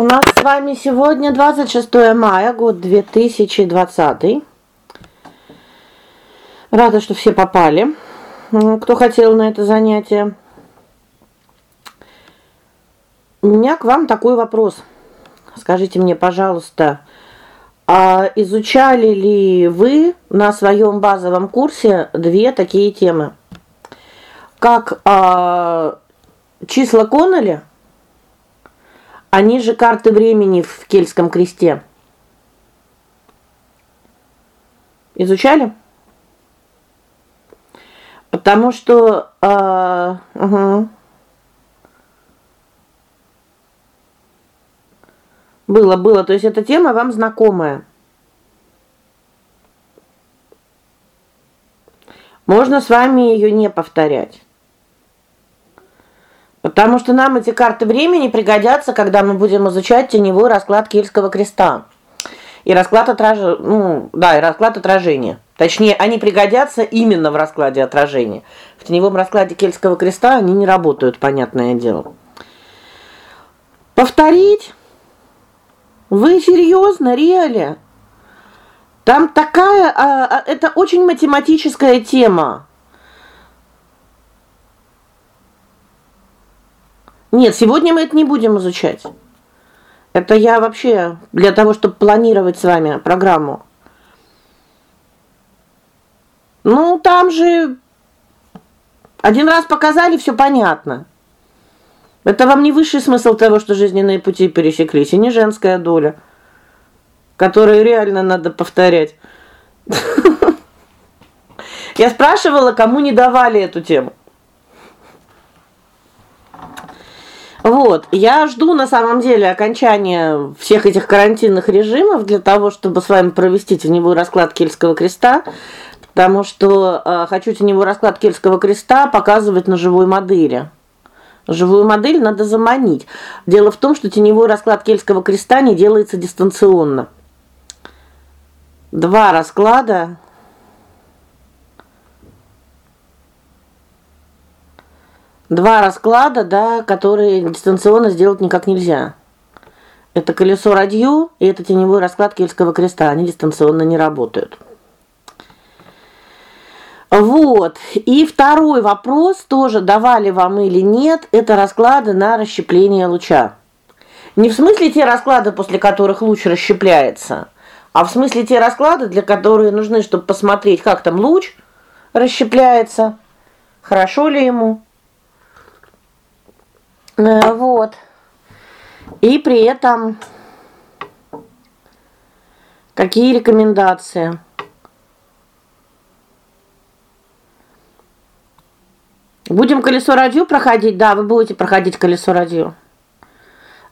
У нас с вами сегодня 26 мая, год 2020. Рада, что все попали. Кто хотел на это занятие. У меня к вам такой вопрос. Скажите мне, пожалуйста, а изучали ли вы на своем базовом курсе две такие темы? Как а, числа Коннелли они же карты времени в Кельтском кресте. Изучали? Потому что э, угу. Было, было, то есть эта тема вам знакомая. Можно с вами ее не повторять. Потому что нам эти карты времени пригодятся, когда мы будем изучать теневой расклад Кельтского креста. И расклад отражения, ну, да, и расклад отражения. Точнее, они пригодятся именно в раскладе отражения. В теневом раскладе Кельтского креста они не работают, понятное дело. Повторить? Вы серьезно, реально? Там такая, а, а, это очень математическая тема. Нет, сегодня мы это не будем изучать. Это я вообще для того, чтобы планировать с вами программу. Ну, там же один раз показали, все понятно. Это вам не высший смысл того, что жизненные пути пересеклись, и не женская доля, которую реально надо повторять. Я спрашивала, кому не давали эту тему. Вот, я жду на самом деле окончания всех этих карантинных режимов для того, чтобы с вами провести теневой расклад Кельтского креста, потому что э, хочу теневой расклад Кельтского креста показывать на живой модели. Живую модель надо заманить. Дело в том, что теневой расклад Кельтского креста не делается дистанционно. Два расклада два расклада, да, которые дистанционно сделать никак нельзя. Это колесо радью и это теневой расклад Кельтского креста, они дистанционно не работают. Вот. И второй вопрос тоже давали вам или нет, это расклады на расщепление луча. Не в смысле те расклады, после которых луч расщепляется, а в смысле те расклады, для которых нужны, чтобы посмотреть, как там луч расщепляется, хорошо ли ему. Вот. И при этом какие рекомендации? Будем колесо радио проходить? Да, вы будете проходить колесо радио.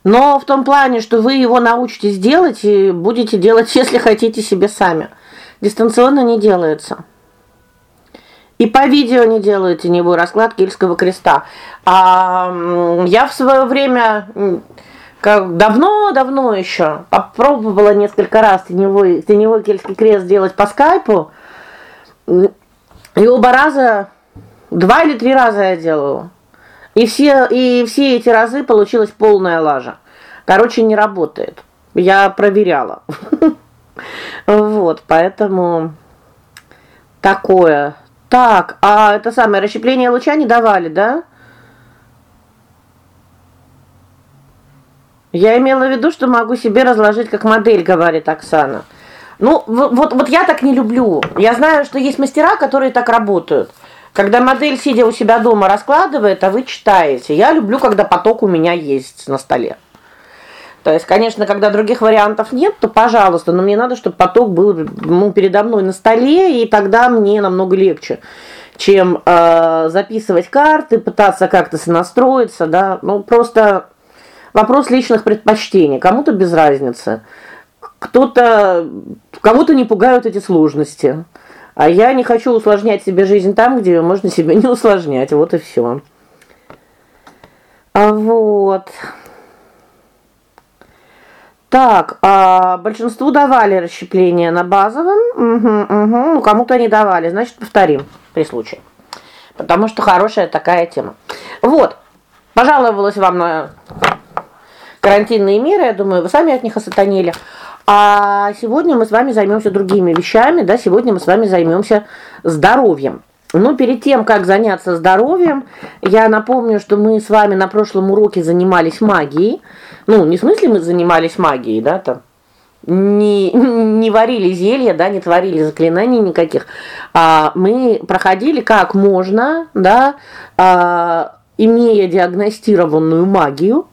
Но в том плане, что вы его научитесь делать и будете делать, если хотите себе сами. Дистанционно не делается. И по видео не делают теневой расклад Кельтского креста. А я в свое время как давно-давно еще попробовала несколько раз теневой теневой кельтский крест сделать по скайпу. И оба раза два или три раза я делала. И все и все эти разы получилась полная лажа. Короче, не работает. Я проверяла. Вот, поэтому такое так, а это самое расщепление луча не давали, да? Я имела в виду, что могу себе разложить как модель, говорит Оксана. Ну, вот вот я так не люблю. Я знаю, что есть мастера, которые так работают. Когда модель сидя у себя дома раскладывает, а вы читаете. Я люблю, когда поток у меня есть на столе. То есть, конечно, когда других вариантов нет, то пожалуйста, но мне надо, чтобы поток был ну, передо мной на столе, и тогда мне намного легче, чем э, записывать карты, пытаться как-то сонастроиться, да? Ну просто вопрос личных предпочтений. Кому-то без разницы. Кто-то кого-то не пугают эти сложности. А я не хочу усложнять себе жизнь там, где можно себе не усложнять. Вот и все. А вот. Так, а большинству давали расщепление на базовом. Угу, угу. Ну, кому-то не давали, значит, повторим при случае. Потому что хорошая такая тема. Вот. Пожаловалась вам на карантинные меры, я думаю, вы сами от них осатанели. А сегодня мы с вами займемся другими вещами, да, сегодня мы с вами займемся здоровьем. Но перед тем, как заняться здоровьем, я напомню, что мы с вами на прошлом уроке занимались магией. Ну, не в смысле мы занимались магией, да, там не не варили зелья, да, не творили заклинаний никаких. А мы проходили как можно, да, а, имея диагностированную магию,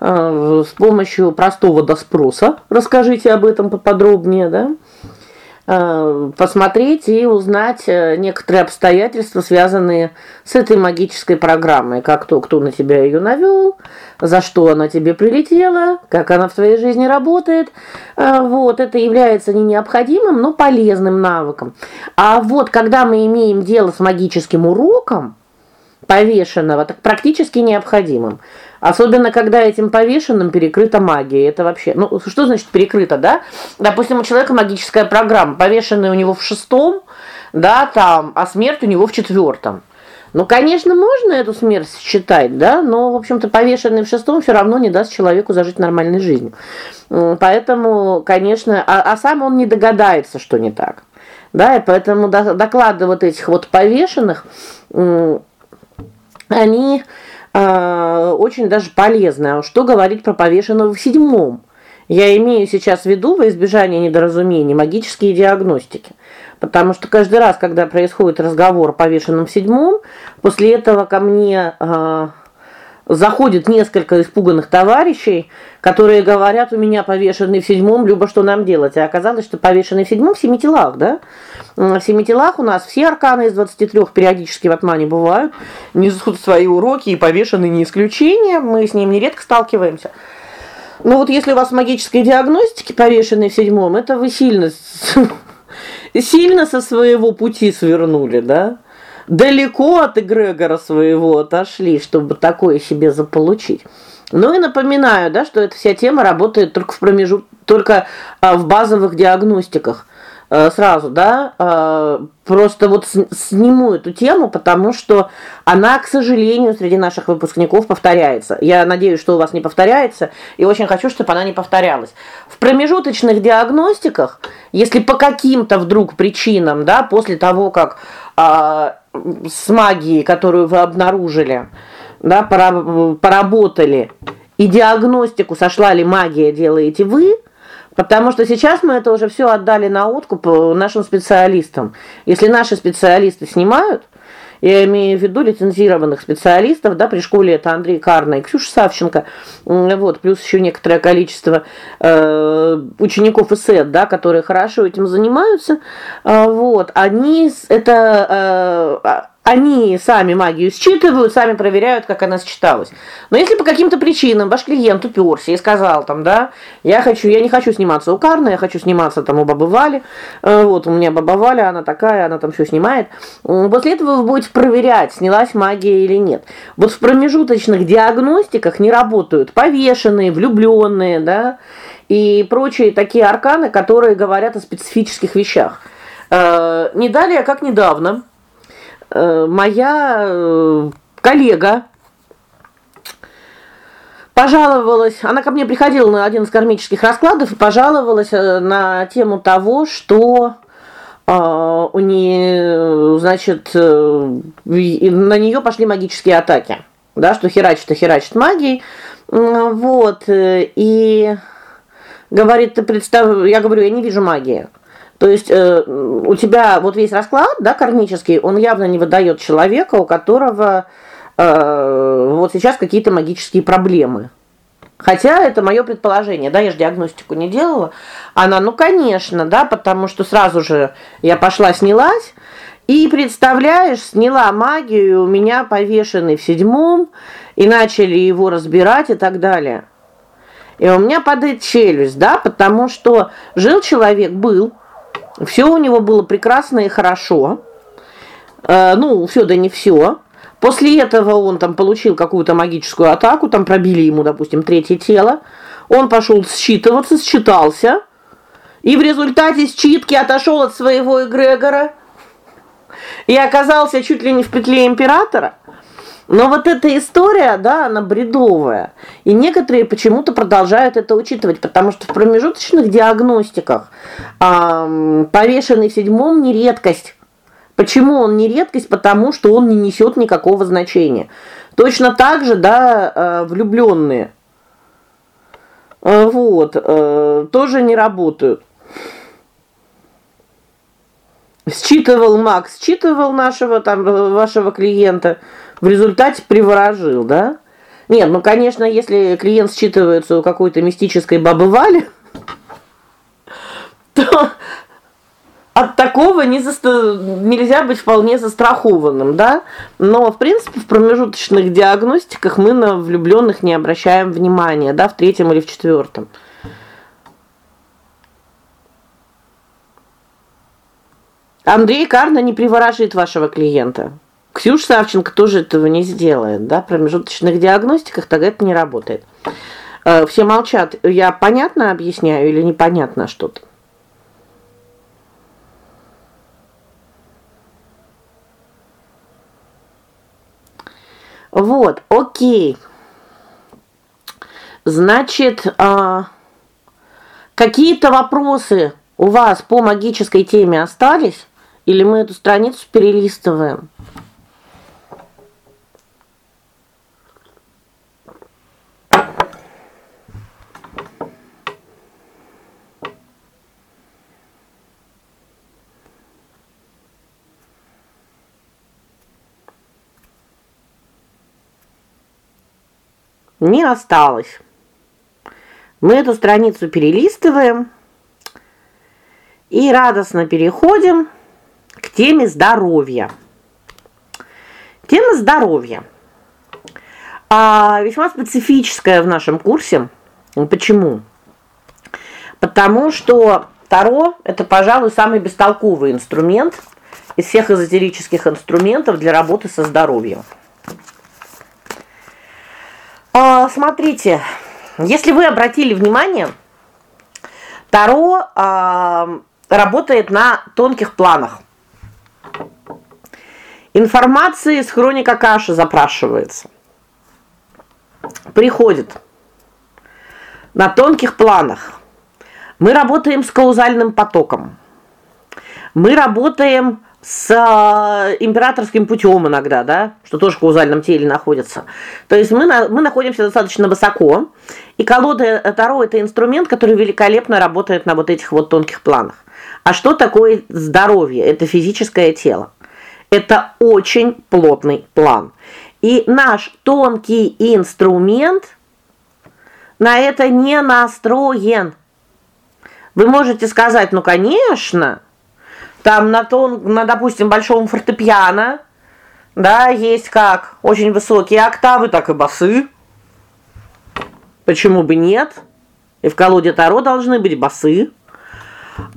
а, с помощью простого доспроса. Расскажите об этом поподробнее, да? Э, посмотреть и узнать э, некоторые обстоятельства, связанные с этой магической программой, как то, кто на тебя ее навел, за что она тебе прилетела, как она в твоей жизни работает. Э, вот это является не необходимым, но полезным навыком. А вот когда мы имеем дело с магическим уроком повешенного, так практически необходимым. Особенно когда этим повешенным перекрыта магия. Это вообще, ну, что значит перекрыта, да? Допустим, у человека магическая программа, повешенный у него в шестом, да, там, а смерть у него в четвертом. Ну, конечно, можно эту смерть считать, да, но, в общем-то, повешенный в шестом все равно не даст человеку зажить нормальной жизнью. Поэтому, конечно, а, а сам он не догадается, что не так. Да, и поэтому доклады вот этих вот повешенных они очень даже полезны. А что говорить про повешенного в седьмом? Я имею сейчас в виду во избежание недоразумений магические диагностики. Потому что каждый раз, когда происходит разговор о повешенном в седьмом, после этого ко мне э, заходит несколько испуганных товарищей, которые говорят: "У меня повешенный в седьмом, Люба, что нам делать?" А оказалось, что повешенный в седьмом в семи телах, да? В семи телах у нас все арканы из 23 периодически в атмане бывают, несут свои уроки, и повешенный не исключение. Мы с ним нередко сталкиваемся. Но вот если у вас в магической диагностике повешенный в седьмом, это вы сильно сильно со своего пути свернули, да? Далеко от эгрегора своего отошли, чтобы такое себе заполучить. Ну и напоминаю, да, что эта вся тема работает только в промежут только а, в базовых диагностиках. А, сразу, да? А, просто вот сниму эту тему, потому что она, к сожалению, среди наших выпускников повторяется. Я надеюсь, что у вас не повторяется, и очень хочу, чтобы она не повторялась. В промежуточных диагностиках, если по каким-то вдруг причинам, да, после того, как а, с магией, которую вы обнаружили, да, поработали, и диагностику сошла ли магия делаете вы, потому что сейчас мы это уже все отдали на откуп нашим специалистам. Если наши специалисты снимают, я имею в виду лицензированных специалистов, да, при школе это Андрей Карна и Ксюша Савченко. Вот, плюс еще некоторое количество э, учеников ИСЭД, да, которые хорошо этим занимаются. Э, вот, они это э, они сами магию считывают, сами проверяют, как она считалась. Но если по каким-то причинам ваш клиент уперся и сказал там, да, я хочу, я не хочу сниматься у Карна, я хочу сниматься там у Бабы Вали. Э, вот у меня Баба Валя, она такая, она там все снимает. После этого вы будете проверять, снялась магия или нет. Вот в промежуточных диагностиках не работают повешенные, влюбленные, да, и прочие такие арканы, которые говорят о специфических вещах. Э, не далее, как недавно, моя э, коллега пожаловалась, она ко мне приходила на один из кармических раскладов и пожаловалась э, на тему того, что у нее, значит, на нее пошли магические атаки. Да, что херачит и херачит магией. Вот, и говорит, ты представь, я говорю, я не вижу магии. То есть э, у тебя вот весь расклад, да, кармический, он явно не выдает человека, у которого э, вот сейчас какие-то магические проблемы. Хотя это мое предположение, да, я же диагностику не делала. Она, ну, конечно, да, потому что сразу же я пошла снялась, и представляешь, сняла магию, у меня повешенный в седьмом, и начали его разбирать и так далее. И у меня падает челюсть, да, потому что жил человек был все у него было прекрасно и хорошо. Э, ну, все да не все. После этого он там получил какую-то магическую атаку, там пробили ему, допустим, третье тело. Он пошел считываться, считался. И в результате считки отошел от своего эгрегора и оказался чуть ли не в петле императора. Но вот эта история, да, она бредовая. И некоторые почему-то продолжают это учитывать, потому что в промежуточных диагностиках э, повешенный в седьмом не редкость. Почему он не редкость? Потому что он не несет никакого значения. Точно так же, да, э, влюбленные. Э, вот, э, тоже не работают. Считывал Макс, считывал нашего там вашего клиента, в результате приворожил, да? Нет, ну, конечно, если клиент считывается у какой-то мистической бабы Вали, то от такого не заста... нельзя быть вполне застрахованным, да? Но в принципе в промежуточных диагностиках мы на влюбленных не обращаем внимания, да, в третьем или в четвертом. Андрей Карна не приворожит вашего клиента. Ксюша Савченко тоже этого не сделает, да? В промежуточных диагностиках тогда это не работает. Э, все молчат. Я понятно объясняю или непонятно что-то? Вот, о'кей. Значит, а какие-то вопросы у вас по магической теме остались или мы эту страницу перелистываем? Не осталось. Мы эту страницу перелистываем и радостно переходим к теме здоровья. Тема здоровья. А весьма специфическая в нашем курсе. Почему? Потому что Таро это, пожалуй, самый бестолковый инструмент из всех эзотерических инструментов для работы со здоровьем. А, смотрите, если вы обратили внимание, Таро а, работает на тонких планах. Информации с хроника каши запрашивается. Приходит на тонких планах. Мы работаем с каузальным потоком. Мы работаем с э, императорским путем иногда, да, что тоже в каузальном теле находится. То есть мы на, мы находимся достаточно высоко, и колода Таро это инструмент, который великолепно работает на вот этих вот тонких планах. А что такое здоровье? Это физическое тело. Это очень плотный план. И наш тонкий инструмент на это не настроен. Вы можете сказать: "Ну, конечно, там на тон, на, допустим, большом фортепиано, да, есть как очень высокие октавы, так и басы. Почему бы нет? И в колоде Таро должны быть басы.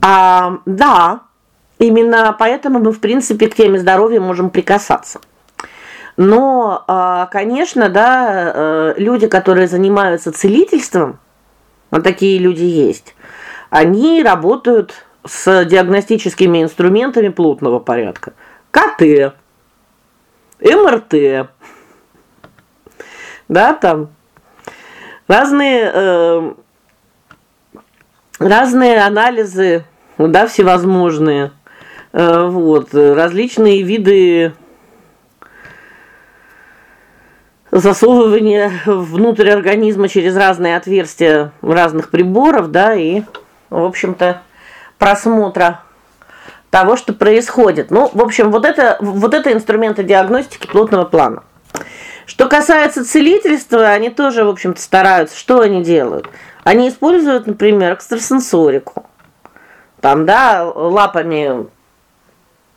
А, да. Именно поэтому мы, в принципе, к теме здоровья можем прикасаться. Но, а, конечно, да, э, люди, которые занимаются целительством, вот такие люди есть. Они работают с диагностическими инструментами плотного порядка. КТ, МРТ. Да, там разные э, разные анализы, да, всевозможные. Э, вот, различные виды засовывания внутрь организма через разные отверстия разных приборов, да, и в общем-то просмотра того, что происходит. Ну, в общем, вот это вот это инструменты диагностики плотного плана. Что касается целительства, они тоже, в общем-то, стараются. Что они делают? Они используют, например, экстрасенсорику. Там, да, лапами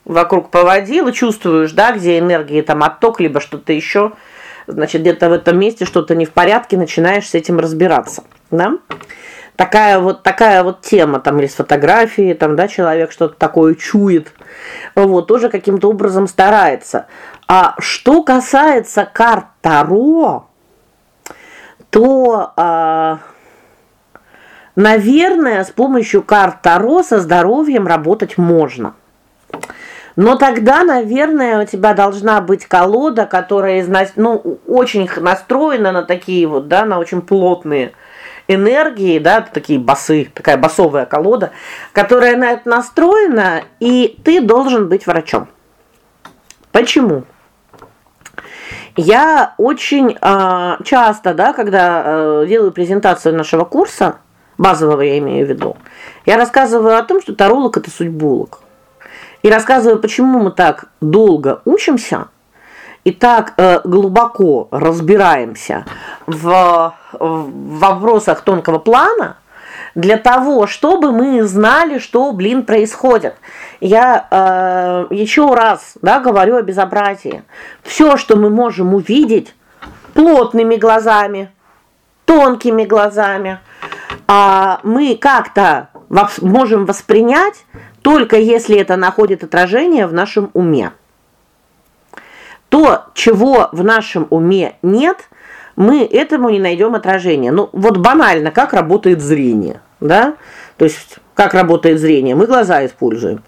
вокруг поводил, чувствуешь, да, где энергии там отток либо что-то еще. Значит, где-то в этом месте что-то не в порядке, начинаешь с этим разбираться, да? Такая вот такая вот тема там или с фотографии, там, да, человек что-то такое чует. Вот, тоже каким-то образом старается. А что касается карт Таро, то а, наверное, с помощью карт Таро со здоровьем работать можно. Но тогда, наверное, у тебя должна быть колода, которая ну, очень настроена на такие вот, да, на очень плотные энергии, да, такие басы, такая басовая колода, которая на это настроена, и ты должен быть врачом. Почему? Я очень э, часто, да, когда э, делаю презентацию нашего курса, базового я имею в виду, я рассказываю о том, что таролог это судьболог. И рассказываю, почему мы так долго учимся и так э, глубоко разбираемся в, в вопросах тонкого плана для того, чтобы мы знали, что, блин, происходит. Я э, еще раз, да, говорю о безобразии. Все, что мы можем увидеть плотными глазами, тонкими глазами, а мы как-то можем воспринять только если это находит отражение в нашем уме. То, чего в нашем уме нет, мы этому не найдем отражения. Ну, вот банально, как работает зрение, да? То есть как работает зрение? Мы глаза используем.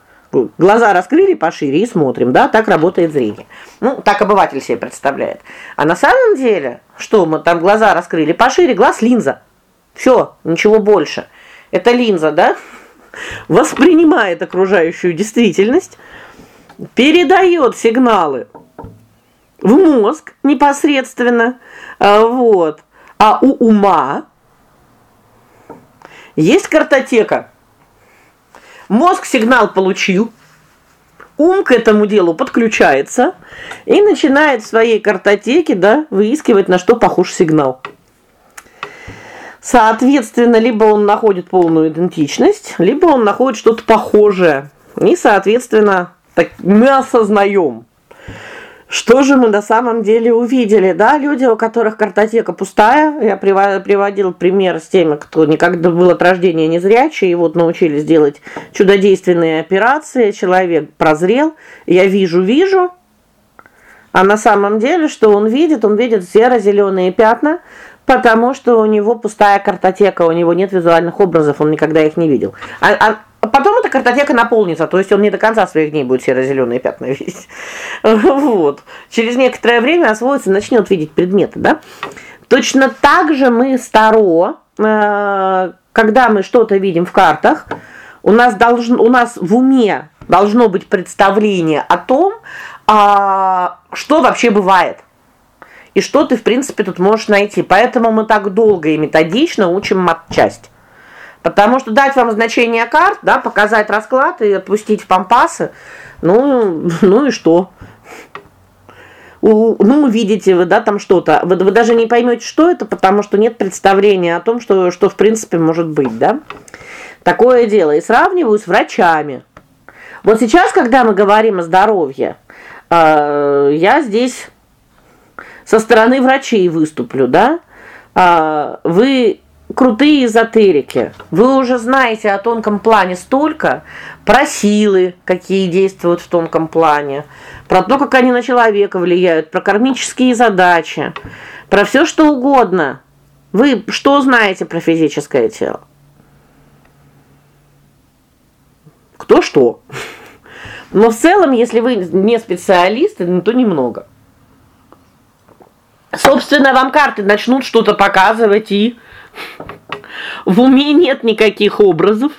Глаза раскрыли пошире и смотрим, да? Так работает зрение. Ну, так обыватель себе представляет. А на самом деле, что мы там глаза раскрыли пошире, глаз линза. Все, ничего больше. Это линза, да? Воспринимает окружающую действительность, передает сигналы в мозг непосредственно. А, вот. А у ума есть картотека. Мозг сигнал получил, ум к этому делу подключается и начинает в своей картотеке, да, выискивать, на что похож сигнал. Соответственно, либо он находит полную идентичность, либо он находит что-то похожее. И, соответственно, так мы осознаем, что же мы на самом деле увидели, да? Люди, у которых картотека пустая. Я приводил пример с теми, кто никогда был от рождения незрячий, и вот научились делать чудодейственные операции. Человек прозрел. Я вижу, вижу. А на самом деле, что он видит? Он видит серо зеленые пятна, потому что у него пустая картотека, у него нет визуальных образов, он никогда их не видел. А, а потом эта картотека наполнится, то есть он не до конца своих дней будет серо зеленые пятна видеть. Вот. Через некоторое время освоится, начнет видеть предметы, да? Точно так же мы старо, э, когда мы что-то видим в картах, у нас должен у нас в уме должно быть представление о том, а, что вообще бывает и что ты, в принципе, тут можешь найти. Поэтому мы так долго и методично учим матчасть. Потому что дать вам значение карт, да, показать расклад и отпустить в пампасы, ну, ну и что? Ну, видите вы, да, там что-то. Вы, вы даже не поймете, что это, потому что нет представления о том, что что в принципе может быть, да? Такое дело. И сравниваю с врачами. Вот сейчас, когда мы говорим о здоровье, э, я здесь со стороны врачей выступлю, да? А вы крутые эзотерики. Вы уже знаете о тонком плане столько, про силы, какие действуют в тонком плане, про то, как они на человека влияют, про кармические задачи, про все что угодно. Вы что знаете про физическое тело? Кто что? Но в целом, если вы не специалисты, то немного. Собственно, вам карты начнут что-то показывать и в уме нет никаких образов,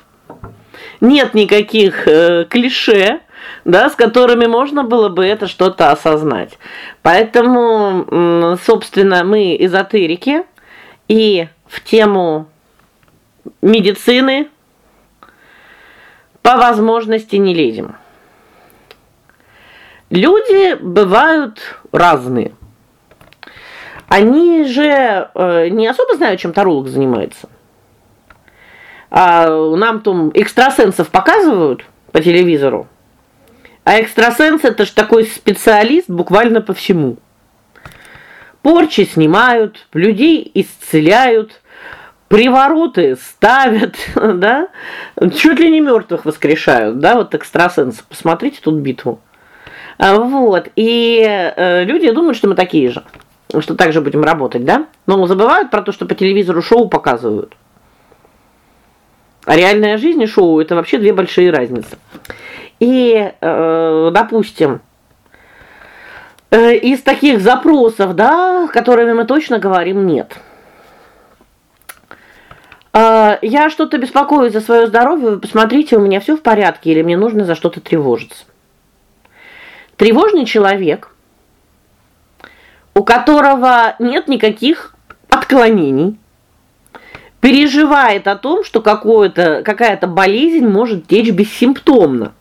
нет никаких э, клише, да, с которыми можно было бы это что-то осознать. Поэтому, собственно, мы эзотерики и в тему медицины по возможности не лезем. Люди бывают разные. Они же э, не особо знают, чем таролог занимается. А нам там экстрасенсов показывают по телевизору. А экстрасенс это же такой специалист буквально по всему. Порчи снимают, людей исцеляют, привороты ставят, да? Чуть ли не мертвых воскрешают, да? Вот экстрасенсы. Посмотрите тут битву. А, вот. И э, люди думают, что мы такие же что также будем работать, да? Но забывают про то, что по телевизору шоу показывают. А реальная жизнь и шоу это вообще две большие разницы. И, э, допустим, э, из таких запросов, да, которыми мы точно говорим нет. Э, я что-то беспокоюсь за свое здоровье, вы посмотрите, у меня все в порядке или мне нужно за что-то тревожиться. Тревожный человек, у которого нет никаких отклонений, переживает о том, что какое-то какая-то болезнь может течь бессимптомно.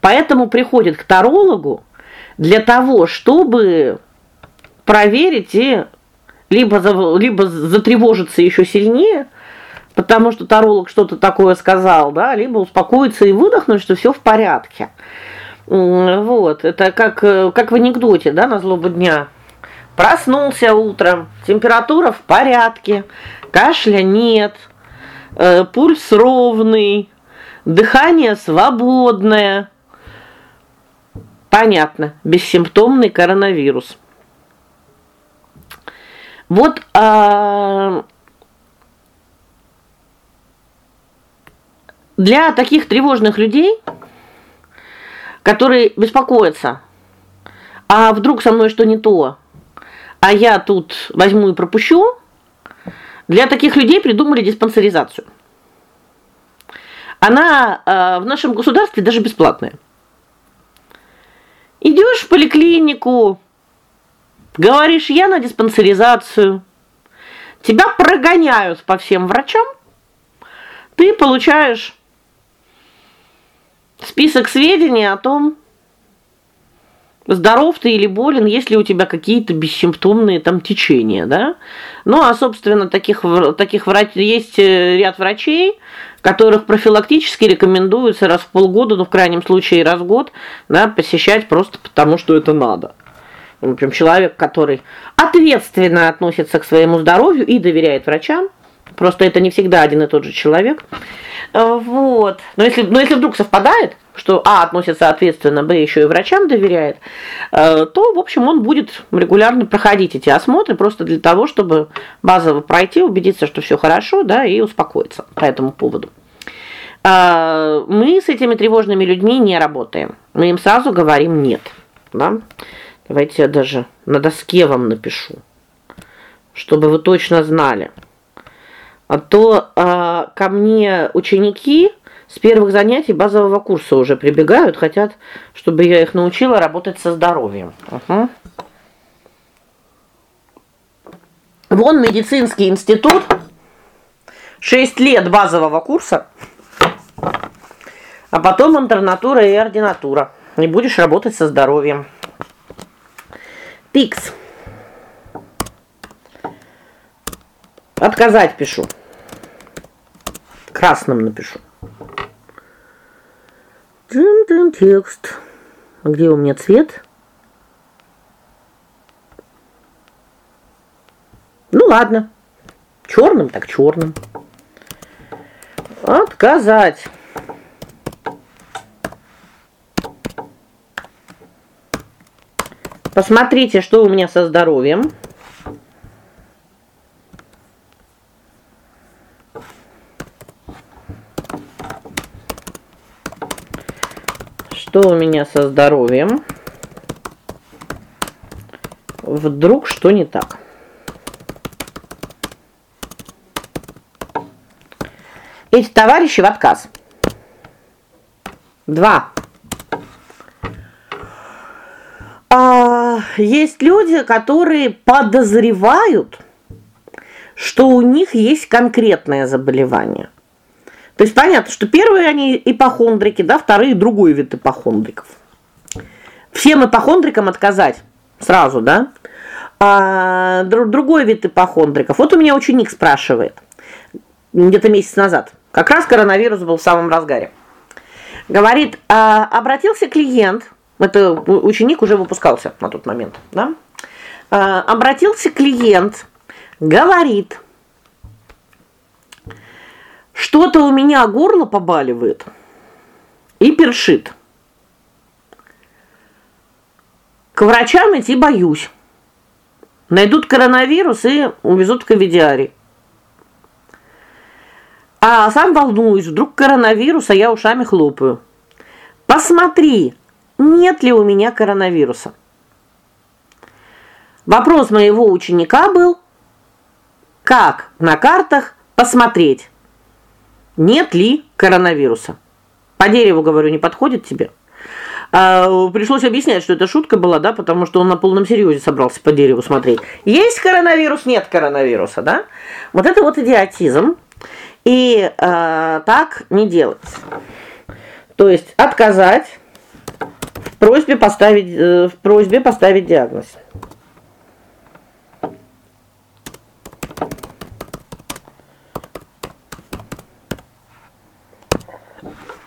Поэтому приходит к тарологу для того, чтобы проверить и либо либо затревожиться еще сильнее, потому что таролог что-то такое сказал, да, либо успокоиться и выдохнуть, что все в порядке. Вот, это как как в анекдоте, да, на злобу дня. Проснулся утром, температура в порядке, кашля нет, э, пульс ровный, дыхание свободное. Понятно, бессимптомный коронавирус. Вот а для таких тревожных людей, которые беспокоятся, а вдруг со мной что не то, а я тут возьму и пропущу, для таких людей придумали диспансеризацию. Она э, в нашем государстве даже бесплатная. Идешь в поликлинику, говоришь: "Я на диспансеризацию". Тебя прогоняют по всем врачам. Ты получаешь список сведений о том, здоров ты или болен, есть ли у тебя какие-то бессимптомные там течения, да? Ну, а собственно, таких таких врачей есть э, ряд врачей, которых профилактически рекомендуется раз в полгода, ну в крайнем случае раз в год, да, посещать просто потому, что это надо. В общем, человек, который ответственно относится к своему здоровью и доверяет врачам, просто это не всегда один и тот же человек. Э, вот. Но если но если вдруг совпадает, что А относится ответственно, Б еще и врачам доверяет, э, то, в общем, он будет регулярно проходить эти осмотры просто для того, чтобы базово пройти, убедиться, что все хорошо, да, и успокоиться по этому поводу. Э, мы с этими тревожными людьми не работаем. Мы им сразу говорим нет, да? Давайте я даже на доске вам напишу, чтобы вы точно знали. А то а, ко мне ученики с первых занятий базового курса уже прибегают, хотят, чтобы я их научила работать со здоровьем. Угу. Вон медицинский институт. 6 лет базового курса. А потом интернатура и ординатура. И будешь работать со здоровьем. Пикс. Отказать пишу. Красным напишу. Джин-джин текст. А где у меня цвет? Ну ладно. черным так черным. Отказать. Посмотрите, что у меня со здоровьем. Что у меня со здоровьем? Вдруг что не так? Эти товарищи в отказ. Два. А, есть люди, которые подозревают, что у них есть конкретное заболевание. То есть понятно, что первые они ипохондрики, да, вторые другой вид ипохондриков. Всем ипохондрикам отказать сразу, да? А другой вид ипохондриков. Вот у меня ученик спрашивает где-то месяц назад. Как раз коронавирус был в самом разгаре. Говорит: а, обратился клиент, это ученик уже выпускался на тот момент, да? А, обратился клиент, говорит: что-то у меня горло побаливает и першит. К врачам идти боюсь. Найдут коронавирус и увезут в ковидиарий. А сам волнуюсь, вдруг коронавирус, а я ушами хлопаю. Посмотри, нет ли у меня коронавируса. Вопрос моего ученика был: как на картах посмотреть, нет ли коронавируса? По дереву, говорю, не подходит тебе? А, пришлось объяснять, что это шутка была, да, потому что он на полном серьезе собрался по дереву смотреть. Есть коронавирус, нет коронавируса, да? Вот это вот идиотизм. И э, так не делать. То есть отказать в просьбе поставить э, в просьбе поставить диагноз.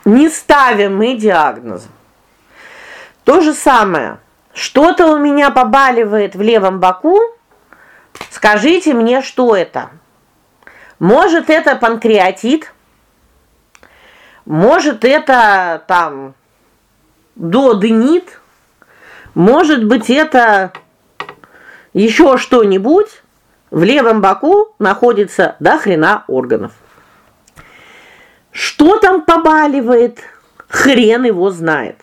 Не ставим мы диагноз. То же самое. Что-то у меня побаливает в левом боку. Скажите мне, что это? Может, это панкреатит? Может, это там дуоденит? Может быть, это еще что-нибудь? В левом боку находится до хрена органов. Что там побаливает? Хрен его знает.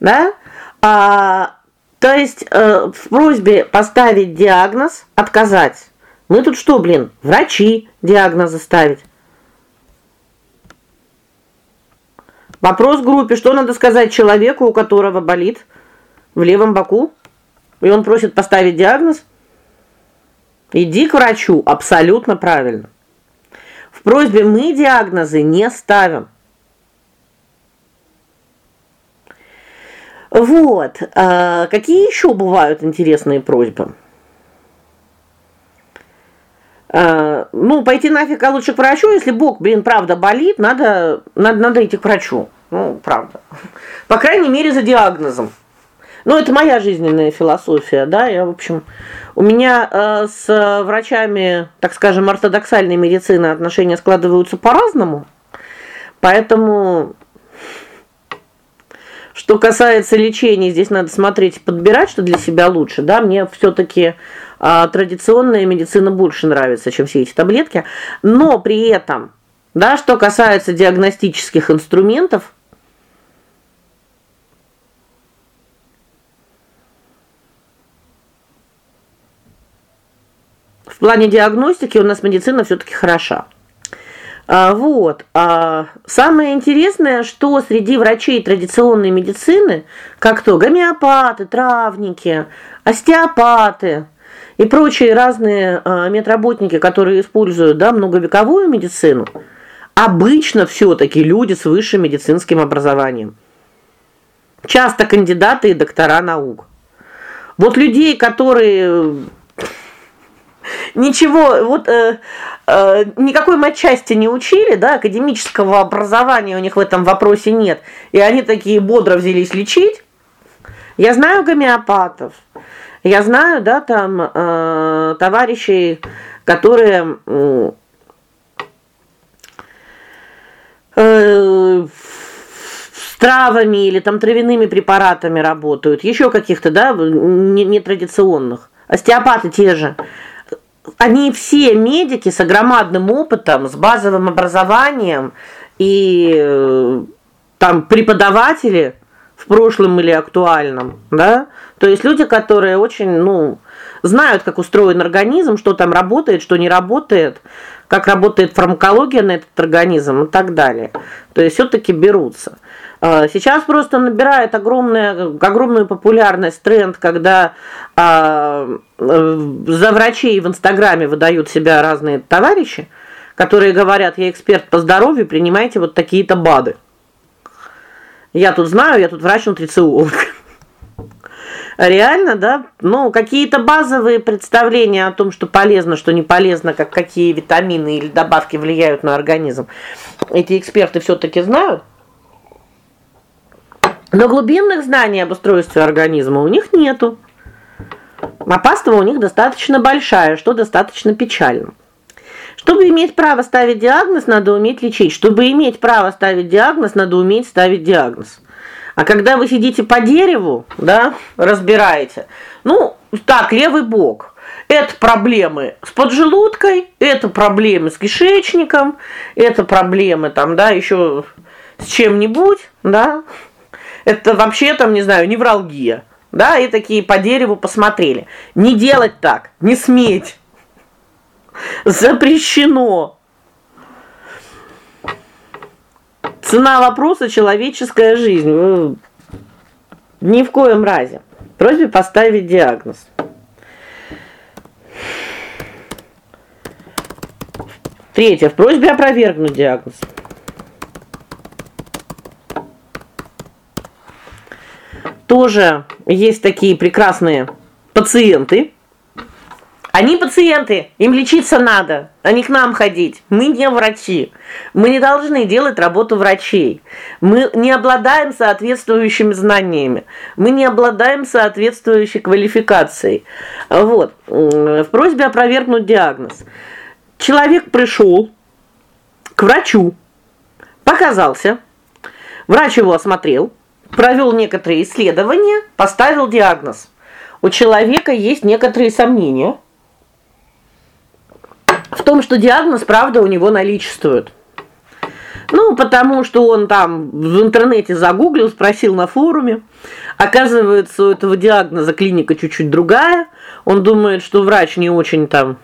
Да? А, то есть э, в просьбе поставить диагноз отказать. Мы тут что, блин, врачи диагнозы ставить. Вопрос группе, что надо сказать человеку, у которого болит в левом боку, и он просит поставить диагноз? Иди к врачу, абсолютно правильно. Просьбе мы диагнозы не ставим. Вот. А какие еще бывают интересные просьбы? А, ну, пойти нафиг а лучше к врачу, если бок, блин, правда болит, надо надо надо идти к врачу. Ну, правда. По крайней мере, за диагнозом. Ну, это моя жизненная философия, да? Я, в общем, у меня э, с врачами, так скажем, ортодоксальной медицины отношения складываются по-разному. Поэтому что касается лечения, здесь надо смотреть, подбирать, что для себя лучше, да? Мне все таки а, традиционная медицина больше нравится, чем все эти таблетки, но при этом, да, что касается диагностических инструментов, плане диагностики у нас медицина все таки хороша. А, вот. А самое интересное, что среди врачей традиционной медицины, как то гомеопаты, травники, остеопаты и прочие разные а, медработники, которые используют, да, многовековую медицину, обычно все таки люди с высшим медицинским образованием. Часто кандидаты и доктора наук. Вот людей, которые ничего, вот э, э, никакой матчасти не учили, да, академического образования у них в этом вопросе нет. И они такие бодро взялись лечить. Я знаю гомеопатов. Я знаю, да, там э, товарищей, которые э, с травами или там травяными препаратами работают, еще каких-то, да, нетрадиционных. Остеопаты те же они все медики с огромным опытом, с базовым образованием и э, там преподаватели в прошлом или актуальном, да? То есть люди, которые очень, ну, знают, как устроен организм, что там работает, что не работает, как работает фармакология на этот организм и так далее. То есть все таки берутся. А, сейчас просто набирает огромная огромную популярность тренд, когда а, за врачей в Инстаграме выдают себя разные товарищи, которые говорят: "Я эксперт по здоровью, принимайте вот такие-то БАДы". Я тут знаю, я тут врач-нутрициолог. Реально, да? Ну, какие-то базовые представления о том, что полезно, что не полезно, как какие витамины или добавки влияют на организм. Эти эксперты все таки знают. Но глубинных знаний об устройстве организма у них нету. Опаства у них достаточно большая, что достаточно печально. Чтобы иметь право ставить диагноз, надо уметь лечить. Чтобы иметь право ставить диагноз, надо уметь ставить диагноз. А когда вы сидите по дереву, да, разбираете. Ну, так, левый бок. Это проблемы с поджелудкой, это проблемы с кишечником, это проблемы там, да, еще с чем-нибудь, да? Это вообще там, не знаю, невралгия. Да, и такие по дереву посмотрели. Не делать так, не сметь. Запрещено. Цена вопроса человеческая жизнь. Ни в коем разе. Просьбе поставить диагноз. Третье. В просьбе опровергнуть диагноз. Тоже есть такие прекрасные пациенты, они пациенты, им лечиться надо, а не к нам ходить. Мы не врачи. Мы не должны делать работу врачей. Мы не обладаем соответствующими знаниями. Мы не обладаем соответствующей квалификацией. Вот. В просьбе опровергнуть диагноз. Человек пришел к врачу, показался. Врач его осмотрел, провел некоторые исследования, поставил диагноз. У человека есть некоторые сомнения в том, что диагноз, правда, у него наличествует. Ну, потому что он там в интернете загуглил, спросил на форуме. Оказывается, у этого диагноза клиника чуть-чуть другая. Он думает, что врач не очень там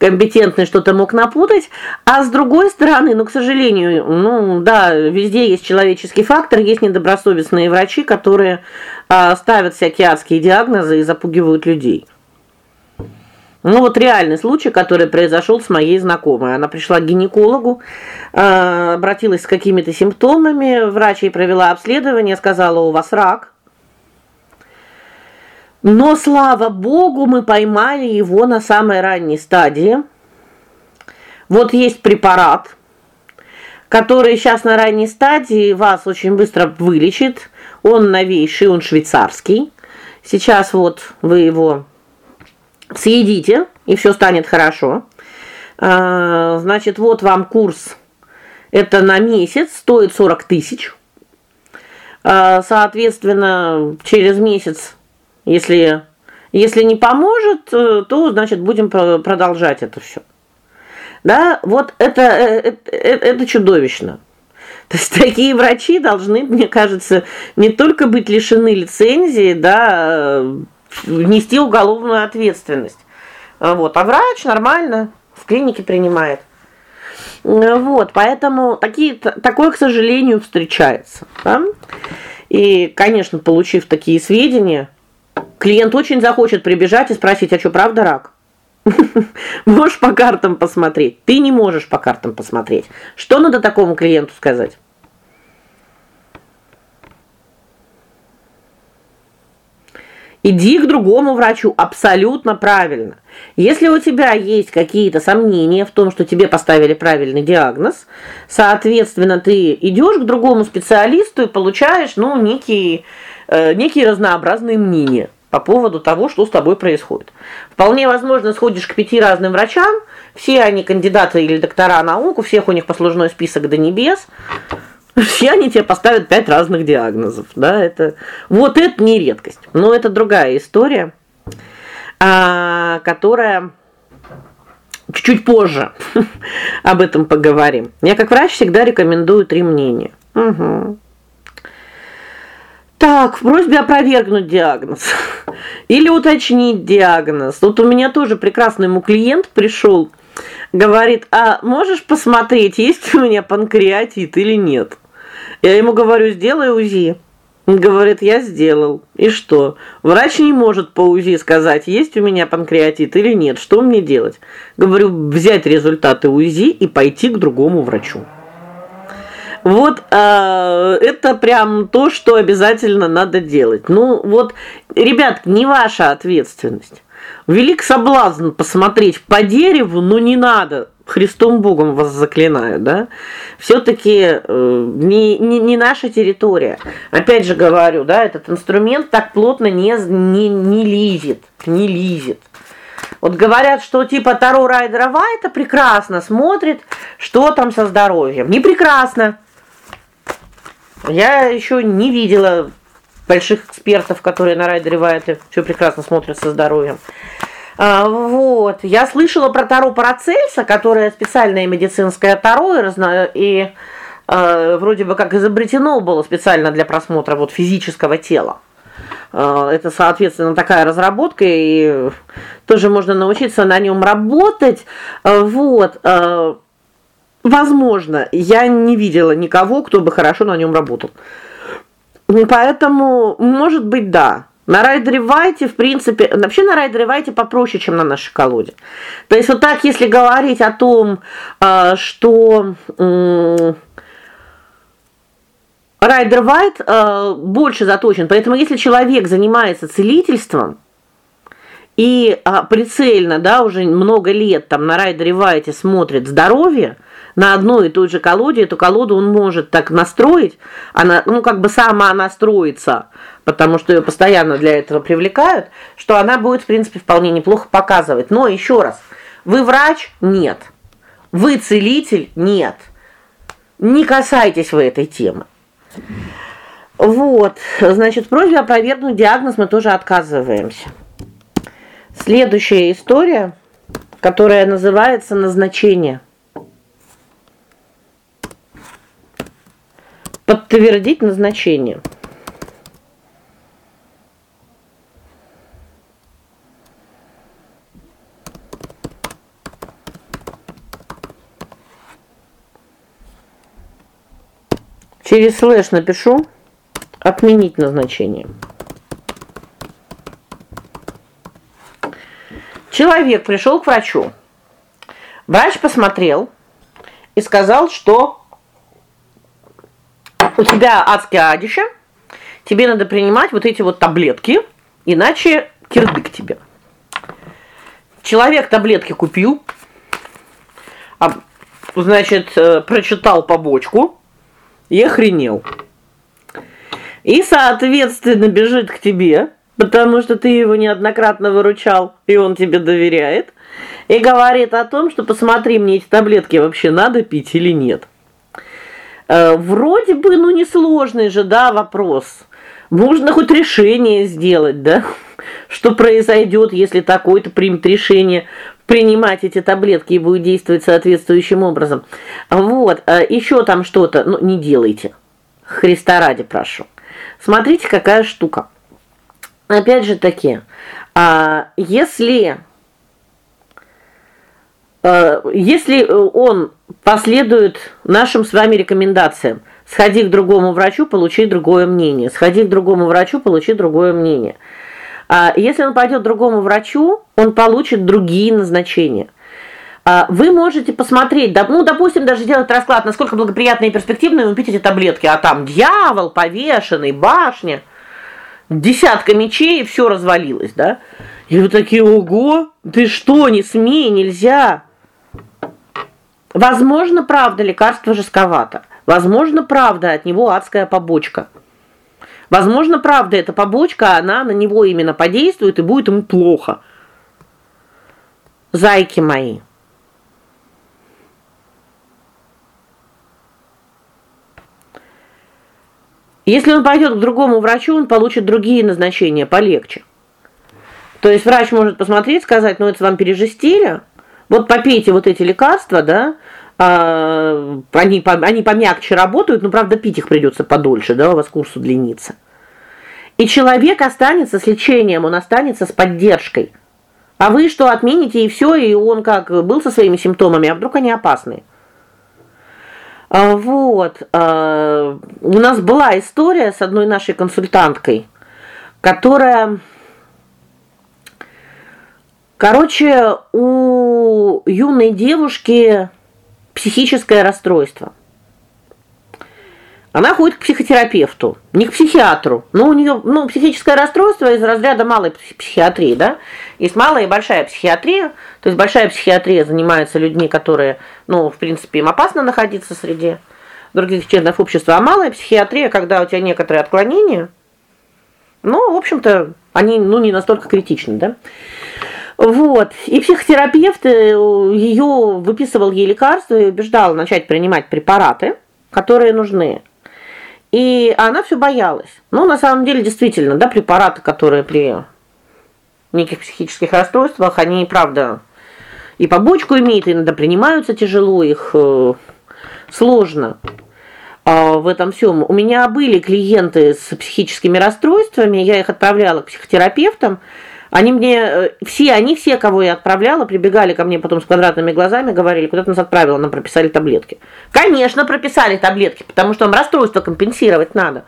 компетентный что-то мог напутать, а с другой стороны, ну, к сожалению, ну, да, везде есть человеческий фактор, есть недобросовестные врачи, которые а, ставят всякие адские диагнозы и запугивают людей. Ну вот реальный случай, который произошел с моей знакомой. Она пришла к гинекологу, э, обратилась с какими-то симптомами, врач ей провела обследование, сказала: "У вас рак". Но слава богу, мы поймали его на самой ранней стадии. Вот есть препарат, который сейчас на ранней стадии вас очень быстро вылечит. Он новейший, он швейцарский. Сейчас вот вы его съедите, и все станет хорошо. А, значит, вот вам курс. Это на месяц, стоит 40 тысяч. А, соответственно, через месяц, если если не поможет, э, то, значит, будем продолжать это все. Да? Вот это это, э, это чудовищно. То есть такие врачи должны, мне кажется, не только быть лишены лицензии, да, нести уголовную ответственность. А вот, а врач нормально в клинике принимает. Вот, поэтому такие такое, к сожалению, встречается, да? И, конечно, получив такие сведения, клиент очень захочет прибежать и спросить: "А что, правда рак?" Можешь по картам посмотреть. Ты не можешь по картам посмотреть. Что надо такому клиенту сказать? Иди к другому врачу, абсолютно правильно. Если у тебя есть какие-то сомнения в том, что тебе поставили правильный диагноз, соответственно, ты идешь к другому специалисту и получаешь, ну, некие э, некие разнообразные мнения по поводу того, что с тобой происходит. Вполне возможно, сходишь к пяти разным врачам, все они кандидаты или доктора наук, у всех у них послужной список до небес. Все они тебе поставят пять разных диагнозов, да? Это вот это не редкость. Но это другая история, а, которая чуть-чуть позже об этом поговорим. Я как врач всегда рекомендую три мнения. Угу. Так, в просьбе опровергнуть диагноз или уточнить диагноз. Тут у меня тоже прекрасный мой клиент пришел, говорит: "А можешь посмотреть, есть у меня панкреатит или нет?" Я ему говорю: "Сделай УЗИ". Он говорит: "Я сделал". И что? Врач не может по УЗИ сказать, есть у меня панкреатит или нет. Что мне делать? Говорю: "Взять результаты УЗИ и пойти к другому врачу". Вот э, это прям то, что обязательно надо делать. Ну, вот, ребят, не ваша ответственность. Велик соблазн посмотреть по дереву, но не надо. Христом Богом вас заклинаю, да? все таки э, не, не не наша территория. Опять же говорю, да, этот инструмент так плотно не не не лизит, не лизит. Вот говорят, что типа Таро Райдера Вайта прекрасно смотрит, что там со здоровьем. Не прекрасно. Я еще не видела больших экспертов, которые на Райдере Вайта все прекрасно смотрят со здоровьем. А, вот. Я слышала про Таро Парацельса, которое специальное медицинское Таро и, и э, вроде бы как изобретено было специально для просмотра вот физического тела. Э, это, соответственно, такая разработка, и тоже можно научиться на нем работать. Э, вот. Э, возможно, я не видела никого, кто бы хорошо на нем работал. Поэтому, может быть, да. На райдере Вайте, в принципе, вообще на райдере Вайте попроще, чем на нашей колоде. То есть вот так, если говорить о том, что Райдер Вайт э, больше заточен. Поэтому если человек занимается целительством и э, прицельно, да, уже много лет там на Райдере Вайте смотрит здоровье, на одной и той же колоде, эту колоду он может так настроить, она, ну, как бы сама настроиться, потому что ее постоянно для этого привлекают, что она будет, в принципе, вполне неплохо показывать. Но еще раз, вы врач? Нет. Вы целитель? Нет. Не касайтесь вы этой темы. Вот. Значит, в опровергнуть диагноз мы тоже отказываемся. Следующая история, которая называется назначение. Подтвердить назначение. Через слэш напишу отменить назначение. Человек пришел к врачу. Врач посмотрел и сказал, что у тебя адское адище, тебе надо принимать вот эти вот таблетки, иначе кирдык тебе. Человек таблетки купил, а, значит, э, прочитал побочку, и охренел. И, соответственно, бежит к тебе, потому что ты его неоднократно выручал, и он тебе доверяет, и говорит о том, что посмотри, мне эти таблетки вообще надо пить или нет. Э, вроде бы, ну несложный же, да, вопрос. Можно хоть решение сделать, да? Что произойдет, если такой-то примет решение принимать эти таблетки и будет действовать соответствующим образом. Вот, а еще там что-то, ну не делайте. Христа ради прошу. Смотрите, какая штука. Опять же таки, а если а, если он последует нашим с вами рекомендациям, сходи к другому врачу, получи другое мнение. Сходи к другому врачу, получи другое мнение. А если он пойдет к другому врачу, он получит другие назначения. А вы можете посмотреть, ну, допустим, даже сделать расклад, насколько благоприятно и перспективно ему пить эти таблетки, а там дьявол повешенный, башня, десятка мечей, и все развалилось, да? И вы такие: "Ого, ты что, не смей, нельзя". Возможно, правда, лекарство жестковато. Возможно, правда, от него адская побочка. Возможно, правда, эта побочка, она на него именно подействует и будет ему плохо. Зайки мои. Если он пойдет к другому врачу, он получит другие назначения полегче. То есть врач может посмотреть, сказать: "Ну это вам пережестили. Вот попейте вот эти лекарства, да? А, они они помягче работают, но правда пить их придется подольше, да, у вас курс удлинится. И человек останется с лечением, он останется с поддержкой. А вы что, отмените и все, и он как был со своими симптомами, а вдруг они опасные? А, вот. А, у нас была история с одной нашей консультанткой, которая Короче, у юной девушки психическое расстройство. Она ходит к психотерапевту, не к психиатру. Но у нее, ну, психическое расстройство из разряда малой психиатрии, да? Есть малая и большая психиатрия. То есть большая психиатрия занимается людьми, которые, ну, в принципе, им опасно находиться среди других членов общества, а малая психиатрия, когда у тебя некоторые отклонения, ну, в общем-то, они, ну, не настолько критичны, да? Вот. И психотерапевт э, ее выписывал ей лекарства и убеждал начать принимать препараты, которые нужны. И она все боялась. Ну, на самом деле, действительно, да, препараты, которые при неких психических расстройствах, они, правда, и побочку имеют, и иногда принимаются тяжело, их э, сложно. а, в этом всем. У меня были клиенты с психическими расстройствами, я их отправляла к психотерапевтам. Они мне э, все, они все, кого я отправляла, прибегали ко мне потом с квадратными глазами, говорили: "Куда ты нас отправила? Нам прописали таблетки". Конечно, прописали таблетки, потому что вам расстройство компенсировать надо.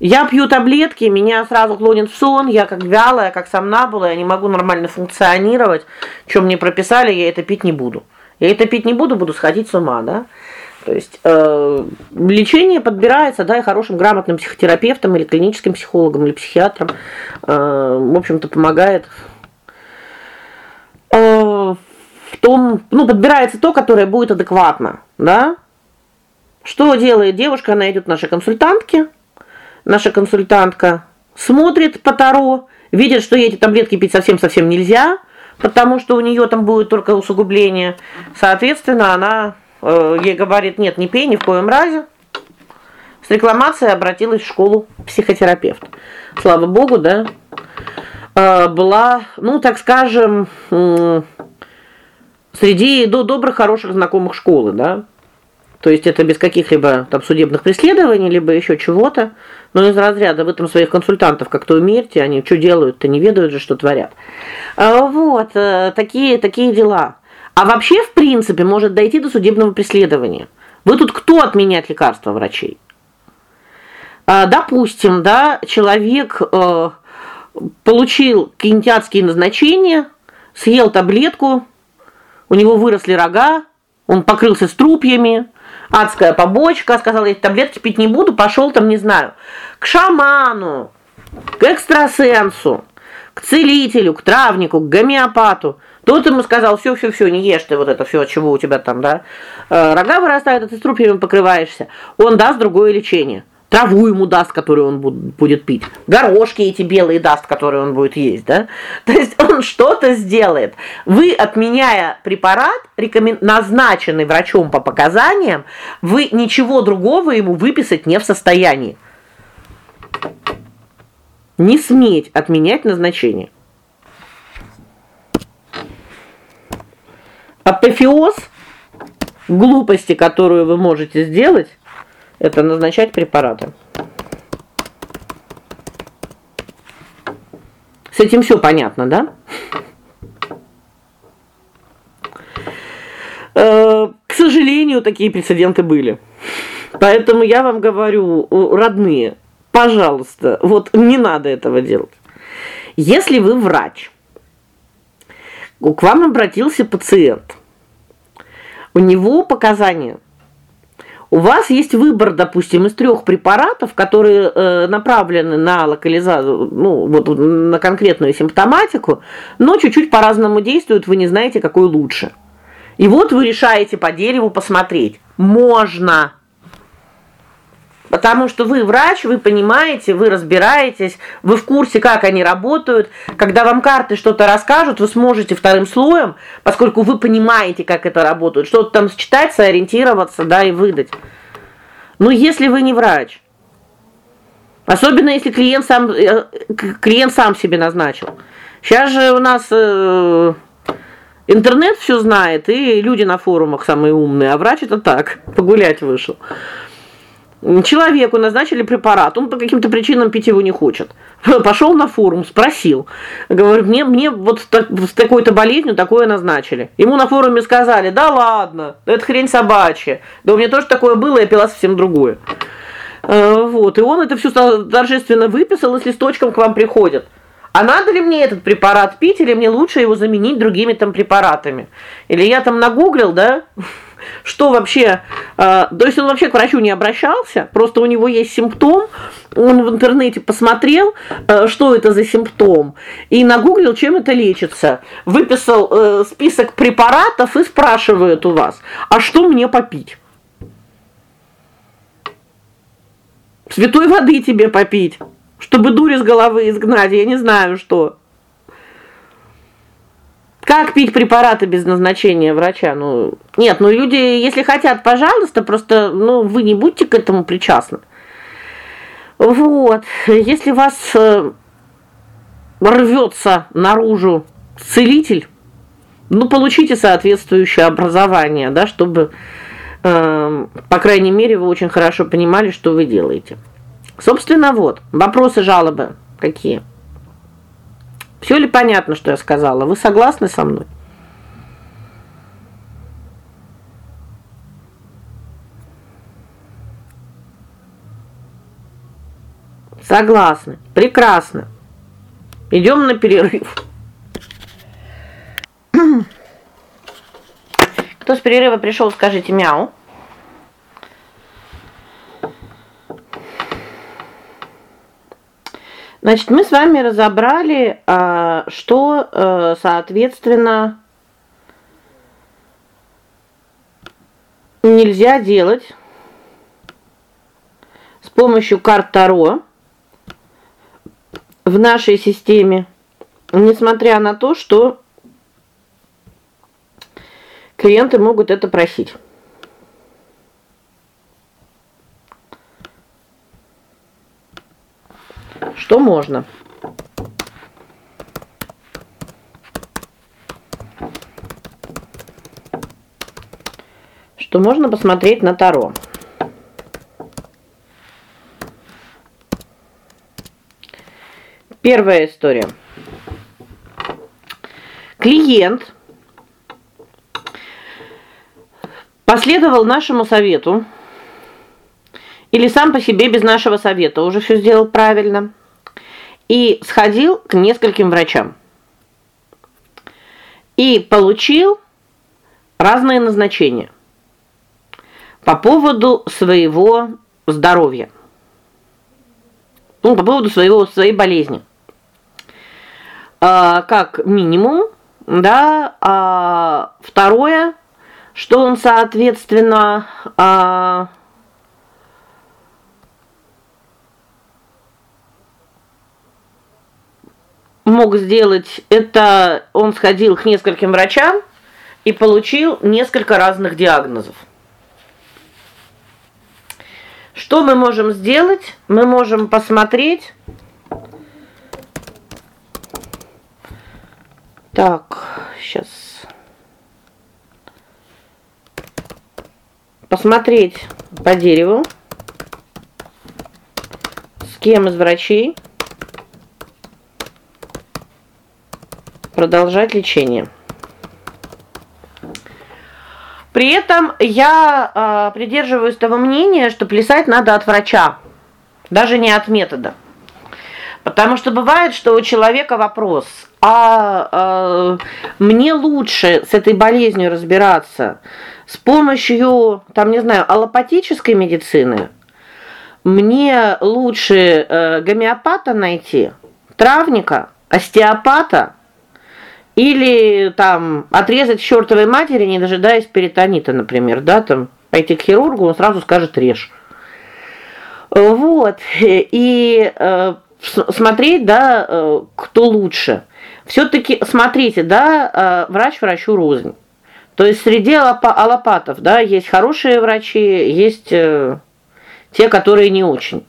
Я пью таблетки, меня сразу клонит в сон, я как вялая, как сомнамбула, я не могу нормально функционировать. Что мне прописали, я это пить не буду. Я это пить не буду, буду сходить с ума, да? То есть э, лечение подбирается, да, и хорошим грамотным психотерапевтом или клиническим психологом или психиатром. Э, в общем-то, помогает э, в том, ну, подбирается то, которое будет адекватно, да? Что делает девушка? Она идет нашей консультантке. Наша консультантка смотрит по таро, видит, что эти таблетки пить совсем-совсем нельзя, потому что у нее там будет только усугубление. Соответственно, она ей говорит: "Нет, не пей ни в коем разе". С рекламацией обратилась в школу психотерапевт. Слава богу, да? Э, была, ну, так скажем, э, среди до добрых, хороших знакомых школы, да? То есть это без каких-либо там судебных преследований, либо еще чего-то. Но из разряда вы там своих консультантов как-то умерьте, они что делают-то, не ведают же, что творят. А, вот, э, такие такие дела. А вообще, в принципе, может дойти до судебного преследования. Вы тут кто отменять лекарства врачей? А, допустим, да, человек э, получил кинетиатские назначения, съел таблетку, у него выросли рога, он покрылся струпьями, адская побочка, сказал, я таблетки пить не буду, пошел там, не знаю, к шаману, к экстрасенсу, к целителю, к травнику, к гомеопату. Тот ему сказал: "Все, все, все, не ешь ты вот это все, чего у тебя там, да? Э, рога вырастают, а ты струпьями покрываешься". Он даст другое лечение траву ему даст, которую он будет пить. Горошки эти белые даст, которые он будет есть, да? То есть он что-то сделает. Вы отменяя препарат, рекомен... назначенный врачом по показаниям, вы ничего другого ему выписать не в состоянии. Не сметь отменять назначение. Апофеоз глупости, которую вы можете сделать, это назначать препараты. С этим все понятно, да? Э, к сожалению, такие прецеденты были. Поэтому я вам говорю, родные, пожалуйста, вот не надо этого делать. Если вы врач, к вам обратился пациент. У него показания у вас есть выбор, допустим, из трех препаратов, которые э, направлены на локализацию, ну, вот на конкретную симптоматику, но чуть-чуть по-разному действуют, вы не знаете, какой лучше. И вот вы решаете по дереву посмотреть. Можно Потому что вы врач, вы понимаете, вы разбираетесь, вы в курсе, как они работают. Когда вам карты что-то расскажут, вы сможете вторым слоем, поскольку вы понимаете, как это работает, что-то там считать, сориентироваться, да, и выдать. Но если вы не врач, особенно если клиент сам э, клиент сам себе назначил. Сейчас же у нас э, интернет все знает, и люди на форумах самые умные, а врач это так, погулять вышел. Человеку назначили препарат, он по каким-то причинам пить его не хочет. Пошел на форум, спросил. Говорит: "Мне мне вот с такой-то болезнью такое назначили". Ему на форуме сказали: "Да ладно, это хрень собачья. Да у меня тоже такое было, я пила совсем другое". Э, вот, и он это все торжественно выписал, и с листочком к вам приходит. А надо ли мне этот препарат пить или мне лучше его заменить другими там препаратами? Или я там нагуглил, да? что вообще, э, то есть он вообще к врачу не обращался, просто у него есть симптом, он в интернете посмотрел, э, что это за симптом, и нагуглил, чем это лечится. Выписал э, список препаратов и спрашивает у вас: "А что мне попить?" Святой воды тебе попить, чтобы дурь из головы изгнать, я не знаю что. Как пить препараты без назначения врача? Ну, нет, ну люди, если хотят, пожалуйста, просто, ну, вы не будьте к этому причастны. Вот. Если вас э, рвется наружу целитель, ну получите соответствующее образование, да, чтобы э, по крайней мере, вы очень хорошо понимали, что вы делаете. Собственно, вот, вопросы, жалобы какие? Все ли понятно, что я сказала? Вы согласны со мной? Согласны. Прекрасно. Идем на перерыв. Кто с перерыва пришел, скажите мяу. Значит, мы с вами разобрали, а, что, э, соответственно, нельзя делать с помощью карт Таро в нашей системе, несмотря на то, что клиенты могут это просить. Что можно? Что можно посмотреть на Таро. Первая история. Клиент последовал нашему совету или сам по себе без нашего совета уже все сделал правильно и сходил к нескольким врачам. И получил разные назначения по поводу своего здоровья. Ну, по поводу своего своей болезни. А, как минимум, да, а второе, что он, соответственно, а мог сделать это он сходил к нескольким врачам и получил несколько разных диагнозов. Что мы можем сделать? Мы можем посмотреть Так, сейчас посмотреть по дереву с кем из врачей продолжать лечение. При этом я э, придерживаюсь того мнения, что плясать надо от врача, даже не от метода. Потому что бывает, что у человека вопрос: а э, мне лучше с этой болезнью разбираться с помощью, там, не знаю, аллопатической медицины? Мне лучше э, гомеопата найти, травника, остеопата? Или там отрезать чертовой матери, не дожидаясь перитонита, например, да, там пойти к хирургу, он сразу скажет: "Режь". Вот. И э, смотреть, да, э, кто лучше. все таки смотрите, да, э, врач врачу рознь. То есть среди аллопатов, да, есть хорошие врачи, есть э, те, которые не очень.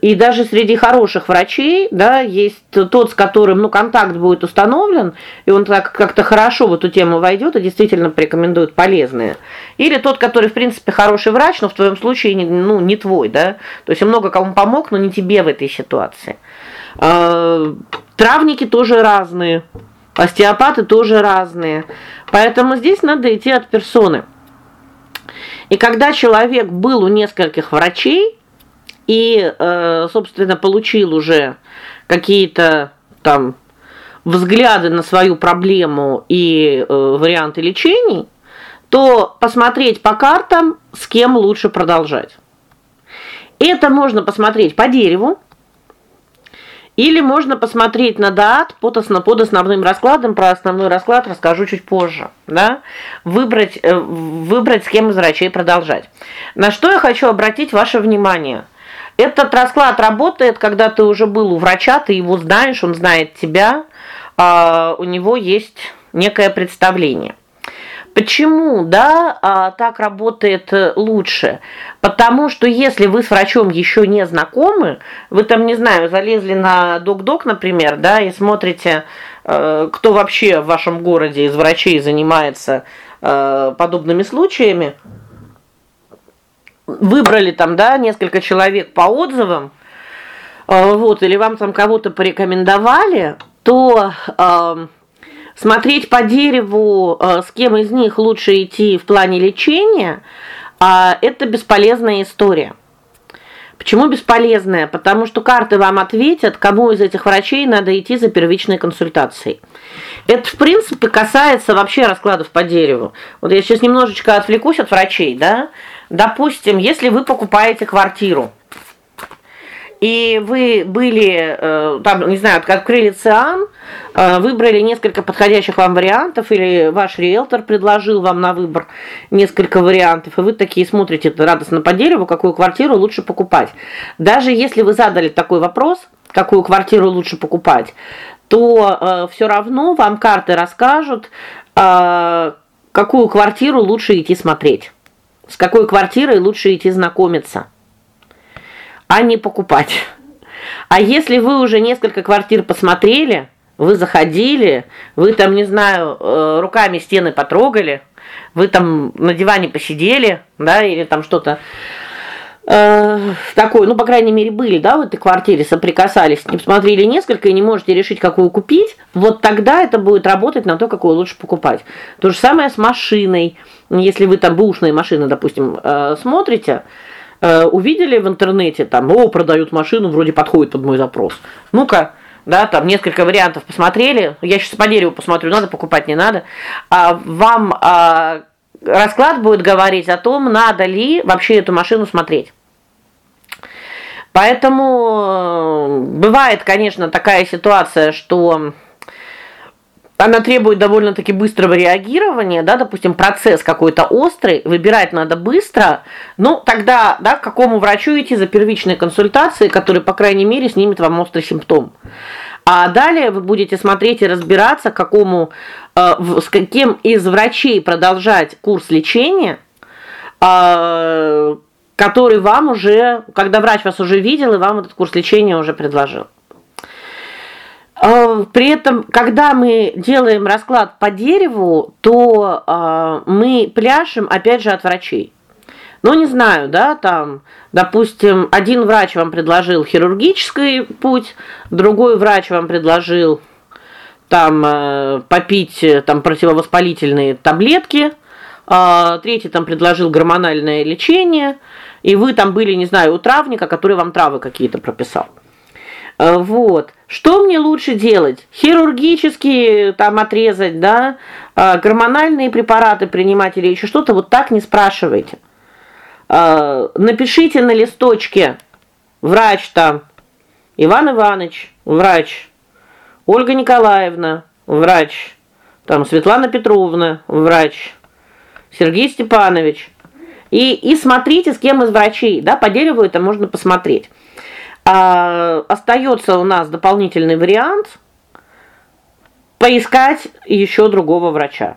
И даже среди хороших врачей, да, есть тот, с которым, ну, контакт будет установлен, и он так как-то хорошо в эту тему войдет и действительно порекомендует полезные. Или тот, который, в принципе, хороший врач, но в твоем случае ну, не твой, да? То есть много кому помог, но не тебе в этой ситуации. А, травники тоже разные. Остеопаты тоже разные. Поэтому здесь надо идти от персоны. И когда человек был у нескольких врачей, и, э, собственно, получил уже какие-то там взгляды на свою проблему и э, варианты лечений, то посмотреть по картам, с кем лучше продолжать. Это можно посмотреть по дереву. Или можно посмотреть на дат под основ, под основным раскладом, про основной расклад расскажу чуть позже, да? Выбрать э, выбрать с кем из врачей продолжать. На что я хочу обратить ваше внимание – этот расклад работает, когда ты уже был у врача, ты его знаешь, он знает тебя, а у него есть некое представление. Почему, да, а, так работает лучше? Потому что если вы с врачом еще не знакомы, вы там, не знаю, залезли на док-док, например, да, и смотрите, э, кто вообще в вашем городе из врачей занимается э, подобными случаями, выбрали там, да, несколько человек по отзывам, э, вот, или вам там кого-то порекомендовали, то э, смотреть по дереву, э, с кем из них лучше идти в плане лечения, э, это бесполезная история. Почему бесполезная? Потому что карты вам ответят, кому из этих врачей надо идти за первичной консультацией. Это, в принципе, касается вообще раскладов по дереву. Вот я сейчас немножечко отвлекусь от врачей, да? Допустим, если вы покупаете квартиру, и вы были э, там, не знаю, открыли циан, э, выбрали несколько подходящих вам вариантов или ваш риэлтор предложил вам на выбор несколько вариантов, и вы такие смотрите радостно по дереву, какую квартиру лучше покупать. Даже если вы задали такой вопрос, какую квартиру лучше покупать, то э, все равно вам карты расскажут, э, какую квартиру лучше идти смотреть. С какой квартирой лучше идти знакомиться а не покупать. А если вы уже несколько квартир посмотрели, вы заходили, вы там, не знаю, э, руками стены потрогали, вы там на диване посидели, да, или там что-то э такое, ну, по крайней мере, были, да, в этой квартире, соприкасались, не посмотрели несколько и не можете решить, какую купить, вот тогда это будет работать на то, какую лучше покупать. То же самое с машиной. Если вы там бушные машины, допустим, э смотрите, э, увидели в интернете там, о, продают машину, вроде подходит под мой запрос. Ну-ка, да, там несколько вариантов посмотрели. Я сейчас по дереву посмотрю, надо покупать, не надо. А вам а, расклад будет говорить о том, надо ли вообще эту машину смотреть. Поэтому э, бывает, конечно, такая ситуация, что она требует довольно-таки быстрого реагирования, да, допустим, процесс какой-то острый, выбирать надо быстро. Ну, тогда, да, к какому врачу идти за первичной консультацией, который, по крайней мере, снимет вам острый симптом. А далее вы будете смотреть и разбираться, к какому э, с каким из врачей продолжать курс лечения, э, который вам уже, когда врач вас уже видел и вам этот курс лечения уже предложил. А, при этом, когда мы делаем расклад по дереву, то э, мы пляшем опять же от врачей. Ну не знаю, да, там, допустим, один врач вам предложил хирургический путь, другой врач вам предложил там э, попить там противовоспалительные таблетки, э, третий там предложил гормональное лечение, и вы там были, не знаю, у травника, который вам травы какие-то прописал. Э, вот. Что мне лучше делать? Хирургически там отрезать, да? Э, гормональные препараты принимать или еще что-то? Вот так не спрашивайте. Э, напишите на листочке врач там Иван Иванович, врач. Ольга Николаевна, врач. Там Светлана Петровна, врач. Сергей Степанович. И и смотрите, с кем из врачей, да, по дереву это можно посмотреть. А остается у нас дополнительный вариант поискать еще другого врача.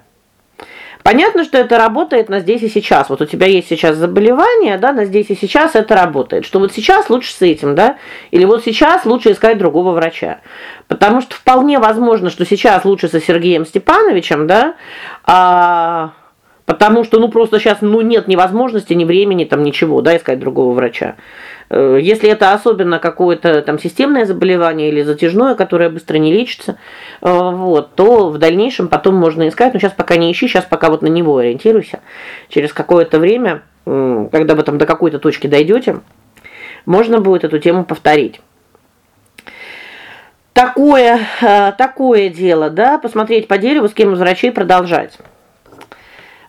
Понятно, что это работает на здесь и сейчас. Вот у тебя есть сейчас заболевание, да, на здесь и сейчас это работает. Что вот сейчас лучше с этим, да? Или вот сейчас лучше искать другого врача. Потому что вполне возможно, что сейчас лучше со Сергеем Степановичем, да? А потому что ну просто сейчас ну нет ни возможности, ни времени там ничего, да, искать другого врача. Э, если это особенно какое-то там системное заболевание или затяжное, которое быстро не лечится, э, вот, то в дальнейшем потом можно искать, но сейчас пока не ищи, сейчас пока вот на него ориентируйся. Через какое-то время, когда вы там до какой-то точки дойдете, можно будет эту тему повторить. Такое э, такое дело, да, посмотреть по дереву, с кем из врачей продолжать.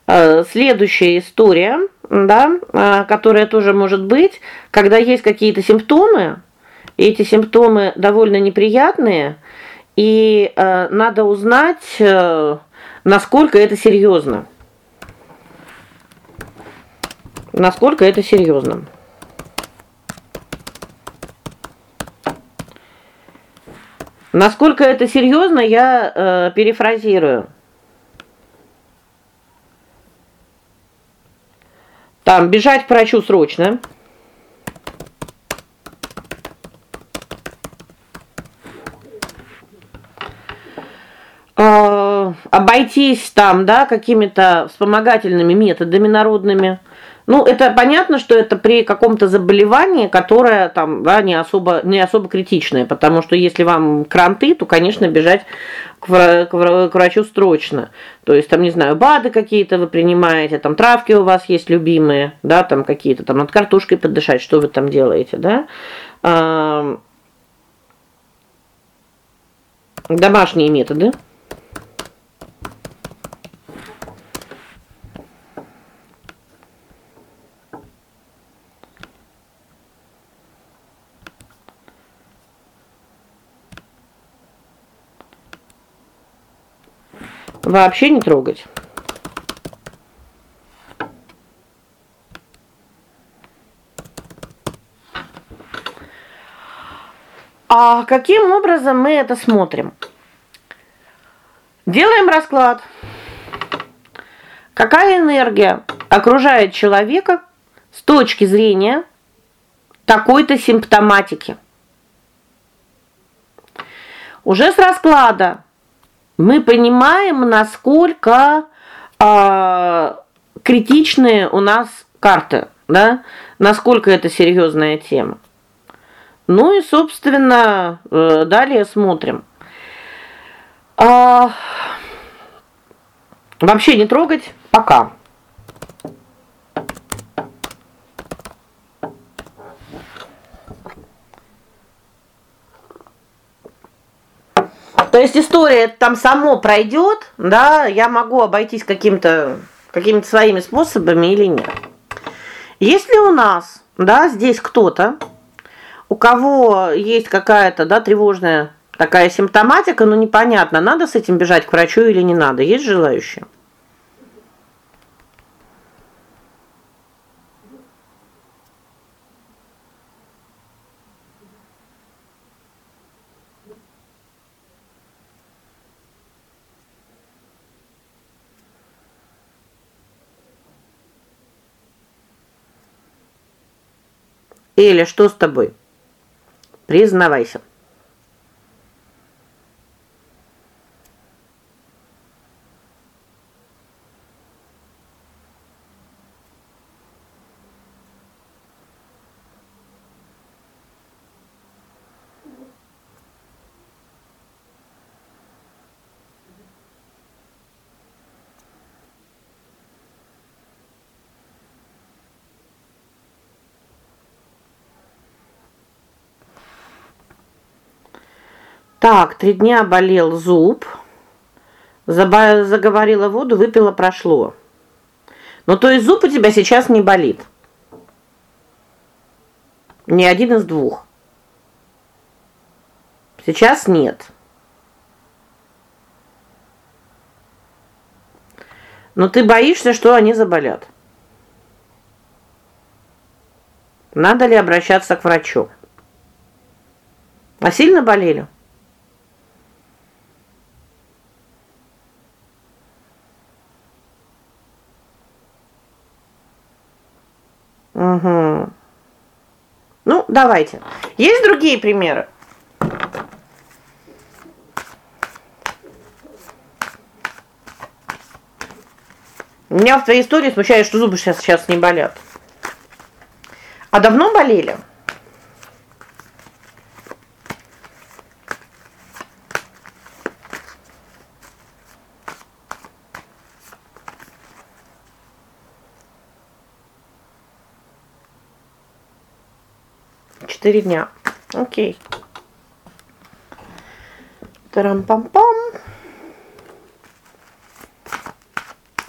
Следующая история да, а, которая тоже может быть, когда есть какие-то симптомы, эти симптомы довольно неприятные, и э, надо узнать, э, насколько это серьезно. Насколько это серьезно. Насколько это серьезно, я э, перефразирую. Там бежать к врачу срочно. А, обойтись там, да, какими-то вспомогательными методами народными. Ну, это понятно, что это при каком-то заболевании, которое там, да, не особо не особо критичное, потому что если вам кранты, то, конечно, бежать к, врачу срочно. То есть там, не знаю, БАДы какие-то вы принимаете, там травки у вас есть любимые, да, там какие-то там над картошкой подышать, что вы там делаете, да? Домашние методы. Вообще не трогать. А каким образом мы это смотрим? Делаем расклад. Какая энергия окружает человека с точки зрения такой-то симптоматики? Уже с расклада мы понимаем, насколько э, критичные у нас карты, да? Насколько это серьезная тема. Ну и, собственно, э, далее смотрим. А, вообще не трогать пока. То есть история там само пройдет, да, я могу обойтись каким-то какими-то своими способами или нет. Если у нас, да, здесь кто-то, у кого есть какая-то, да, тревожная такая симптоматика, но непонятно, надо с этим бежать к врачу или не надо. Есть желающие? Эля, что с тобой? Признавайся. Так, три дня болел зуб. Заговорила воду, выпила, прошло. Ну, то есть зуб у тебя сейчас не болит. Ни один из двух. Сейчас нет. Но ты боишься, что они заболят. Надо ли обращаться к врачу? А сильно болели? Угу. Ну, давайте. Есть другие примеры? Меня в твоей истории смущает, что зубы сейчас сейчас не болят. А давно болели? Четыре дня. О'кей. Тарам-пам-пам.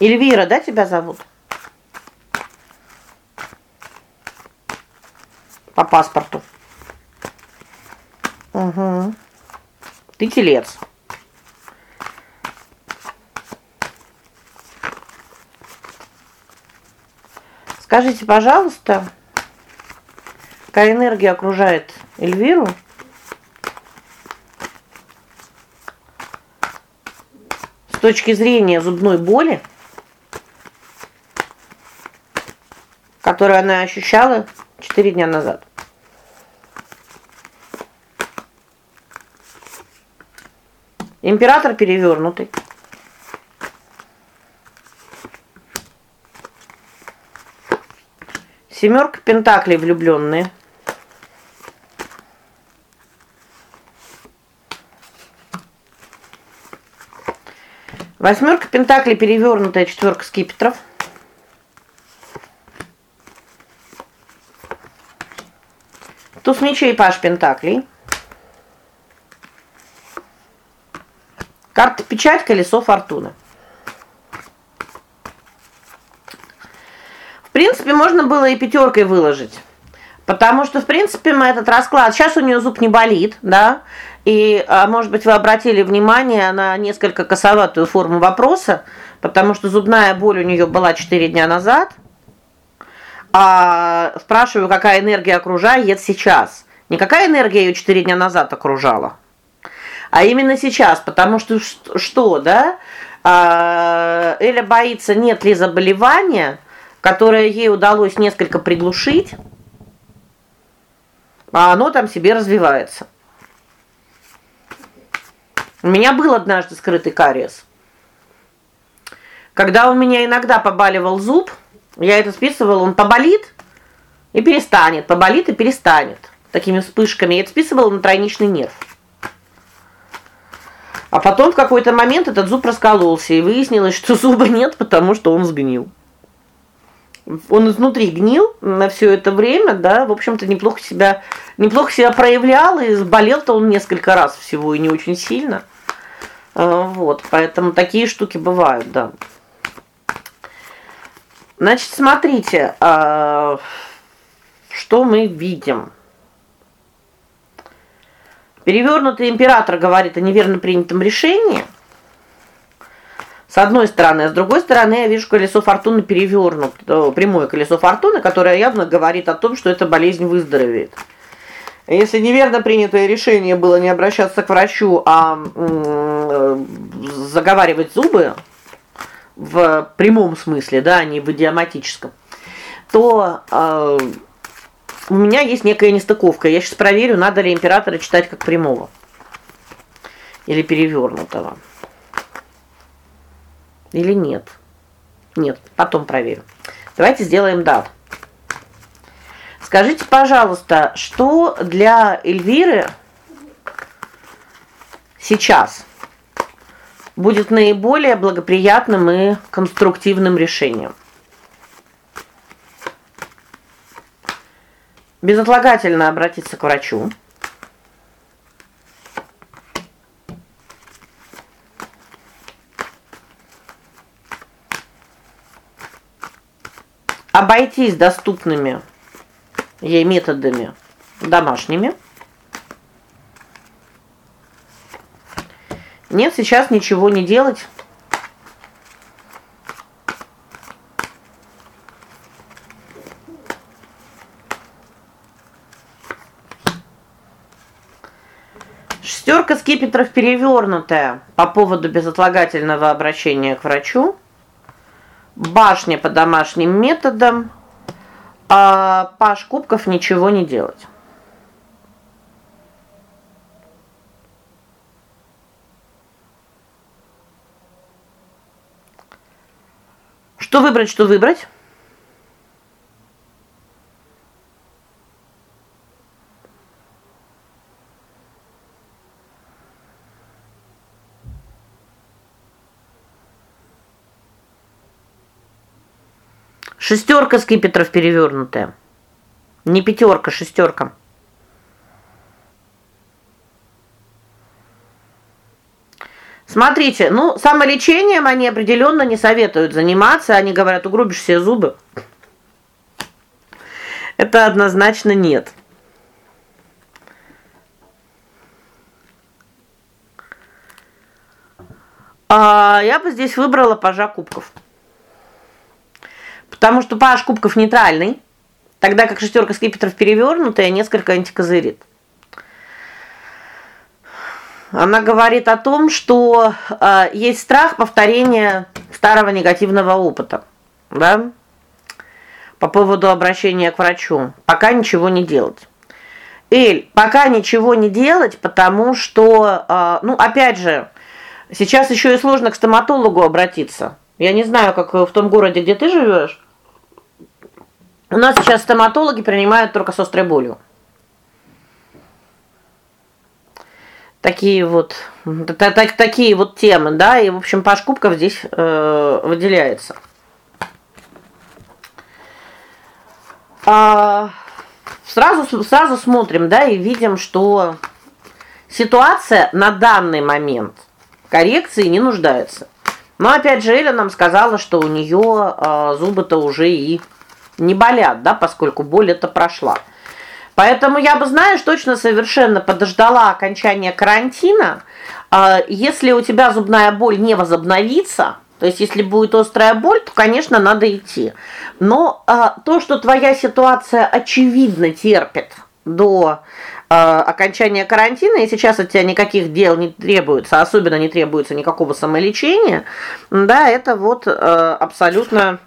Эльвира, да, тебя зовут? По паспорту. Угу. Ты телец. Скажите, пожалуйста, Такая энергия окружает Эльвиру. С точки зрения зубной боли, которую она ощущала 4 дня назад. Император перевернутый. Семерка пентаклей влюбленные. Восьмерка пентаклей перевернутая, четверка скипетров. Туз мечей, паш пентаклей. Карта печать, колесо фортуны. В принципе, можно было и пятеркой выложить. Потому что, в принципе, мы этот расклад. Сейчас у нее зуб не болит, да? И, а, может быть, вы обратили внимание на несколько косоватую форму вопроса, потому что зубная боль у нее была 4 дня назад. А спрашиваю, какая энергия окружает сейчас. Не какая энергия ее 4 дня назад окружала, а именно сейчас, потому что что, да? А, Эля боится, нет ли заболевания, которое ей удалось несколько приглушить, а оно там себе развивается. У меня был однажды скрытый кариес. Когда у меня иногда побаливал зуб, я это списывала, он поболит и перестанет, поболит и перестанет. Такими вспышками я это списывала на тройничный нерв. А потом в какой-то момент этот зуб раскололся, и выяснилось, что зуба нет, потому что он сгнил. Он изнутри гнил на все это время, да, в общем-то, неплохо себя неплохо себя проявлял, и болел-то он несколько раз всего и не очень сильно. А, вот, поэтому такие штуки бывают, да. Значит, смотрите, а, что мы видим. Перевернутый император говорит о неверно принятом решении. С одной стороны, а с другой стороны, я вижу колесо фортуны перевернуто, прямое колесо фортуны, которое явно говорит о том, что эта болезнь выздоровеет. Если неверно принятое решение было не обращаться к врачу, а заговаривать зубы в прямом смысле, да, а не в идиоматическом, то э, у меня есть некая нестыковка. Я сейчас проверю, надо ли императора читать как прямого или перевернутого. Или нет. Нет, потом проверю. Давайте сделаем дат. Скажите, пожалуйста, что для Эльвиры сейчас будет наиболее благоприятным и конструктивным решением? Безотлагательно обратиться к врачу. Обойтись доступными ей методами домашними. Нет, сейчас ничего не делать. Шестерка скипетров перевернутая по поводу безотлагательного обращения к врачу. Башня по домашним методам а Паш Кубков ничего не делать. Что выбрать, что выбрать? Шестерка скипетров перевернутая. Не пятерка, шестерка. Смотрите, ну, самолечением они определенно не советуют заниматься, они говорят: "Угробишь себе зубы". Это однозначно нет. А я бы здесь выбрала пажа кубков. Потому что паш кубков нейтральный, тогда как шестерка скипетров перевернутая, несколько антикозырит. Она говорит о том, что э, есть страх повторения старого негативного опыта, да? По поводу обращения к врачу. Пока ничего не делать. Эль, пока ничего не делать, потому что, э, ну, опять же, сейчас еще и сложно к стоматологу обратиться. Я не знаю, как в том городе, где ты живешь, У нас сейчас стоматологи принимают только с острой болью. Такие вот так, такие вот темы, да, и в общем Паш Кубков здесь э, выделяется. А сразу сразу смотрим, да, и видим, что ситуация на данный момент коррекции не нуждается. Но опять же Эля нам сказала, что у нее э, зубы-то уже и не болят, да, поскольку боль это прошла. Поэтому я бы, знаешь, точно совершенно подождала окончания карантина. Э, если у тебя зубная боль не возобновится, то есть если будет острая боль, то, конечно, надо идти. Но э, то, что твоя ситуация очевидно терпит до Э, окончания карантина, и сейчас от тебя никаких дел не требуется, особенно не требуется никакого самолечения, да, это вот абсолютно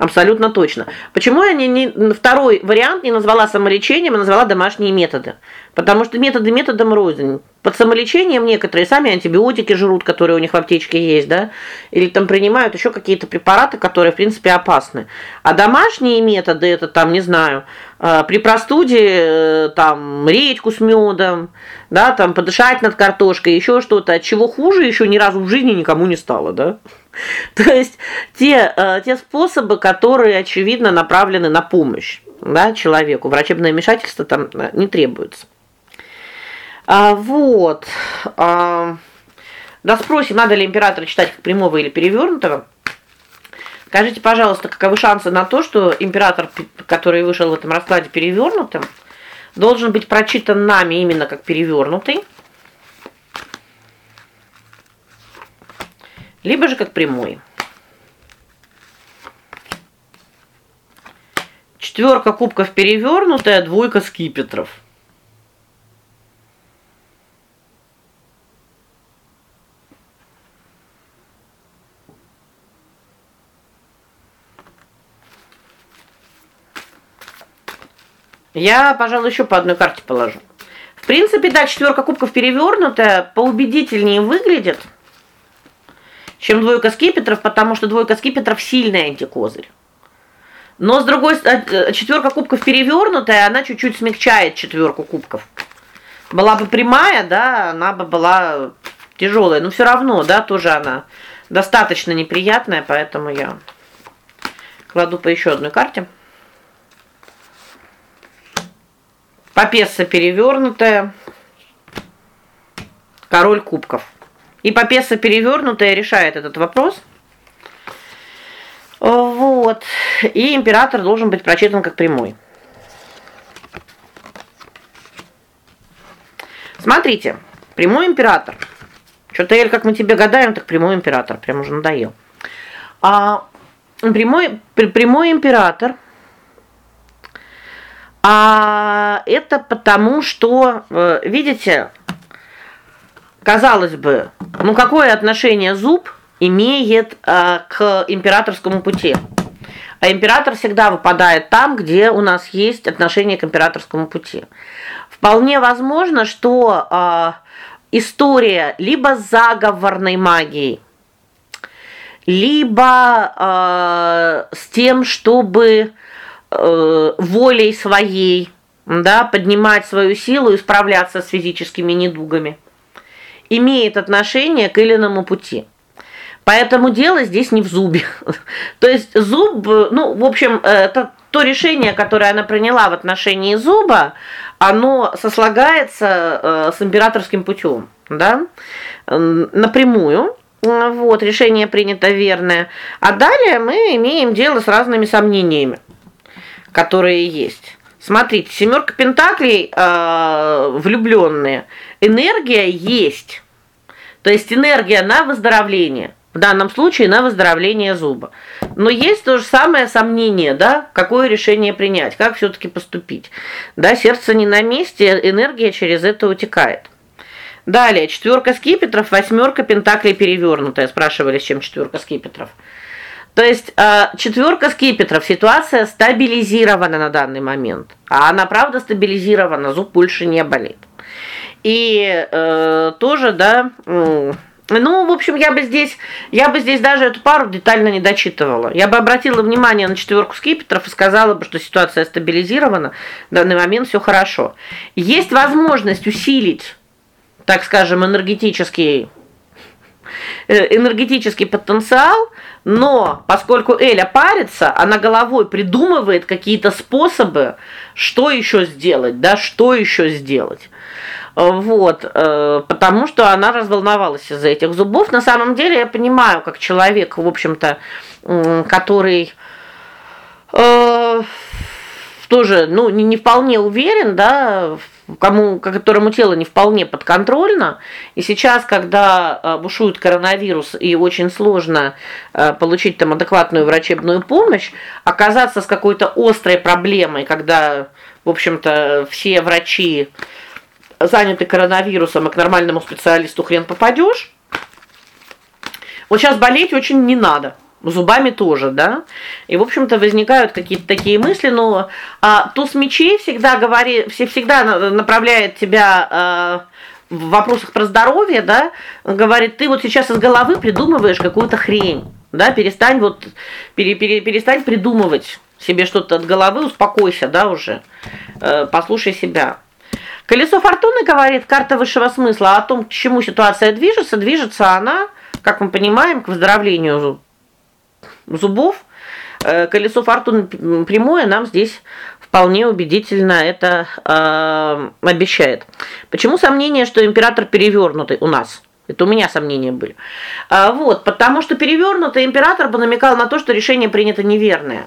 абсолютно точно. Почему я не, не второй вариант не назвала самолечением, а назвала домашние методы? Потому что методы методом рознь. Под самолечением некоторые сами антибиотики жрут, которые у них в аптечке есть, да? Или там принимают еще какие-то препараты, которые, в принципе, опасны. А домашние методы это там, не знаю, э, при простуде э, там редьку с медом, да, там подышать над картошкой, еще что-то, от чего хуже еще ни разу в жизни никому не стало, да? То есть те э, те способы, которые очевидно направлены на помощь, да, человеку. Врачебное вмешательство там не требуется. А, вот. А, да спросим, надо ли императора читать как прямого или перевернутого. Скажите, пожалуйста, каковы шансы на то, что император, который вышел в этом раскладе перевернутым, должен быть прочитан нами именно как перевернутый? Либо же как прямой. Четверка кубков перевернутая, двойка скипетров. Я, пожалуй, еще по одной карте положу. В принципе, да, четверка кубков перевернутая поубедительнее выглядит, чем двойка скипетров, потому что двойка скипетров сильный антикозырь. Но с другой стороны, э, четверка кубков перевернутая, она чуть-чуть смягчает четверку кубков. Была бы прямая, да, она бы была тяжелая, но все равно, да, тоже она достаточно неприятная, поэтому я кладу по еще одной карте. Попесса перевернутая. Король кубков. И попесса перевернутая решает этот вопрос. Вот. И император должен быть прочитан как прямой. Смотрите, прямой император. Что-то Эль, как мы тебе гадаем, так прямой император, прям уже надоел. А прямой прямой император а это потому, что, э, видите, казалось бы, ну какое отношение зуб имеет э, к императорскому пути? А император всегда выпадает там, где у нас есть отношение к императорскому пути. Вполне возможно, что э, история либо заговорной магией, либо э, с тем, чтобы э, волей своей, да, поднимать свою силу и справляться с физическими недугами, имеет отношение к илиному пути. Поэтому дело здесь не в зубе. То есть зуб, ну, в общем, это то решение, которое она приняла в отношении зуба, оно сослагается э, с императорским путем, да? Напрямую. Вот, решение принято верное. А далее мы имеем дело с разными сомнениями которые есть. Смотрите, семерка пентаклей э влюбленные. Энергия есть. То есть энергия на выздоровление. В данном случае на выздоровление зуба. Но есть то же самое сомнение, да, какое решение принять, как все таки поступить. Да, сердце не на месте, энергия через это утекает. Далее, четверка скипетров, восьмерка пентаклей перевернутая. Спрашивали, с чем четверка скипетров. То есть э четверка скипетров, ситуация стабилизирована на данный момент. А она правда стабилизирована, зуб больше не болит. И э тоже, да, Ну, в общем, я бы здесь я бы здесь даже эту пару детально не дочитывала. Я бы обратила внимание на четверку скипетров и сказала бы, что ситуация стабилизирована, в данный момент все хорошо. Есть возможность усилить, так скажем, энергетический э, энергетический потенциал, но поскольку Эля парится, она головой придумывает какие-то способы, что еще сделать, да, что еще сделать. Вот, э, потому что она разволновалась из-за этих зубов. На самом деле я понимаю, как человек, в общем-то, который э, тоже, ну, не, не вполне уверен, да, кому которому тело не вполне подконтрольно. И сейчас, когда бушует коронавирус и очень сложно э, получить там адекватную врачебную помощь, оказаться с какой-то острой проблемой, когда, в общем-то, все врачи заняты коронавирусом, и к нормальному специалисту хрен попадешь. Вот сейчас болеть очень не надо. Зубами тоже, да? И, в общем-то, возникают какие-то такие мысли, но а туз мечей всегда говорит, все всегда направляет тебя а, в вопросах про здоровье, да? Говорит: "Ты вот сейчас из головы придумываешь какую-то хрень". Да, перестань вот пере, пере, перестань придумывать себе что-то от головы, успокойся, да, уже. Э, послушай себя. Колесо фортуны говорит карта высшего смысла о том, к чему ситуация движется. Движется она, как мы понимаем, к выздоровлению зубов. Э, колесо фортуны прямое нам здесь вполне убедительно это э, обещает. Почему сомнение, что император перевернутый у нас? Это у меня сомнения были. А, вот, потому что перевернутый император бы намекал на то, что решение принято неверное.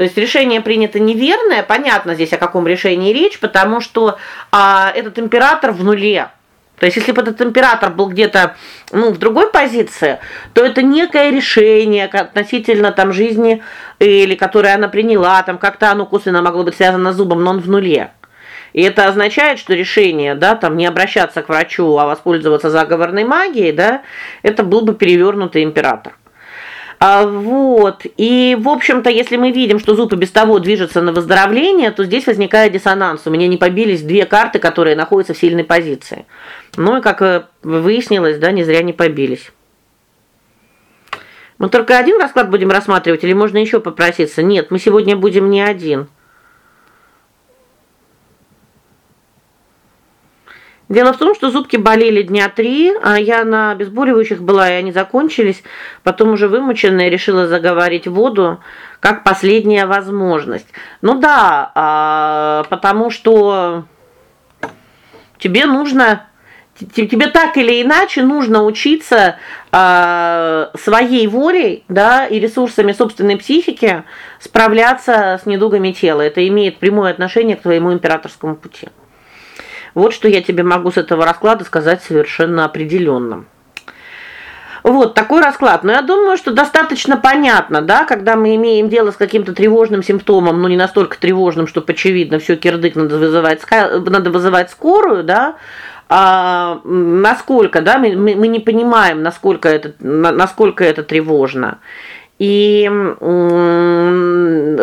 То есть решение принято неверное, понятно здесь о каком решении речь, потому что а этот император в нуле. То есть если бы этот император был где-то, ну, в другой позиции, то это некое решение относительно там жизни или которое она приняла, там как-то оно косвенно могло быть связано с зубом, но он в нуле. И это означает, что решение, да, там не обращаться к врачу, а воспользоваться заговорной магией, да, это был бы перевернутый император. А вот. И, в общем-то, если мы видим, что зуб и без того движется на выздоровление, то здесь возникает диссонанс. У меня не побились две карты, которые находятся в сильной позиции. Ну и как э, выяснилось, да, не зря не побились. Мы только один расклад будем рассматривать или можно еще попроситься? Нет, мы сегодня будем не один. Дело в том, что зубки болели дня три, а я на обезболивающих была, и они закончились. Потом уже вымученная решила заговорить воду как последняя возможность. Ну да, а, потому что тебе нужно тебе так или иначе нужно учиться э, своей волей, да, и ресурсами собственной психики справляться с недугами тела. Это имеет прямое отношение к твоему императорскому пути. Вот что я тебе могу с этого расклада сказать совершенно определенно. Вот такой расклад. Но я думаю, что достаточно понятно, да, когда мы имеем дело с каким-то тревожным симптомом, но не настолько тревожным, что очевидно, все кирдык надо вызывать надо вызывать скорую, да? А насколько, да, мы, мы не понимаем, насколько это насколько это тревожно. И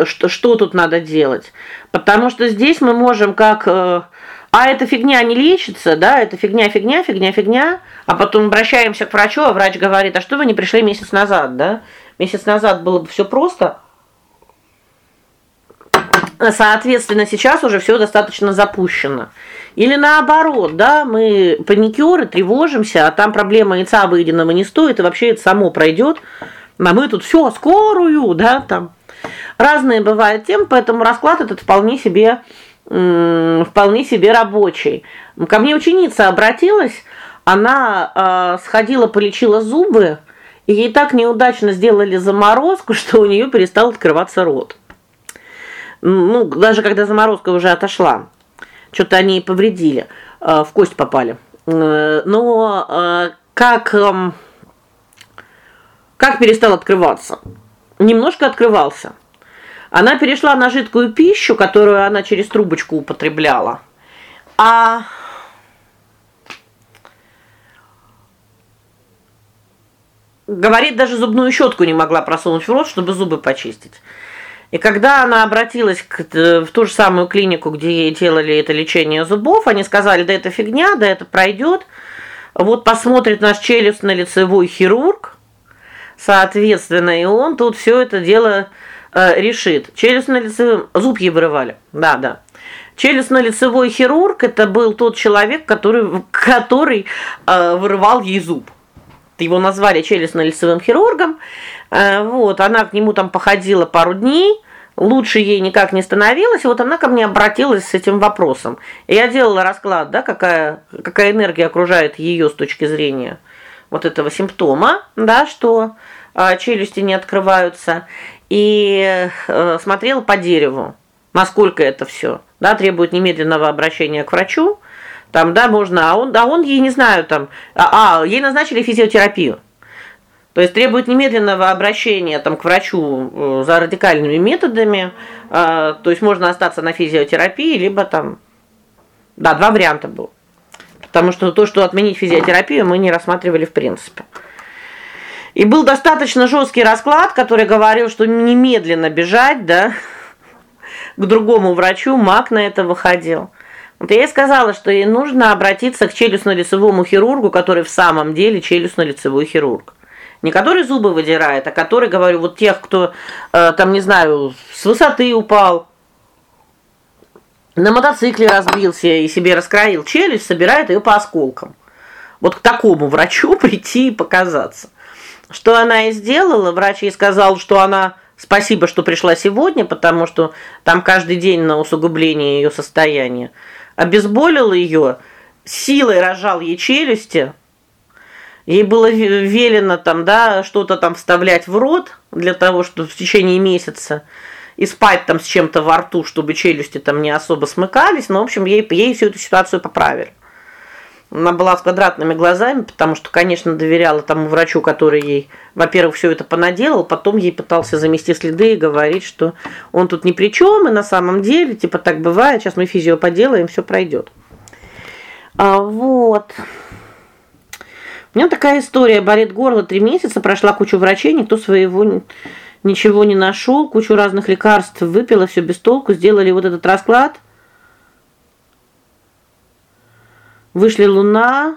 что что тут надо делать? Потому что здесь мы можем как э, а эта фигня не лечится, да, это фигня, фигня, фигня, фигня, а потом обращаемся к врачу, а врач говорит: "А что вы не пришли месяц назад, да? Месяц назад было бы все просто". Соответственно, сейчас уже все достаточно запущено. Или наоборот, да, мы паникеры, тревожимся, а там проблема яйца выеденного не стоит, и вообще это само пройдет. А мы тут все скорую, да, там. Разные бывают темы, поэтому расклад этот вполне себе вполне себе рабочий. Ко мне ученица обратилась, она э, сходила, полечила зубы, и ей так неудачно сделали заморозку, что у нее перестал открываться рот. Ну, даже когда заморозка уже отошла. Что-то они повредили, э, в кость попали. Э, но э, как э, как перестал открываться? Немножко открывался. Она перешла на жидкую пищу, которую она через трубочку употребляла. А говорит, даже зубную щетку не могла просунуть в рот, чтобы зубы почистить. И когда она обратилась к в ту же самую клинику, где ей делали это лечение зубов, они сказали: "Да это фигня, да это пройдет. вот посмотрит наш челюстно-лицевой хирург, соответственно, и он тут все это дело э, решит. Челюстно-лицевым зуб ей вырывали. Да, да. Челюстно-лицевой хирург это был тот человек, который который э, вырывал ей зуб. Его назвали челюстно-лицевым хирургом. Э, вот, она к нему там походила пару дней лучше ей никак не становилось, и вот она ко мне обратилась с этим вопросом. И я делала расклад, да, какая какая энергия окружает ее с точки зрения вот этого симптома, да, что э, челюсти не открываются, и э, смотрела по дереву, насколько это все, да, требует немедленного обращения к врачу. Там, да, можно, а он, да, он ей не знаю, там, а, а ей назначили физиотерапию. То есть требует немедленного обращения там к врачу э, за радикальными методами. Э, то есть можно остаться на физиотерапии, либо там Да, два варианта было. Потому что то, что отменить физиотерапию, мы не рассматривали в принципе. И был достаточно жесткий расклад, который говорил, что немедленно бежать, да, к другому врачу, Мак на это выходил. Вот я ей сказала, что ей нужно обратиться к челюстно-лицевому хирургу, который в самом деле челюстно-лицевой хирург. Не который зубы выдирает, а который, говорю, вот тех, кто э, там, не знаю, с высоты упал, на мотоцикле разбился и себе раскроил челюсть, собирает ее по осколкам. Вот к такому врачу прийти и показаться. Что она и сделала, врач ей сказал, что она спасибо, что пришла сегодня, потому что там каждый день на усугубление ее состояния. Обезболил ее, силой разжал ей челюсти, Ей было велено там, да, что-то там вставлять в рот для того, чтобы в течение месяца и спать там с чем-то во рту, чтобы челюсти там не особо смыкались, но в общем, ей ей всю эту ситуацию поправили. Она была с квадратными глазами, потому что, конечно, доверяла тому врачу, который ей, во-первых, все это понаделал, потом ей пытался замести следы и говорить, что он тут ни при чем, и на самом деле, типа так бывает, сейчас мы физио поделаем, все пройдет. А вот. У меня такая история, болит горло три месяца, прошла кучу врачей, никто своего ничего не нашел, кучу разных лекарств выпила, все без толку, сделали вот этот расклад. Вышли луна,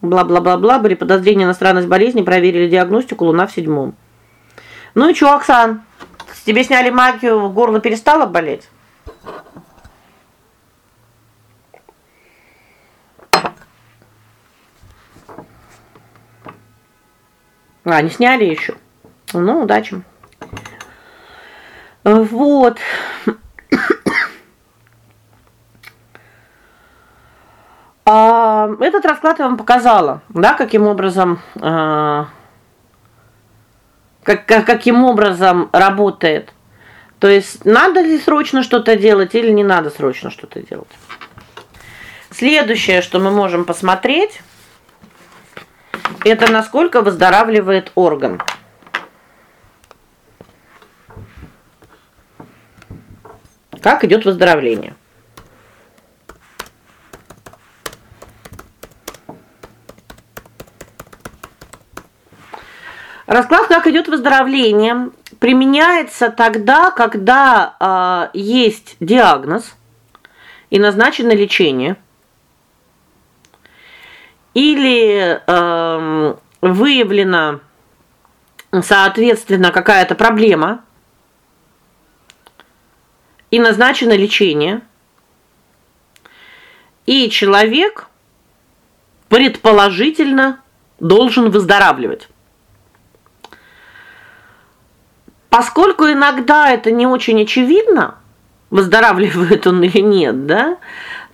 бла-бла-бла-бла, были подозрения на странность болезни, проверили диагностику, луна в седьмом. Ну и что, Оксан? Тебе сняли магию, горло перестало болеть? А, не сняли еще. Ну, удачи. Вот. Этот расклад я вам показала, да, каким образом э, как, как каким образом работает. То есть надо ли срочно что-то делать или не надо срочно что-то делать. Следующее, что мы можем посмотреть, это насколько выздоравливает орган. Как идет выздоровление? Расклад как идет выздоровление применяется тогда, когда э, есть диагноз и назначено лечение или э, выявлена соответственно какая-то проблема и назначено лечение. И человек предположительно должен выздоравливать. Поскольку иногда это не очень очевидно, выздоравливает он или нет, да?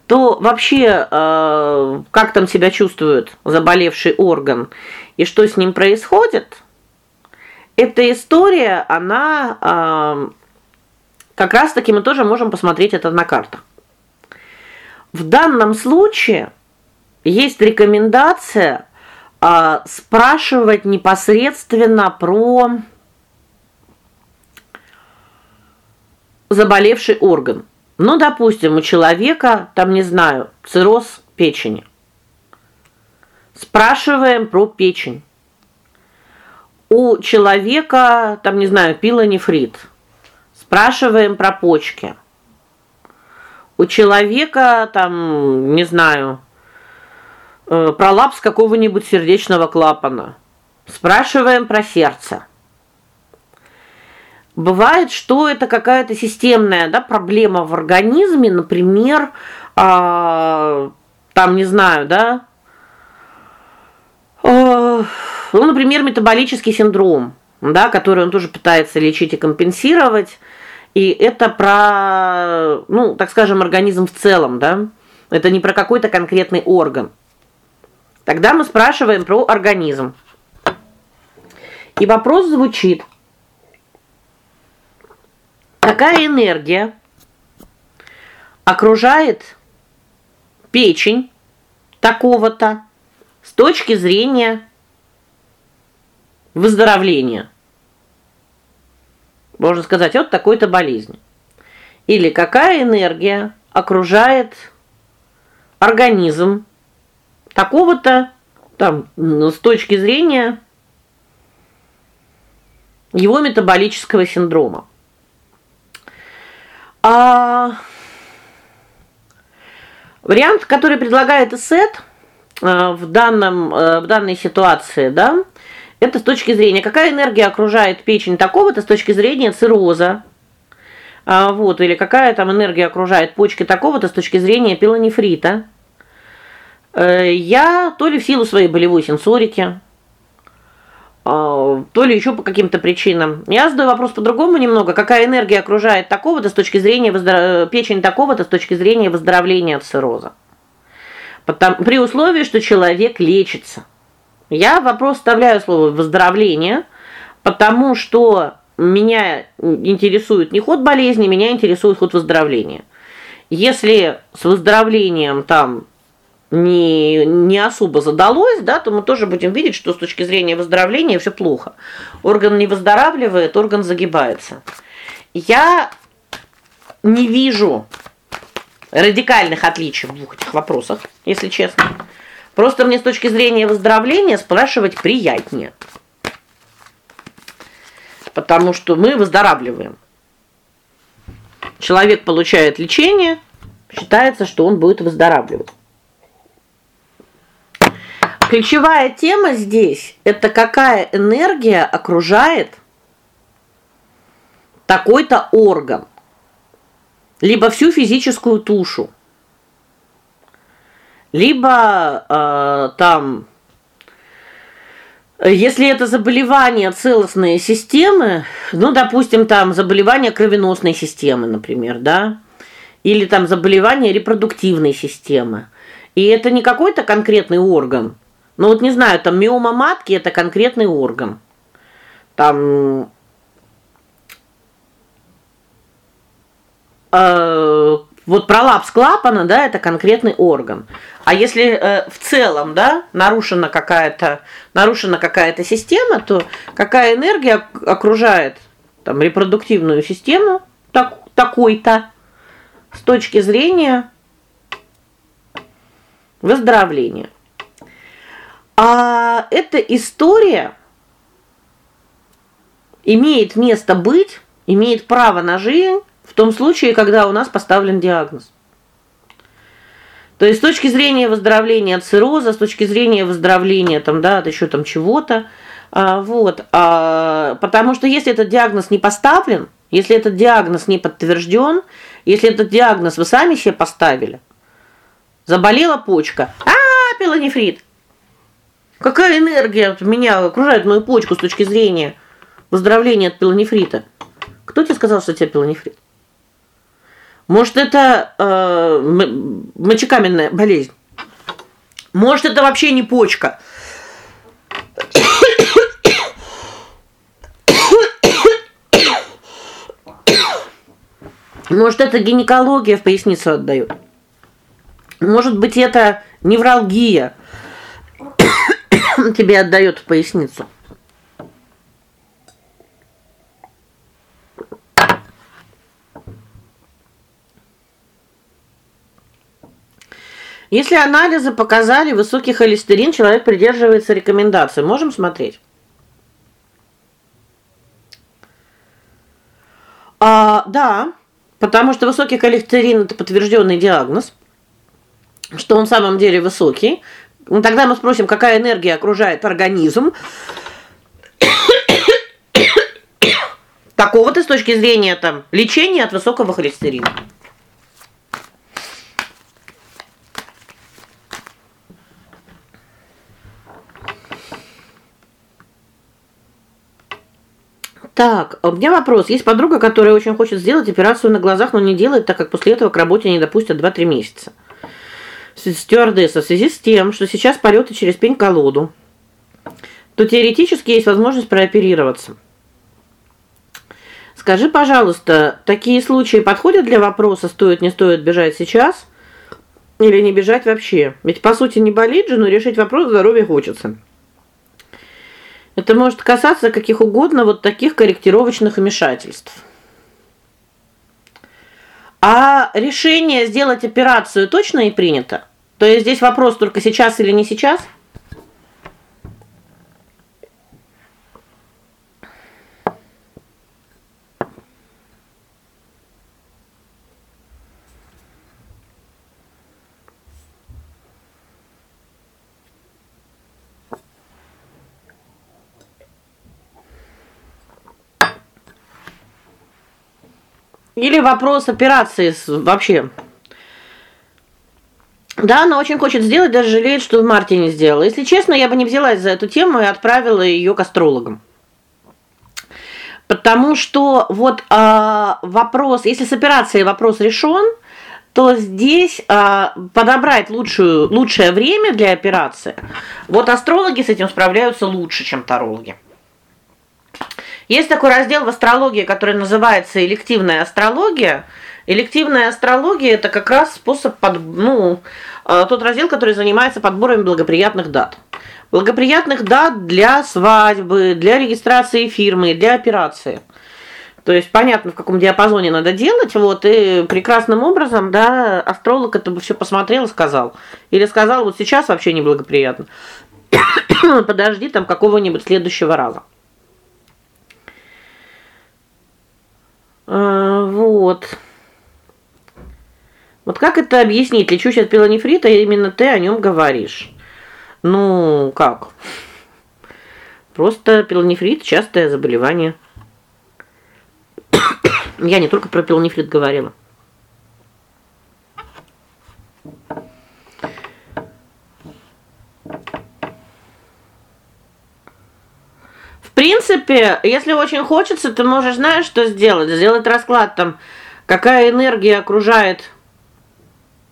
то вообще, э, как там себя чувствует заболевший орган и что с ним происходит? Эта история, она э, как раз таки мы тоже можем посмотреть это на картах. В данном случае есть рекомендация э, спрашивать непосредственно про заболевший орган. Ну, допустим, у человека, там, не знаю, цирроз печени. Спрашиваем про печень. У человека, там, не знаю, пилонефрит. Спрашиваем про почки. У человека, там, не знаю, э, пролапс какого-нибудь сердечного клапана. Спрашиваем про сердце. Бывает, что это какая-то системная, да, проблема в организме, например, а, там, не знаю, да, э, ну, например, метаболический синдром, да, который он тоже пытается лечить и компенсировать. И это про, ну, так скажем, организм в целом, да? Это не про какой-то конкретный орган. Тогда мы спрашиваем про организм. И вопрос звучит: Какая энергия окружает печень такого-то с точки зрения выздоровления? Можно сказать, вот такой-то болезнь. Или какая энергия окружает организм такого-то там с точки зрения его метаболического синдрома. А вариант, который предлагает ИСЭТ э, в данном э, в данной ситуации, да, это с точки зрения, какая энергия окружает печень такого-то с точки зрения цирроза. А вот, или какая там энергия окружает почки такого-то с точки зрения пилонефрита. Э, я то ли в силу своей болевой сенсорики, то ли еще по каким-то причинам. Я задаю вопрос по-другому немного. Какая энергия окружает такого-то с точки зрения выздоров... печень такого-то с точки зрения выздоровления от цирроза? Потому при условии, что человек лечится. Я вопрос вставляю слово выздоровление, потому что меня интересует не ход болезни, меня интересует ход выздоровления. Если с выздоровлением там не не особо задалось, да, то мы тоже будем видеть, что с точки зрения выздоровления все плохо. Орган не выздоравливает, орган загибается. Я не вижу радикальных отличий в двух этих вопросах, если честно. Просто мне с точки зрения выздоровления спрашивать приятнее. Потому что мы выздоравливаем. Человек получает лечение, считается, что он будет выздоравливать. Ключевая тема здесь это какая энергия окружает такой-то орган, либо всю физическую тушу. Либо э, там если это заболевание целостной системы, ну, допустим, там заболевание кровеносной системы, например, да? Или там заболевание репродуктивной системы. И это не какой-то конкретный орган, ну вот не знаю, там миома матки это конкретный орган. Там э, вот пролапс клапана, да, это конкретный орган. А если э, в целом, да, нарушена какая-то нарушена какая-то система, то какая энергия окружает там репродуктивную систему так, такой-то с точки зрения выздоровления. А эта история имеет место быть, имеет право на жизнь в том случае, когда у нас поставлен диагноз. То есть с точки зрения выздоровления от цирроза, с точки зрения выздоровления там, да, от еще там чего-то, а, вот, а, потому что если этот диагноз не поставлен, если этот диагноз не подтвержден, если этот диагноз вы сами себе поставили, заболела почка. А, пилонефрит. Какая энергия меня окружает мою почку с точки зрения выздоровления от пилонефрита? Кто тебе сказал, что у тебя пилонефрит? Может, это э, мочекаменная болезнь? Может, это вообще не почка? Может, это гинекология в поясницу отдает? Может быть, это невралгия? Тебе отдает в поясницу. Если анализы показали высокий холестерин, человек придерживается рекомендаций. Можем смотреть. А, да, потому что высокий холестерин это подтвержденный диагноз, что он в самом деле высокий Ну тогда мы спросим, какая энергия окружает организм. Такого-то с точки зрения там лечения от высокого холестерина. Так, у меня вопрос. Есть подруга, которая очень хочет сделать операцию на глазах, но не делает, так как после этого к работе не допустят 2-3 месяца. Стюардесса в связи с тем, что сейчас полеты через пень-колоду, то теоретически есть возможность прооперироваться. Скажи, пожалуйста, такие случаи подходят для вопроса стоит не стоит бежать сейчас или не бежать вообще? Ведь по сути не болит же, но решить вопрос здоровья хочется. Это может касаться каких угодно вот таких корректировочных вмешательств. А решение сделать операцию точно и принято? То есть здесь вопрос только сейчас или не сейчас? Или вопрос операции вообще. Да, она очень хочет сделать, даже жалеет, что в марте не сделала. Если честно, я бы не взялась за эту тему и отправила ее к астрологам. Потому что вот а, вопрос, если с операцией вопрос решен, то здесь а, подобрать лучшую лучшее время для операции. Вот астрологи с этим справляются лучше, чем тарологи. Есть такой раздел в астрологии, который называется элективная астрология. Элективная астрология это как раз способ под, ну, э, тот раздел, который занимается подбором благоприятных дат. Благоприятных дат для свадьбы, для регистрации фирмы, для операции. То есть понятно, в каком диапазоне надо делать, вот и прекрасным образом, да, астролог это бы все посмотрел и сказал. Или сказал: "Вот сейчас вообще неблагоприятно. Подожди там какого-нибудь следующего раза". А, вот. Вот как это объяснить? Лечусь от пилонефрита, именно ты о нем говоришь. Ну, как? Просто пилонефрит частое заболевание. Я не только про пилонефрит говорила. принципе, если очень хочется, ты можешь, знаешь, что сделать? Сделать расклад там, какая энергия окружает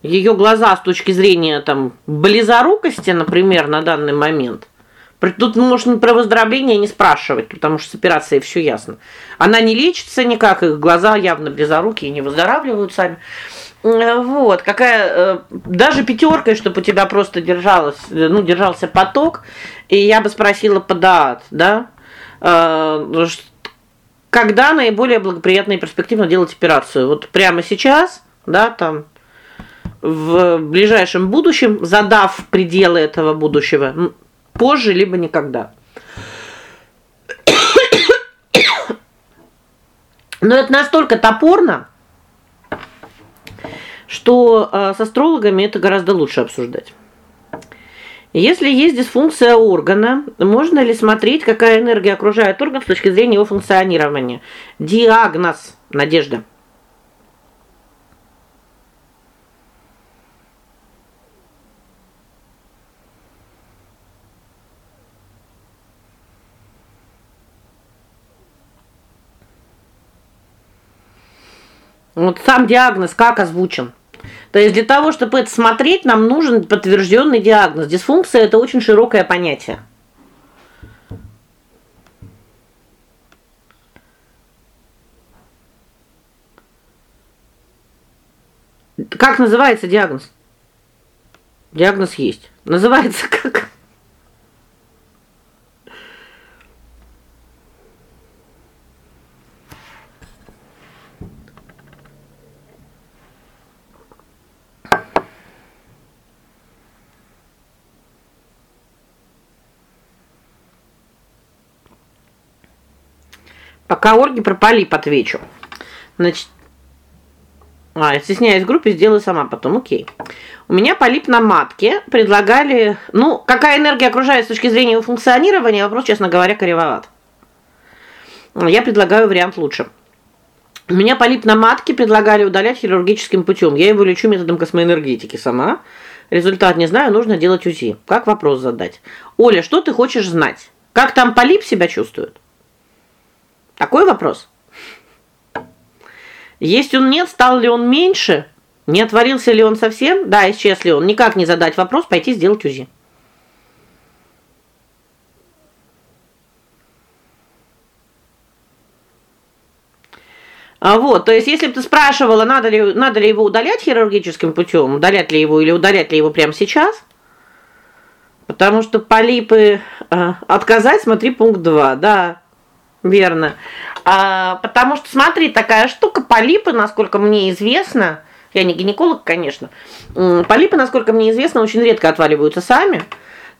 ее глаза с точки зрения там близорукости, например, на данный момент. Тут можно про выздоровление не спрашивать, потому что с операцией все ясно. Она не лечится никак, их глаза явно близорукие, не выздоравливают сами. Вот, какая э, даже пятеркой, чтобы у тебя просто держалась, ну, держался поток, и я бы спросила по дат, да? Э, когда наиболее благоприятно и перспективно делать операцию? Вот прямо сейчас, да, там в ближайшем будущем, задав пределы этого будущего, позже либо никогда. Но это настолько топорно, что э, с астрологами это гораздо лучше обсуждать. Если есть дисфункция органа, можно ли смотреть, какая энергия окружает орган с точки зрения его функционирования? Диагноз. Надежда. Вот сам диагноз как озвучен? То есть для того, чтобы это смотреть, нам нужен подтвержденный диагноз. Дисфункция это очень широкое понятие. Как называется диагноз? Диагноз есть. Называется как? Пока Ольге про полип отвечу. Значит, А, стесняюсь в группе, сделаю сама потом. О'кей. У меня полип на матке. Предлагали, ну, какая энергия окружает с точки зрения его функционирования, вопрос, честно говоря, коревоват. Я предлагаю вариант лучше. У меня полип на матке предлагали удалять хирургическим путем. Я его лечу методом космоэнергетики сама. Результат не знаю, нужно делать УЗИ. Как вопрос задать? Оля, что ты хочешь знать? Как там полип себя чувствует? Такой вопрос. Есть он нет, стал ли он меньше? Не отворился ли он совсем? Да, исчез ли он? Никак не задать вопрос, пойти сделать УЗИ. А вот, то есть если бы ты спрашивала, надо ли надо ли его удалять хирургическим путем, удалять ли его или удалять ли его прямо сейчас? Потому что полипы э, отказать, смотри пункт 2. Да. Верно. А, потому что смотри, такая штука полипы, насколько мне известно, я не гинеколог, конечно. Полипы, насколько мне известно, очень редко отваливаются сами.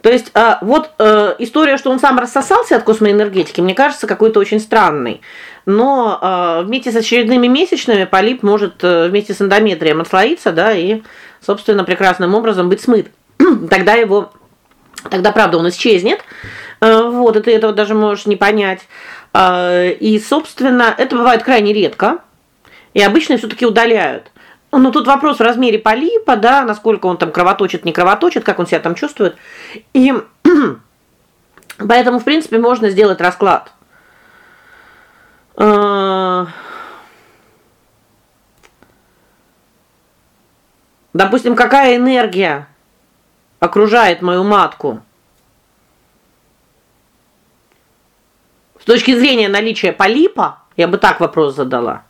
То есть, а, вот а, история, что он сам рассосался от космоэнергетики, мне кажется, какой-то очень странной. Но а, вместе с очередными месячными полип может а, вместе с эндометрием отслоиться, да, и, собственно, прекрасным образом быть смыт. Тогда его тогда правда он исчезнет. А, вот, и ты этого даже можешь не понять. А, и, собственно, это бывает крайне редко. И обычно все таки удаляют. Ну тут вопрос в размере полипа, да, насколько он там кровоточит, не кровоточит, как он себя там чувствует. И поэтому, в принципе, можно сделать расклад. А, допустим, какая энергия окружает мою матку? Точки зрения наличия полипа, я бы так вопрос задала.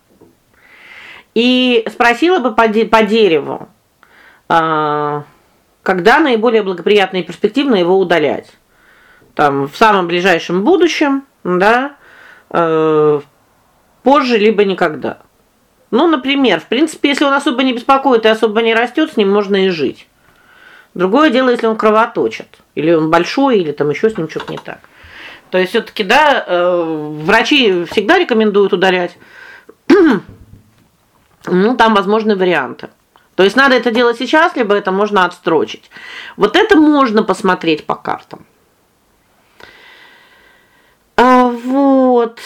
И спросила бы по, по дереву, а, когда наиболее благоприятно и перспективно его удалять. Там в самом ближайшем будущем, да, э, позже либо никогда. Ну, например, в принципе, если он особо не беспокоит и особо не растет, с ним можно и жить. Другое дело, если он кровоточит, или он большой, или там еще с ним что-то не так. То есть все таки да, э, врачи всегда рекомендуют удалять. ну, там возможны варианты. То есть надо это делать сейчас, либо это можно отстрочить. Вот это можно посмотреть по картам. А, вот.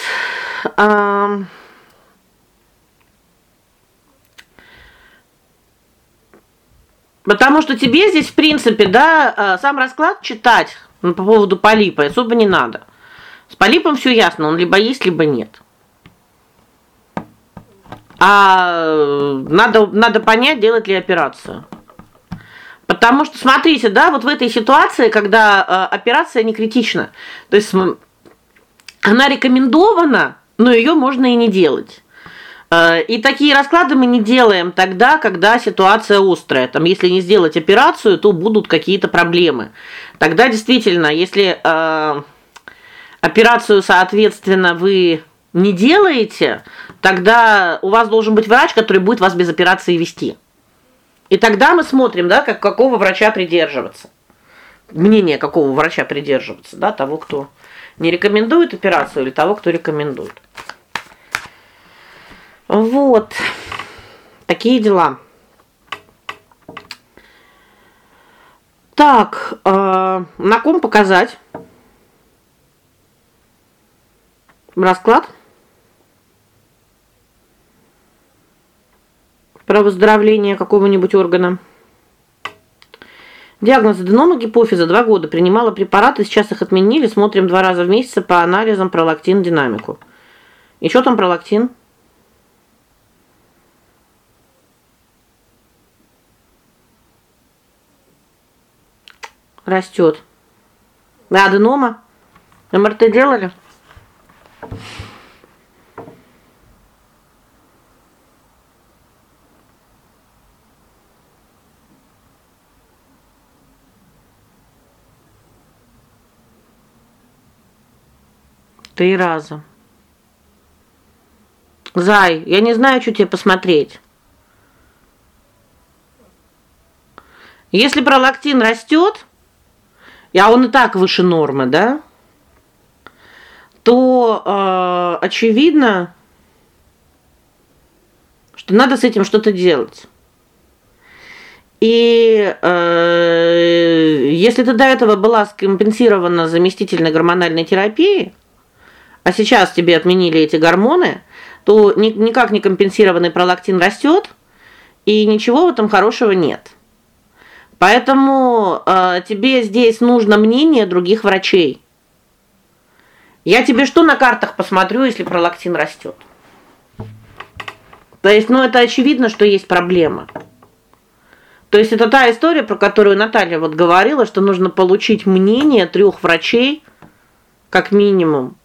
А, Потому что тебе здесь, в принципе, да, а, сам расклад читать по поводу полипа особо не надо. С полипом все ясно, он либо есть, либо нет. А надо надо понять, делать ли операцию. Потому что смотрите, да, вот в этой ситуации, когда э, операция не критична, то есть она рекомендована, но ее можно и не делать. Э, и такие расклады мы не делаем тогда, когда ситуация острая. Там если не сделать операцию, то будут какие-то проблемы. Тогда действительно, если э, операцию, соответственно, вы не делаете, тогда у вас должен быть врач, который будет вас без операции вести. И тогда мы смотрим, да, как какого врача придерживаться. Мнение какого врача придерживаться, да, того, кто не рекомендует операцию или того, кто рекомендует. Вот. Такие дела. Так, э, на ком показать? Расклад. Про выздоровление какого-нибудь органа. Диагноз аденома гипофиза два года принимала препараты, сейчас их отменили, смотрим два раза в месяц по анализам пролактин динамику. Что там пролактин? Растет. Аденома? МРТ делали? Три раза. Зай, я не знаю, что тебе посмотреть. Если пролактин растет, а он и так выше нормы, да? То э, очевидно, что надо с этим что-то делать. И э, если ты до этого была скомпенсирована заместительной гормональной терапией, а сейчас тебе отменили эти гормоны, то ни, никак не компенсированный пролактин растет, и ничего в этом хорошего нет. Поэтому э, тебе здесь нужно мнение других врачей. Я тебе что на картах посмотрю, если пролактин растет? То есть, ну это очевидно, что есть проблема. То есть это та история, про которую Наталья вот говорила, что нужно получить мнение трех врачей как минимум.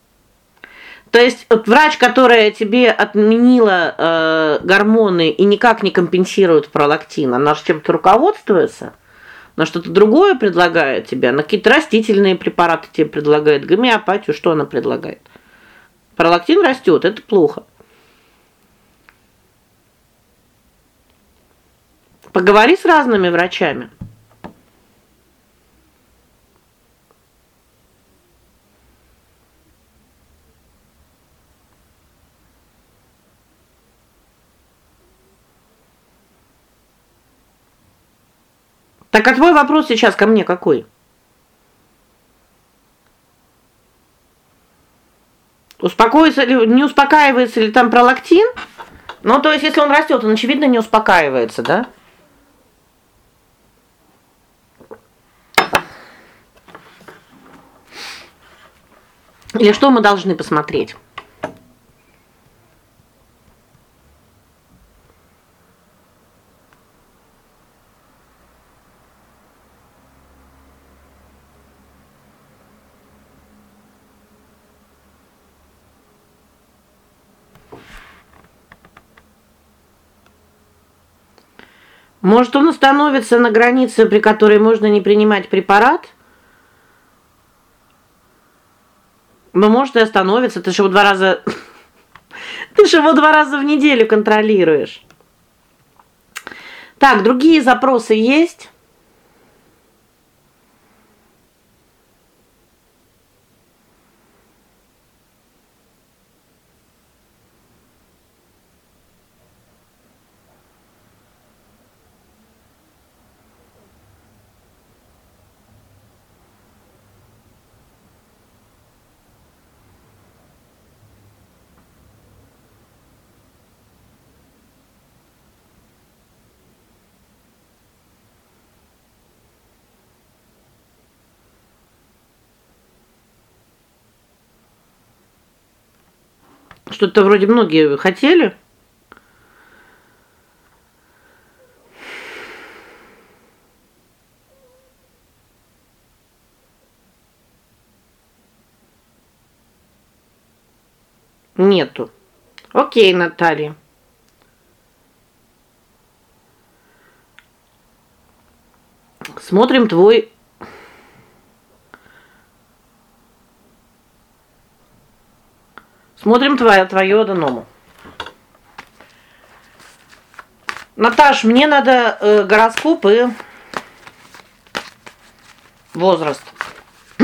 То есть вот врач, которая тебе отменила э, гормоны и никак не компенсирует пролактин, она же чем-то руководствуется, на что-то другое предлагает тебе, на какие-то растительные препараты тебе предлагает, гомеопатию, что она предлагает? Пролактин растет, это плохо. Поговори с разными врачами. Так а твой вопрос сейчас ко мне какой? Успокоится ли не успокаивается ли там пролактин? Ну, то есть если он растет, он очевидно не успокаивается, да? Или что мы должны посмотреть? Может, он остановится на границе, при которой можно не принимать препарат? Но может и остановится, ты же его два раза Ты же его два раза в неделю контролируешь. Так, другие запросы есть? Что-то вроде многие хотели. Нету. О'кей, Наталья. Смотрим твой Смотрим твое твое аденому. Наташ, мне надо э, гороскоп и возраст.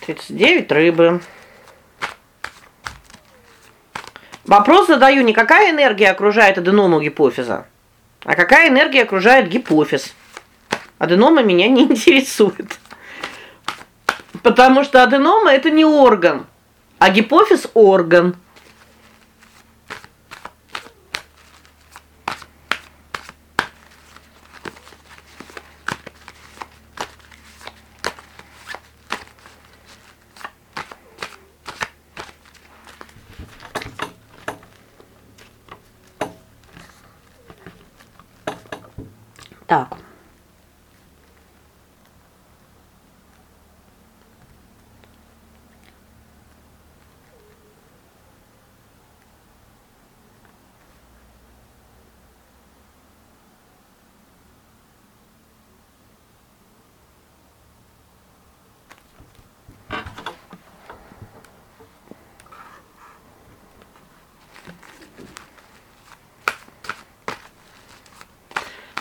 Тридцать девять рыбы. Вопрос задаю не какая энергия окружает аденому гипофиза, а какая энергия окружает гипофиз. Аденома меня не интересует. Потому что аденома это не орган, а гипофиз орган. Так.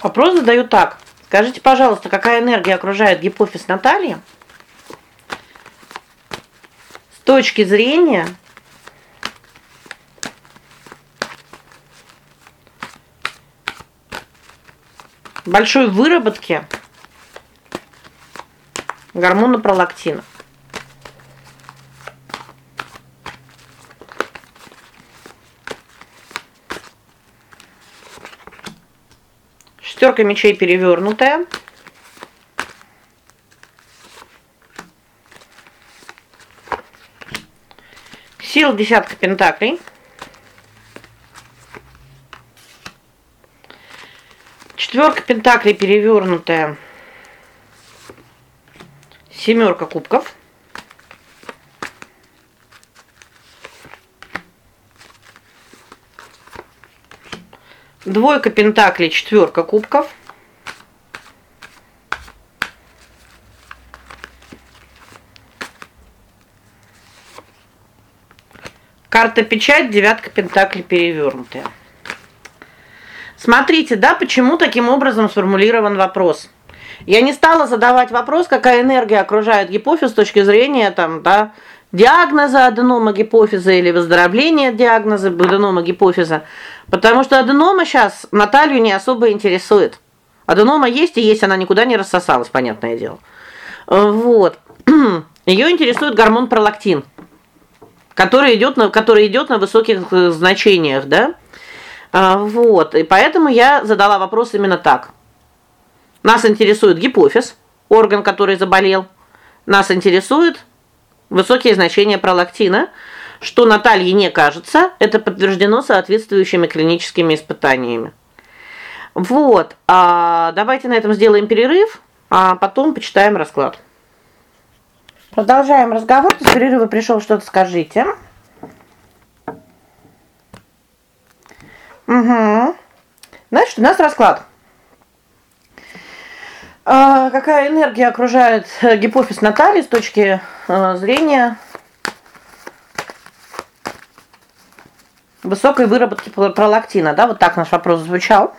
Вопрос задаю так: Скажите, пожалуйста, какая энергия окружает гипофиз Натальи? точки зрения большой выработки гормона пролактина. Шестерка мечей перевернутая. Сил десятка пентаклей. Четверка пентаклей перевернутая. Семерка кубков. Двойка пентаклей, четверка кубков. Карта печать, девятка пентаклей перевернутая. Смотрите, да, почему таким образом сформулирован вопрос. Я не стала задавать вопрос, какая энергия окружает гипофиз с точки зрения там, да, диагноза аденома гипофиза или выздоровления диагноза аденома гипофиза, потому что аденома сейчас Наталью не особо интересует. Аденома есть и есть, она никуда не рассосалась, понятное дело. Вот. Ее интересует гормон пролактин, который идет на который идет на высоких э, значениях, да? А, вот. И поэтому я задала вопрос именно так. Нас интересует гипофиз, орган, который заболел. Нас интересует высокие значения пролактина, что Наталье не кажется, это подтверждено соответствующими клиническими испытаниями. Вот. А давайте на этом сделаем перерыв, а потом почитаем расклад. Продолжаем разговор. С перерыва пришел что-то скажите. Угу. Значит, у нас расклад. А, какая энергия окружает э, гипофиз Натальи с точки зрения высокой выработки пролактина, да? Вот так наш вопрос звучал.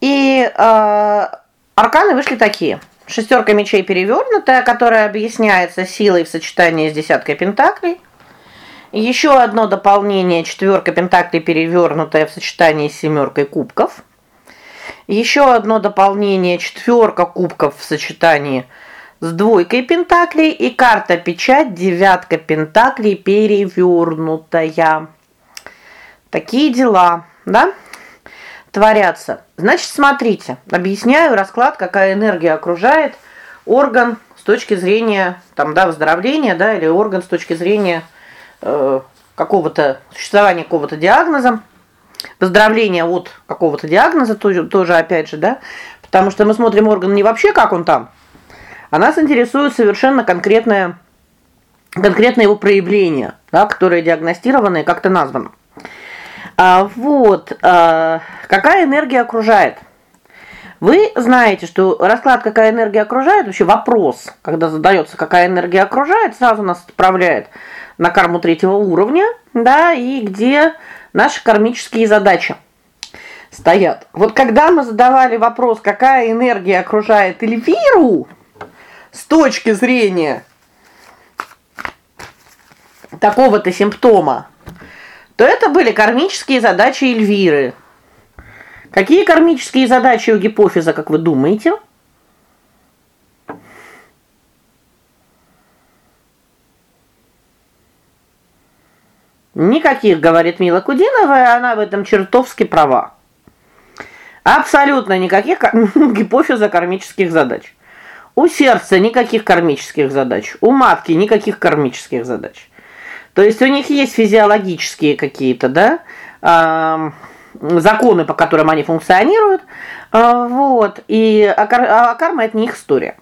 И э, арканы вышли такие: шестерка мечей перевернутая, которая объясняется силой в сочетании с десяткой пентаклей. Еще одно дополнение четверка пентаклей перевернутая в сочетании с семеркой кубков. Еще одно дополнение четверка кубков в сочетании с двойкой пентаклей и карта печать девятка пентаклей перевернутая. Такие дела, да? Творятся. Значит, смотрите, объясняю расклад, какая энергия окружает орган с точки зрения там, да, выздоровления, да, или орган с точки зрения э, какого-то существования какого-то диагноза, выздоровления от какого-то диагноза тоже, тоже опять же, да? Потому что мы смотрим орган не вообще, как он там, а нас интересует совершенно конкретное конкретное его проявление, да, которое диагностировано и как-то названо. А вот, а, какая энергия окружает? Вы знаете, что расклад какая энергия окружает, вообще вопрос, когда задается, какая энергия окружает, сразу нас отправляет на карму третьего уровня, да, и где наши кармические задачи стоят. Вот когда мы задавали вопрос, какая энергия окружает Эльвиру с точки зрения такого-то симптома, то это были кармические задачи Эльвиры. Какие кармические задачи у гипофиза, как вы думаете? Никаких, говорит Мила Кудинова, и она в этом чертовски права. Абсолютно никаких гипофиза кармических задач. У сердца никаких кармических задач, у матки никаких кармических задач. То есть у них есть физиологические какие-то, да, э, законы, по которым они функционируют. Э, вот. И а, а карма это не их история.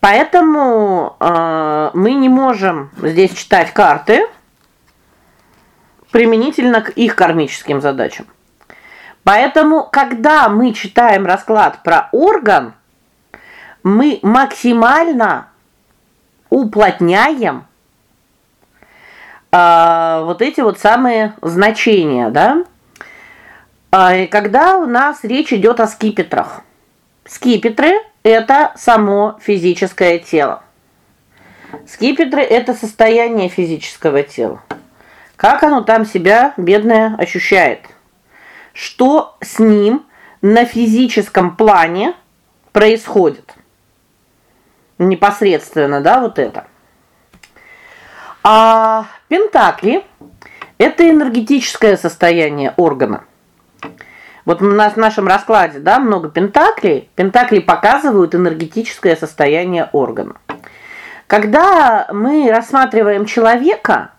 Поэтому э, мы не можем здесь читать карты применительно к их кармическим задачам. Поэтому, когда мы читаем расклад про орган, мы максимально уплотняем а, вот эти вот самые значения, да? И когда у нас речь идет о скипетрах. Скипетры это само физическое тело. Скипетры это состояние физического тела. Как оно там себя бедное ощущает? Что с ним на физическом плане происходит? Непосредственно, да, вот это. А пентакли это энергетическое состояние органа. Вот у нас в нашем раскладе, да, много пентаклей. Пентакли показывают энергетическое состояние органа. Когда мы рассматриваем человека,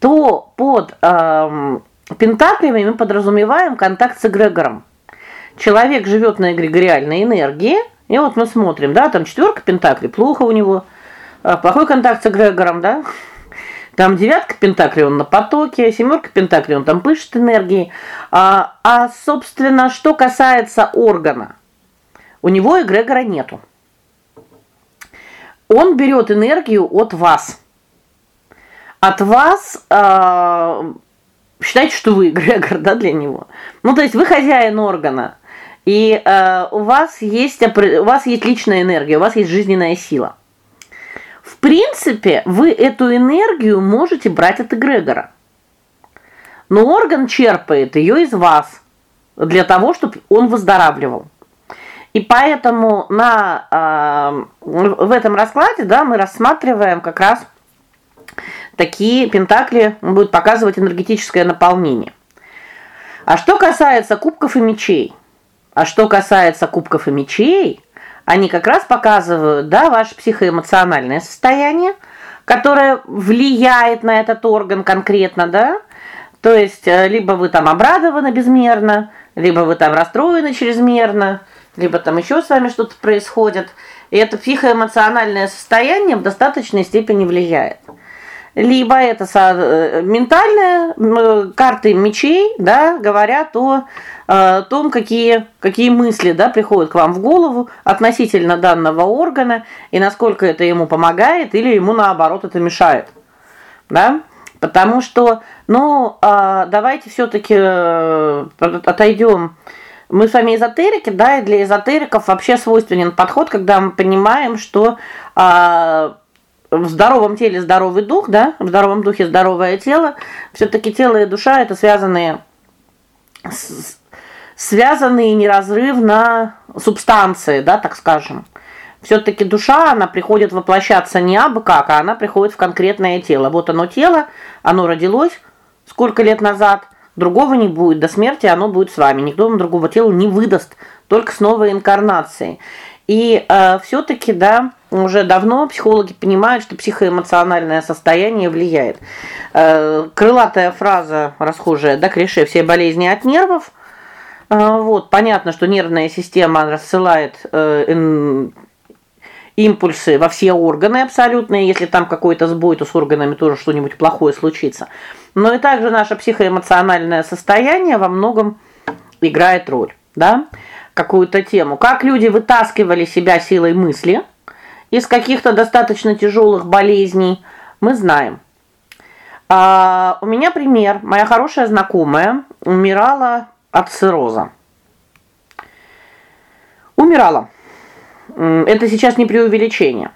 то под эм, пентаклями мы подразумеваем контакт с эгрегором. Человек живет на эгрегориальной энергии, и вот мы смотрим, да, там четверка пентаклей, плохо у него, э, плохой контакт с эгрегором, да? Там девятка пентаклей он на потоке, семерка пентаклей он там пышет энергией. А, а собственно, что касается органа, у него эгрегора нету. Он берет энергию от вас. От вас э, считайте, что вы эгрегор, да, для него. Ну, то есть вы хозяин органа. И э, у вас есть у вас есть личная энергия, у вас есть жизненная сила. В принципе, вы эту энергию можете брать от эгрегора. Но орган черпает ее из вас для того, чтобы он выздоравливал. И поэтому на э, в этом раскладе, да, мы рассматриваем как раз такие пентакли, будут показывать энергетическое наполнение. А что касается кубков и мечей? А что касается кубков и мечей, они как раз показывают, да, ваше психоэмоциональное состояние, которое влияет на этот орган конкретно, да? То есть э, либо вы там обрадованы безмерно, либо вы там расстроены чрезмерно, либо там еще с вами что-то происходит. И это психоэмоциональное состояние в достаточной степени влияет либо это э, ментальные карты мечей, да, говорят о, о том, какие какие мысли, да, приходят к вам в голову относительно данного органа и насколько это ему помогает или ему наоборот это мешает. Да? Потому что, ну, а, давайте все таки э, отойдем мы с вами эзотерики, да, и для эзотериков вообще свойственен подход, когда мы понимаем, что а, в здоровом теле здоровый дух, да? В здоровом духе здоровое тело. все таки тело и душа это связанные связанные неразрывно субстанции, да, так скажем. все таки душа, она приходит воплощаться не абы как, а она приходит в конкретное тело. Вот оно тело, оно родилось сколько лет назад, другого не будет, до смерти оно будет с вами. Никто вам другого тела не выдаст, только с новой инкарнацией. И э, все таки да, уже давно психологи понимают, что психоэмоциональное состояние влияет. Э, крылатая фраза расхожая, да, клише все болезни от нервов. Э, вот, понятно, что нервная система рассылает э, импульсы во все органы абсолютно, если там какой-то сбой, то с органами тоже что-нибудь плохое случится. Но и также наше психоэмоциональное состояние во многом играет роль, да? Какую-то тему. Как люди вытаскивали себя силой мысли из каких-то достаточно тяжелых болезней, мы знаем. А, у меня пример. Моя хорошая знакомая умирала от цирроза. Умирала. Это сейчас не преувеличение.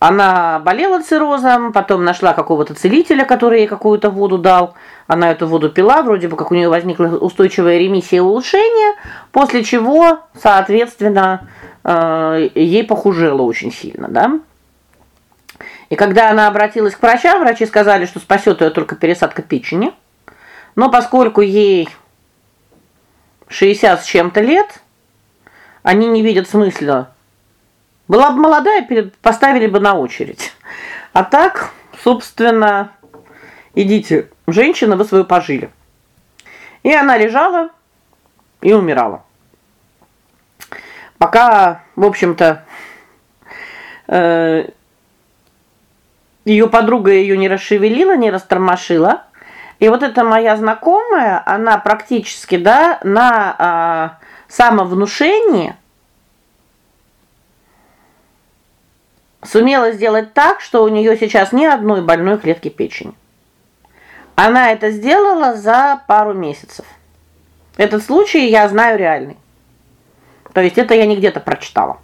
Она болела циррозом, потом нашла какого-то целителя, который ей какую-то воду дал. Она эту воду пила, вроде бы как у нее возникла устойчивая ремиссия и улучшение, после чего, соответственно, э, ей похужило очень сильно, да? И когда она обратилась к врачам, врачи сказали, что спасет ее только пересадка печени. Но поскольку ей 60 с чем-то лет, они не видят смысла была бы молодая, поставили бы на очередь. А так, собственно, идите, женщина, вы свою пожили. И она лежала и умирала. Пока, в общем-то, э ее подруга ее не расшевелила, не растормошила. И вот эта моя знакомая, она практически, да, на а, самовнушении сумела сделать так, что у нее сейчас ни одной больной клетки печени. Она это сделала за пару месяцев. Этот случай я знаю реальный. То есть это я не где-то прочитала.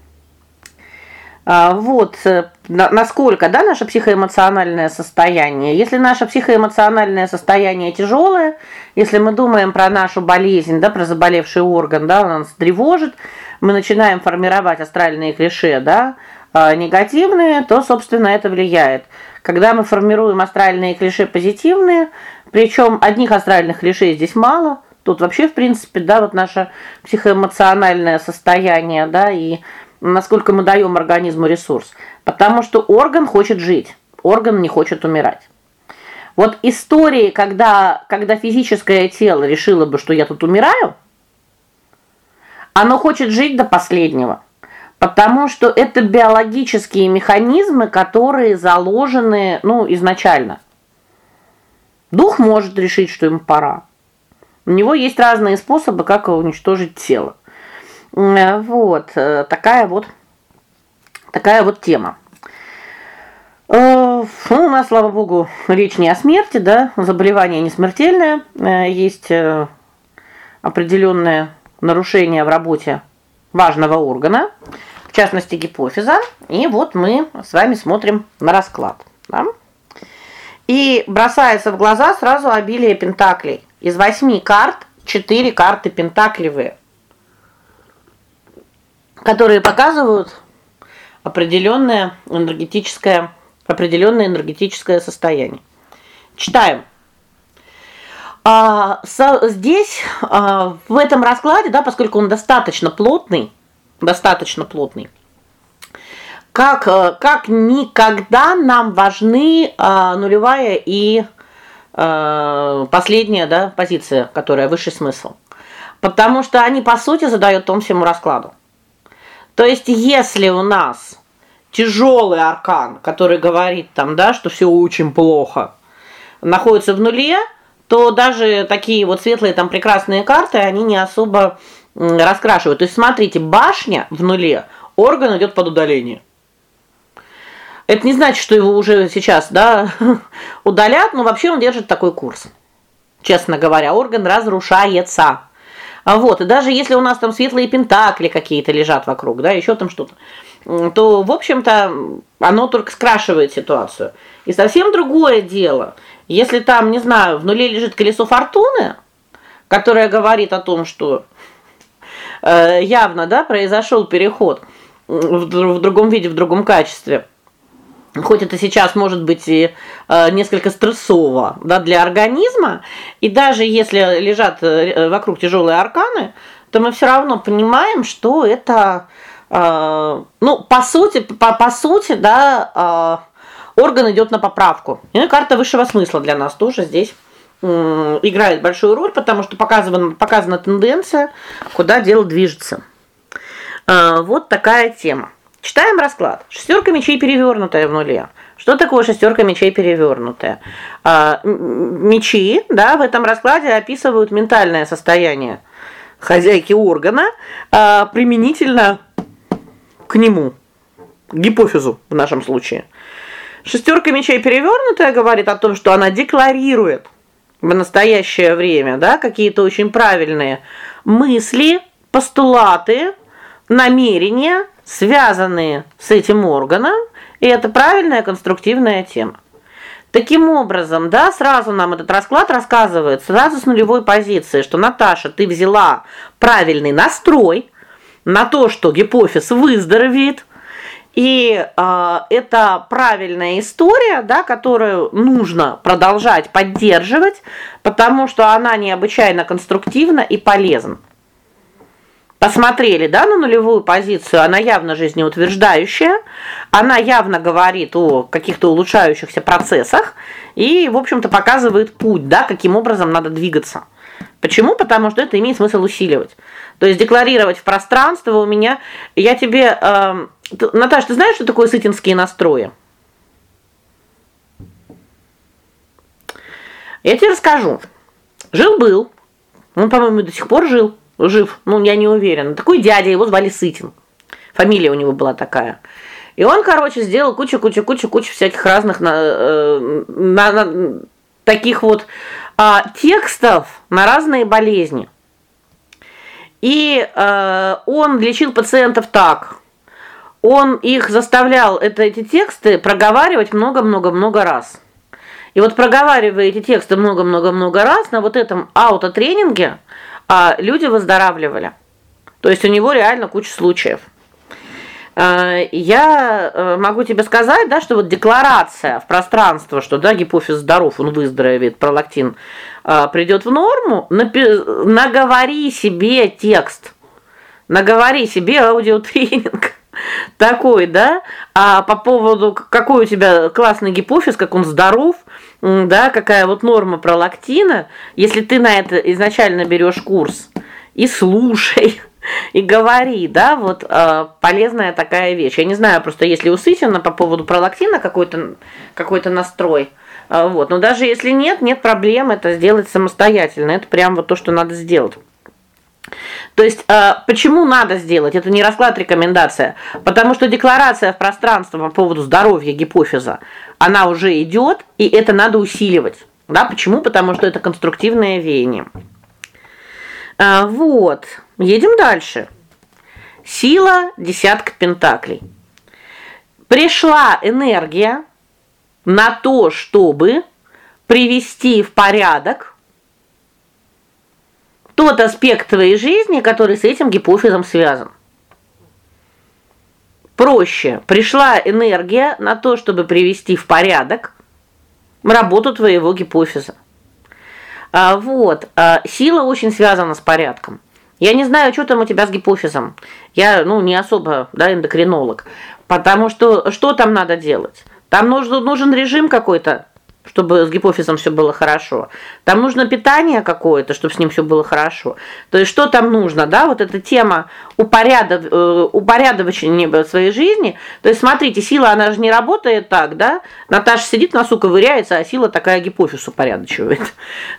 А, вот э, насколько, да, наше психоэмоциональное состояние. Если наше психоэмоциональное состояние тяжелое, если мы думаем про нашу болезнь, да, про заболевший орган, да, он нас тревожит, мы начинаем формировать астральные клише, да, негативные, то, собственно, это влияет. Когда мы формируем астральные клише позитивные, причем одних астральных клише здесь мало, тут вообще, в принципе, да, вот наше психоэмоциональное состояние, да, и насколько мы даем организму ресурс, потому что орган хочет жить, орган не хочет умирать. Вот истории, когда когда физическое тело решило бы, что я тут умираю, оно хочет жить до последнего. Потому что это биологические механизмы, которые заложены, ну, изначально. Дух может решить, что ему пора. У него есть разные способы, как уничтожить тело. Э, вот, э, такая вот такая вот тема. Э, ну, у нас, слава богу, речь не о смерти, да, заболевание не смертельное, есть определенное нарушение в работе важного органа, в частности гипофиза. И вот мы с вами смотрим на расклад, да? И бросается в глаза сразу обилие пентаклей. Из восьми карт четыре карты пентаклевые которые показывают определенное энергетическое определенное энергетическое состояние. Читаем. А со, здесь а, в этом раскладе, да, поскольку он достаточно плотный, достаточно плотный. Как э, как никогда нам важны а, нулевая и а, последняя, да, позиция, которая высший смысл. Потому что они по сути задают том всему раскладу. То есть, если у нас тяжелый аркан, который говорит там, да, что все очень плохо, находится в нуле, то даже такие вот светлые там прекрасные карты, они не особо раскрашивают. То есть смотрите, башня в нуле, орган идет под удаление. Это не значит, что его уже сейчас, да, удалят, но вообще он держит такой курс. Честно говоря, орган разрушается. А вот, и даже если у нас там светлые пентакли какие-то лежат вокруг, да, еще там что-то, то, в общем-то, оно только скрашивает ситуацию. И совсем другое дело, если там, не знаю, в нуле лежит колесо фортуны, которое говорит о том, что явно, да, произошел переход в, другом виде, в другом качестве хоть это сейчас может быть и э, несколько стрессово, да, для организма, и даже если лежат э, вокруг тяжелые арканы, то мы все равно понимаем, что это э, ну, по сути, по, по сути, да, э, орган идет на поправку. И карта высшего смысла для нас тоже здесь э, играет большую роль, потому что показана показана тенденция, куда дело движется. Э, вот такая тема. Читаем расклад. Шестерка мечей перевернутая в нуле. Что такое шестерка мечей перевернутая? А, мечи, да, в этом раскладе описывают ментальное состояние хозяйки органа, а, применительно к нему, к гипофизу в нашем случае. Шестерка мечей перевернутая говорит о том, что она декларирует в настоящее время, да, какие-то очень правильные мысли, постулаты, намерения, связанные с этим органом, и это правильная конструктивная тема. Таким образом, да, сразу нам этот расклад рассказывает сразу с нулевой позиции, что Наташа, ты взяла правильный настрой на то, что гипофиз выздоровеет. И э, это правильная история, да, которую нужно продолжать поддерживать, потому что она необычайно конструктивна и полезна посмотрели, да, на нулевую позицию, она явно жизнеутверждающая, она явно говорит о каких-то улучшающихся процессах и, в общем-то, показывает путь, да, каким образом надо двигаться. Почему? Потому что это имеет смысл усиливать. То есть декларировать в пространство у меня я тебе э, Наташа, ты знаешь, что такое сытинские настрои? Я тебе расскажу. Жил-был. Он, по-моему, до сих пор жил жив, ну я не уверена. Такой дядя, его звали Сытин. Фамилия у него была такая. И он, короче, сделал кучу-кучу-кучу-кучу всяких разных на, э, на, на таких вот а, текстов на разные болезни. И э, он лечил пациентов так: он их заставлял это эти тексты проговаривать много-много-много раз. И вот проговаривая эти тексты много-много-много раз на вот этом аутотренинге, а люди выздоравливали. То есть у него реально куча случаев. А, я э, могу тебе сказать, да, что вот декларация в пространство, что да, гипофиз здоров, он выздоровеет, пролактин а, придет в норму, наговори себе текст. Наговори себе аудиотренинг такой, да? А по поводу какой у тебя классный гипофиз, как он здоров, да, какая вот норма пролактина, если ты на это изначально берешь курс и слушай и говори, да, вот э, полезная такая вещь. Я не знаю, просто если у Сытина по поводу пролактина какой-то какой-то настрой. Э, вот, но даже если нет, нет проблем это сделать самостоятельно. Это прям вот то, что надо сделать. То есть, э, почему надо сделать? Это не расклад рекомендация, потому что декларация в пространство по поводу здоровья гипофиза, она уже идет, и это надо усиливать. Да, почему? Потому что это конструктивное веяние. А, вот. Едем дальше. Сила десятка пентаклей. Пришла энергия на то, чтобы привести в порядок тот аспект твоей жизни, который с этим гипофизом связан. Проще. Пришла энергия на то, чтобы привести в порядок работу твоего гипофиза. А, вот. А, сила очень связана с порядком. Я не знаю, что там у тебя с гипофизом. Я, ну, не особо, да, эндокринолог. Потому что что там надо делать? Там нужен нужен режим какой-то чтобы с гипофизом все было хорошо. Там нужно питание какое-то, чтобы с ним все было хорошо. То есть что там нужно, да? Вот эта тема упорядок э, упорядочения своей жизни. То есть смотрите, сила она же не работает так, да? Наташа сидит, носу ковыряется, а сила такая гипофиз упорядочивает.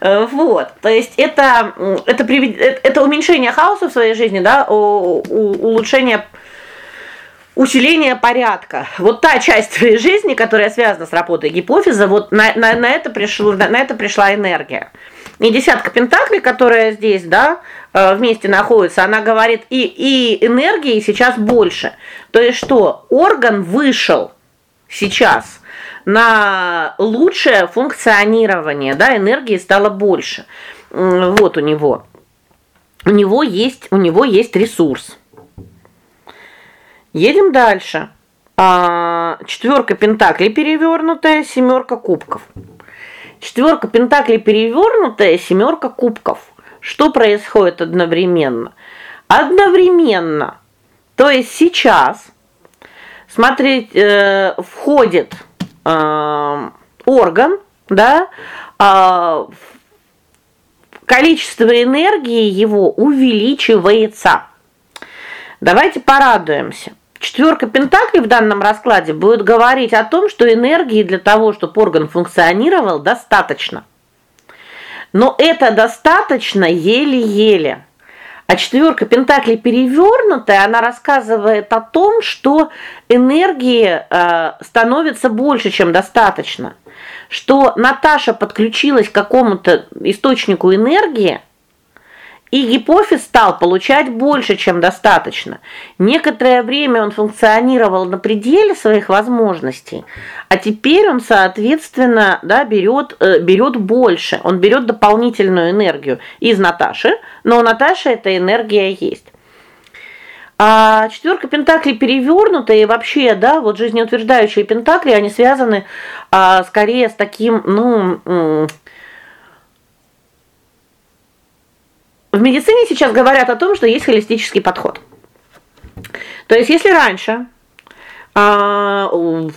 Э, вот. То есть это это э, это уменьшение хаоса в своей жизни, да, улучшение усиление порядка. Вот та часть твоей жизни, которая связана с работой гипофиза, вот на на, на это пришло на, на это пришла энергия. И десятка пентаклей, которая здесь, да, э, вместе находится, она говорит и и энергии сейчас больше. То есть что? Орган вышел сейчас на лучшее функционирование, да, энергии стало больше. Вот у него. У него есть, у него есть ресурс. Едем дальше. А четверка пентаклей перевернутая, семерка кубков. Четверка пентаклей перевернутая, семерка кубков. Что происходит одновременно? Одновременно. То есть сейчас смотреть э, входит э, орган, да? Э, количество энергии его увеличивается. Давайте порадуемся. Четверка пентаклей в данном раскладе будет говорить о том, что энергии для того, чтобы орган функционировал, достаточно. Но это достаточно еле-еле. А четверка пентаклей перевернутая, она рассказывает о том, что энергии э, становится больше, чем достаточно. Что Наташа подключилась к какому-то источнику энергии, и гипофиз стал получать больше, чем достаточно. Некоторое время он функционировал на пределе своих возможностей, а теперь он, соответственно, да, берет э, берет больше. Он берет дополнительную энергию из Наташи, но у Наташи эта энергия есть. А четверка пентаклей перевернутая и вообще, да, вот жизнеутверждающие пентакли, они связаны а, скорее с таким, ну, В медицине сейчас говорят о том, что есть холистический подход. То есть если раньше а,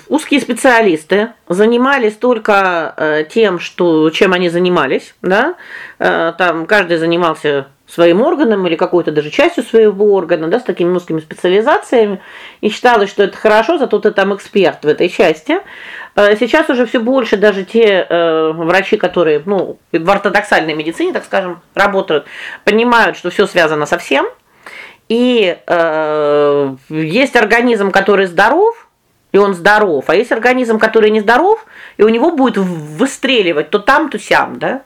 узкие специалисты занимались только э, тем, что чем они занимались, да? Э, там каждый занимался своим органом или какой-то даже частью своего органа, да, с такими узкими специализациями, и считалось, что это хорошо, зато ты там эксперт в этой части. Э, сейчас уже все больше даже те э, врачи, которые, ну, в ортодоксальной медицине, так скажем, работают, понимают, что все связано со всем. И э, есть организм, который здоров, и он здоров, а есть организм, который не здоров, и у него будет выстреливать то там, то сям, да?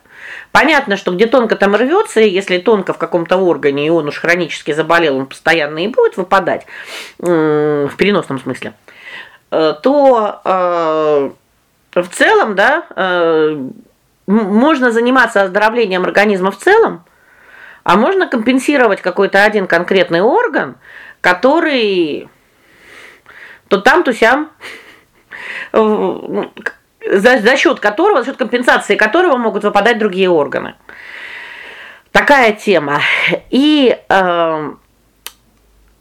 Понятно, что где тонко там рвется, если тонко в каком-то органе, и он уж хронически заболел, он постоянно и будет выпадать в переносном смысле. Э, то э, в целом, да, э, можно заниматься оздоровлением организма в целом, а можно компенсировать какой-то один конкретный орган, который то там, то сям за, за счет которого, за счет компенсации которого могут выпадать другие органы. Такая тема. И э,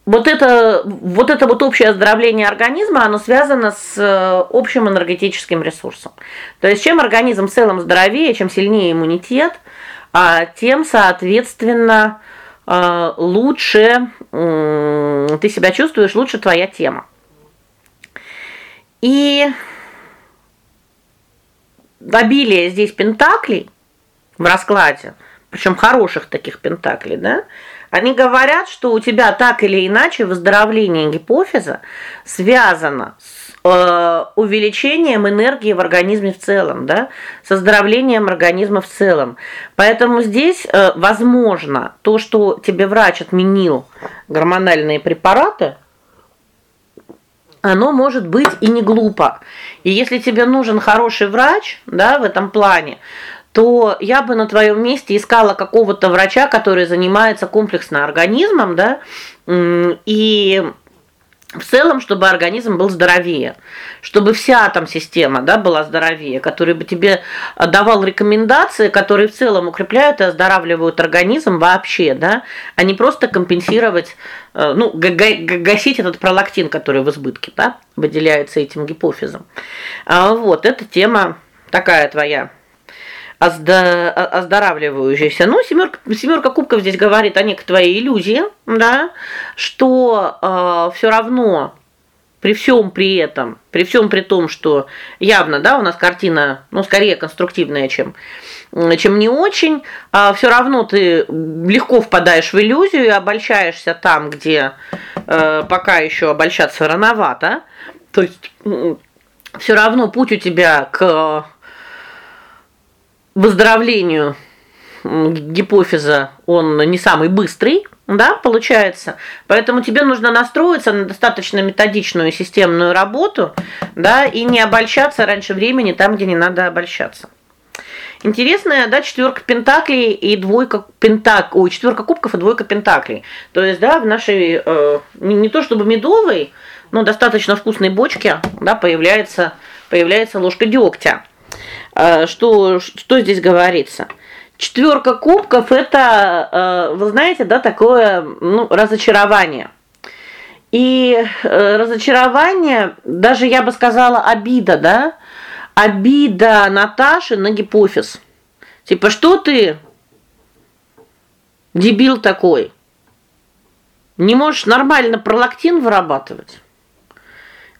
вот это вот это вот общее оздоровление организма, оно связано с э, общим энергетическим ресурсом. То есть чем организм в целом здоровее, чем сильнее иммунитет, а тем, соответственно, э, лучше ты себя чувствуешь, лучше твоя тема. И обилие здесь пентаклей в раскладе, причем хороших таких пентаклей, да? Они говорят, что у тебя так или иначе выздоровление гипофиза связано с э, увеличением энергии в организме в целом, да? С оздоровлением организма в целом. Поэтому здесь э, возможно то, что тебе врач отменил гормональные препараты, оно может быть и не глупо. И если тебе нужен хороший врач, да, в этом плане, то я бы на твоем месте искала какого-то врача, который занимается комплексно организмом, да, и в целом, чтобы организм был здоровее, чтобы вся там система, да, была здоровее, который бы тебе давал рекомендации, которые в целом укрепляют и оздоравливают организм вообще, да, а не просто компенсировать, ну, гасить этот пролактин, который в избытке, да, выделяется этим гипофизом. А вот эта тема такая твоя оздоравливающаяся. Ну, семерка семерка кубков здесь говорит о некой твоей иллюзии, да, что э, все равно при всем при этом, при всем при том, что явно, да, у нас картина, ну, скорее конструктивная, чем чем не очень, а все равно ты легко впадаешь в иллюзию и обольщаешься там, где э, пока еще обольщаться рановато. То есть все равно путь у тебя к выздоровлению гипофиза он не самый быстрый, да, получается. Поэтому тебе нужно настроиться на достаточно методичную системную работу, да, и не обольщаться раньше времени там, где не надо обольщаться. Интересная, да, четверка пентаклей и двойка пентак, ой, четверка кубков и двойка пентаклей. То есть, да, в нашей э, не, не то чтобы медовой, но достаточно вкусной бочке, да, появляется появляется ложка дегтя. Э, что что здесь говорится? Четверка кубков это, э, вы знаете, да, такое, ну, разочарование. И э, разочарование, даже я бы сказала, обида, да? Обида Наташи на гипофиз. Типа, что ты дебил такой? Не можешь нормально пролактин вырабатывать?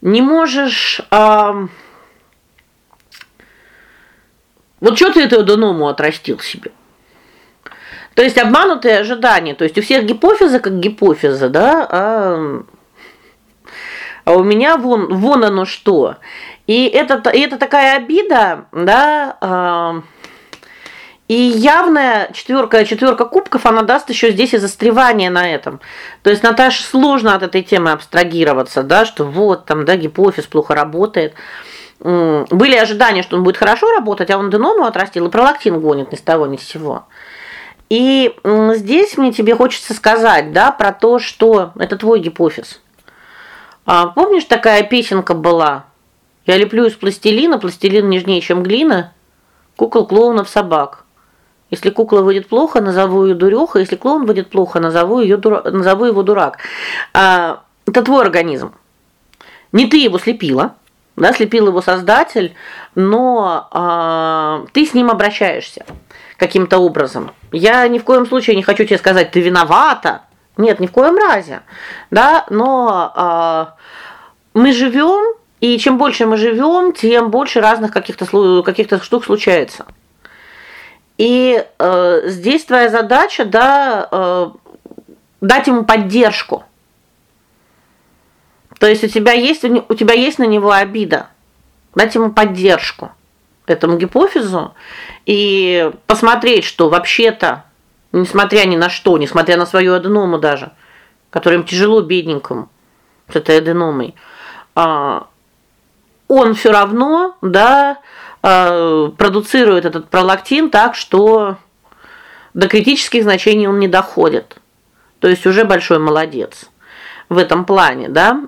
Не можешь, э, вот что ты эту доному отрастил себе? То есть обманутые ожидания. То есть у всех гипофиза как гипофиза, да? А а у меня вон вон оно что. И это и это такая обида, да? А, и явная четверка, четверка кубков, она даст еще здесь и застревание на этом. То есть Наташе сложно от этой темы абстрагироваться, да, что вот там, да, гипофиз плохо работает были ожидания, что он будет хорошо работать, а он деному отрастил и пролактин гонит ни с того ни с сего. И здесь мне тебе хочется сказать, да, про то, что это твой гипофиз. А помнишь, такая песенка была? Я леплю из пластилина, пластилин нежнее, чем глина, кукол, клоунов, собак. Если кукла выйдет плохо, назову ее дуреха, если клоун выйдет плохо, назову ее дура... назову его дурак. А, это твой организм. Не ты его слепила, да, слепил его создатель, но а, ты с ним обращаешься каким-то образом. Я ни в коем случае не хочу тебе сказать, ты виновата. Нет, ни в коем разе. Да, но а, мы живем, и чем больше мы живем, тем больше разных каких-то каких-то штук случается. И э, здесь твоя задача, да, э, дать ему поддержку. То есть у тебя есть у тебя есть на него обида. Дать ему поддержку. этому гипофизу и посмотреть, что вообще-то, несмотря ни на что, несмотря на свою аденому даже, которым тяжело бедненькому с этой аденомой, а, он все равно, да, а, продуцирует этот пролактин так, что до критических значений он не доходит. То есть уже большой молодец в этом плане, да?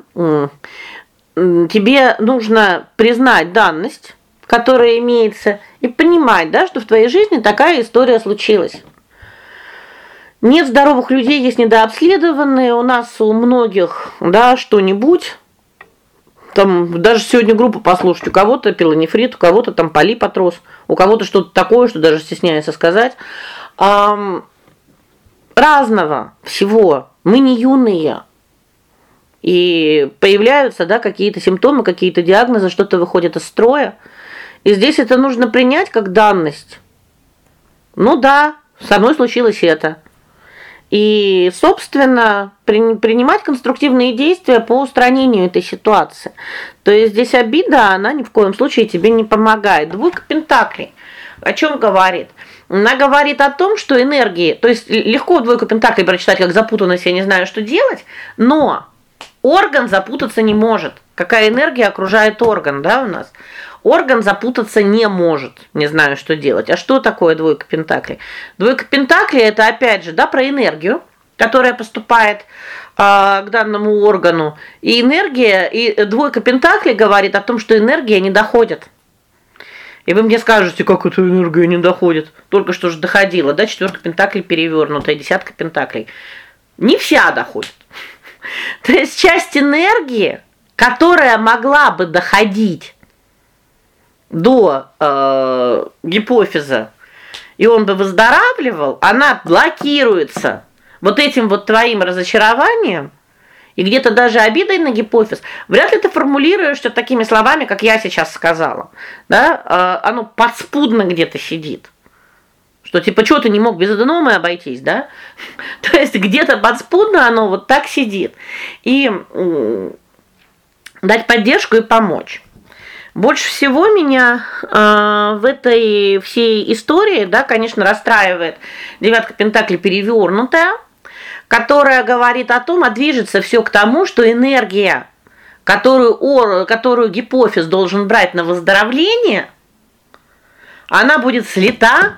Тебе нужно признать данность, которая имеется, и понимать, да, что в твоей жизни такая история случилась. Нет здоровых людей, есть недообследованные, у нас у многих, да, что-нибудь там даже сегодня группу послушать, у кого-то пилонефрит, у кого-то там полип отрос, у кого-то что-то такое, что даже стесняется сказать. А, разного всего. Мы не юные. И появляются, да, какие-то симптомы, какие-то диагнозы, что-то выходит из строя. И здесь это нужно принять как данность. Ну да, со мной случилось это. И, собственно, при, принимать конструктивные действия по устранению этой ситуации. То есть здесь обида, она ни в коем случае тебе не помогает. Двойка пентаклей о чем говорит? Она говорит о том, что энергии, то есть легко двойку пентаклей прочитать как запутанность, я не знаю, что делать, но орган запутаться не может. Какая энергия окружает орган, да, у нас? Орган запутаться не может. Не знаю, что делать. А что такое двойка пентаклей? Двойка пентаклей это опять же, да, про энергию, которая поступает а, к данному органу. И энергия, и двойка пентаклей говорит о том, что энергия не доходит. И вы мне скажете, как эта энергия не доходит? Только что же доходила, да, четверка пентаклей перевернутая, десятка пентаклей. Не вся доходит. То есть часть энергии, которая могла бы доходить до э, гипофиза, и он бы выздоравливал, она блокируется вот этим вот твоим разочарованием и где-то даже обидой на гипофиз. Вряд ли ты формулируешь это такими словами, как я сейчас сказала. Да? Э, оно подспудно где-то сидит. Что типа что ты не мог без аденомы обойтись, да? То есть где-то подспудно оно вот так сидит. И дать поддержку и помочь. Больше всего меня э, в этой всей истории, да, конечно, расстраивает девятка пентаклей перевернутая, которая говорит о том, а движется все к тому, что энергия, которую ор, которую гипофиз должен брать на выздоровление, она будет слета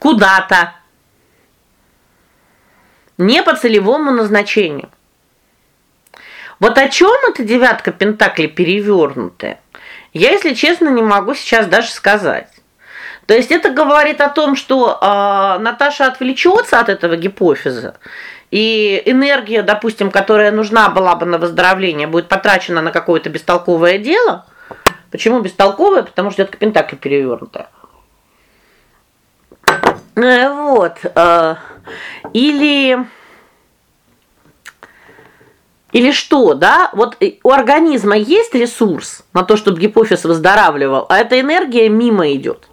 куда-то. Не по целевому назначению. Вот о чем эта девятка пентаклей перевернутая? Я, если честно, не могу сейчас даже сказать. То есть это говорит о том, что э, Наташа отвлечется от этого гипофиза, и энергия, допустим, которая нужна была бы на выздоровление, будет потрачена на какое-то бестолковое дело. Почему бестолковое? Потому что это пентакль перевернутая. Э, вот. Э, или или что, да? Вот у организма есть ресурс на то, чтобы гипофиз выздоравливал, а эта энергия мимо идет.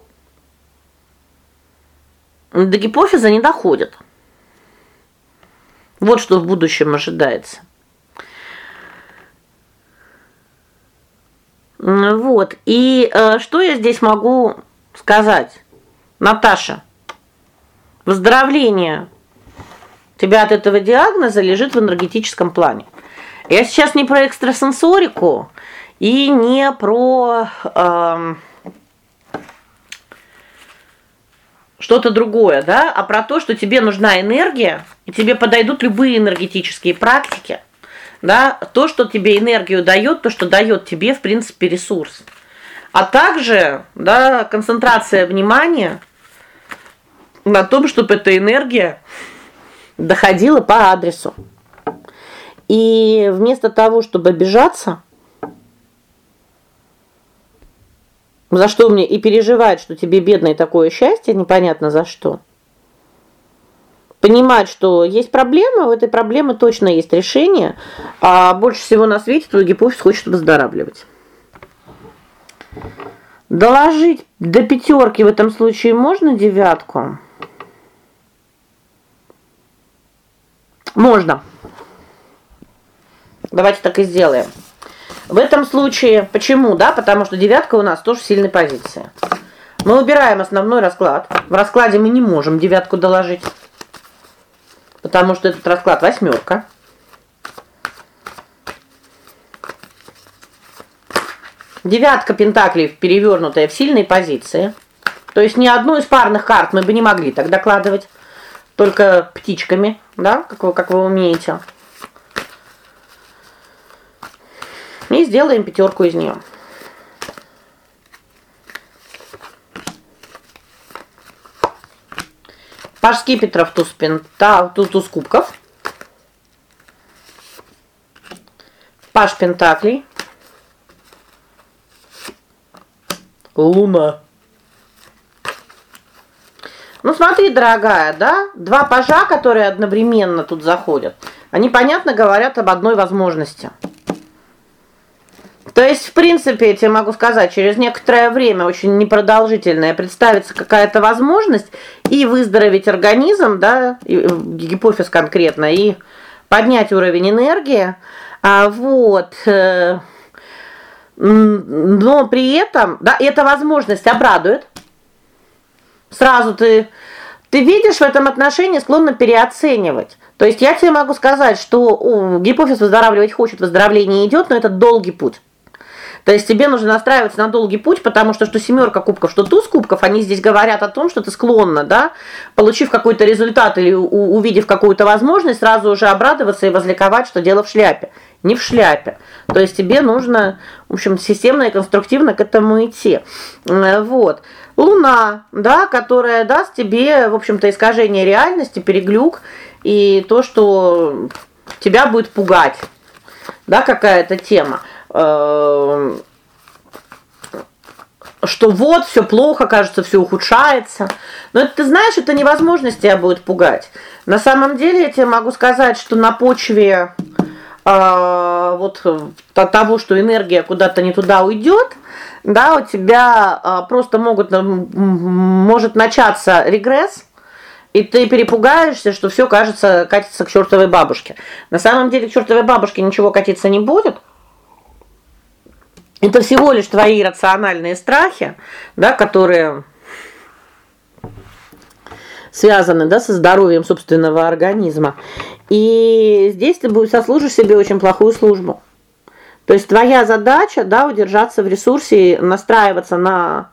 До гипофиза не доходит. Вот что в будущем ожидается. Вот. И э, что я здесь могу сказать? Наташа, Выздоровление тебя от этого диагноза лежит в энергетическом плане. Я сейчас не про экстрасенсорику и не про э, что-то другое, да, а про то, что тебе нужна энергия, и тебе подойдут любые энергетические практики. Да, то, что тебе энергию дает, то, что дает тебе, в принципе, ресурс. А также, да, концентрация внимания на том, чтобы эта энергия доходила по адресу. И вместо того, чтобы обижаться, за что мне и переживать, что тебе бедное такое счастье, непонятно за что. Понимать, что есть проблема, у этой проблемы точно есть решение, а больше всего на свете твой гипофиз хочет выздоравливать. Доложить до пятерки в этом случае можно девятку? Можно. Давайте так и сделаем. В этом случае почему, да? Потому что девятка у нас тоже в сильной позиции. Мы убираем основной расклад. В раскладе мы не можем девятку доложить. Потому что этот расклад восьмерка. Девятка пентаклей перевернутая в сильной позиции. То есть ни одну из парных карт мы бы не могли так докладывать, только птичками, да, как вы как вы умеете. И сделаем пятерку из нее. Паш скипетров, туз пента, туз, туз кубков. Паш пентаклей. Луна. Ну смотри, дорогая, да? Два пажа, которые одновременно тут заходят. Они понятно говорят об одной возможности. То есть, в принципе, я тебе могу сказать, через некоторое время, очень непродолжительное, представится какая-то возможность и выздороветь организм, да, э, гипофиз конкретно, и поднять уровень энергии. А вот э, но при этом, да, эта возможность обрадует. Сразу ты ты видишь в этом отношении склонна переоценивать. То есть я тебе могу сказать, что гипофиз выздоравливать хочет, выздоровление идет, но это долгий путь. То есть тебе нужно настраиваться на долгий путь, потому что что семерка кубков, что туз кубков, они здесь говорят о том, что ты склонна, да, получив какой-то результат или увидев какую-то возможность, сразу уже обрадоваться и возликовать, что дело в шляпе. Не в шляпе. То есть тебе нужно, в общем, системно и конструктивно к этому идти. Э, вот. Луна, да, которая даст тебе, в общем-то, искажение реальности, переглюк и то, что тебя будет пугать. Да, какая-то тема. Эм, что вот все плохо, кажется, все ухудшается. Но это ты знаешь, это невозможность тебя будет пугать. На самом деле я тебе могу сказать, что на почве э, вот того, что энергия куда-то не туда уйдет, да, у тебя э, просто могут может начаться регресс. И ты перепугаешься, что все, кажется, катится к чертовой бабушке. На самом деле к чертовой бабушке ничего катиться не будет. Это всего лишь твои рациональные страхи, да, которые связаны, да, со здоровьем собственного организма. И здесь ты будешь сослужишь себе очень плохую службу. То есть твоя задача, да, удержаться в ресурсе, настраиваться на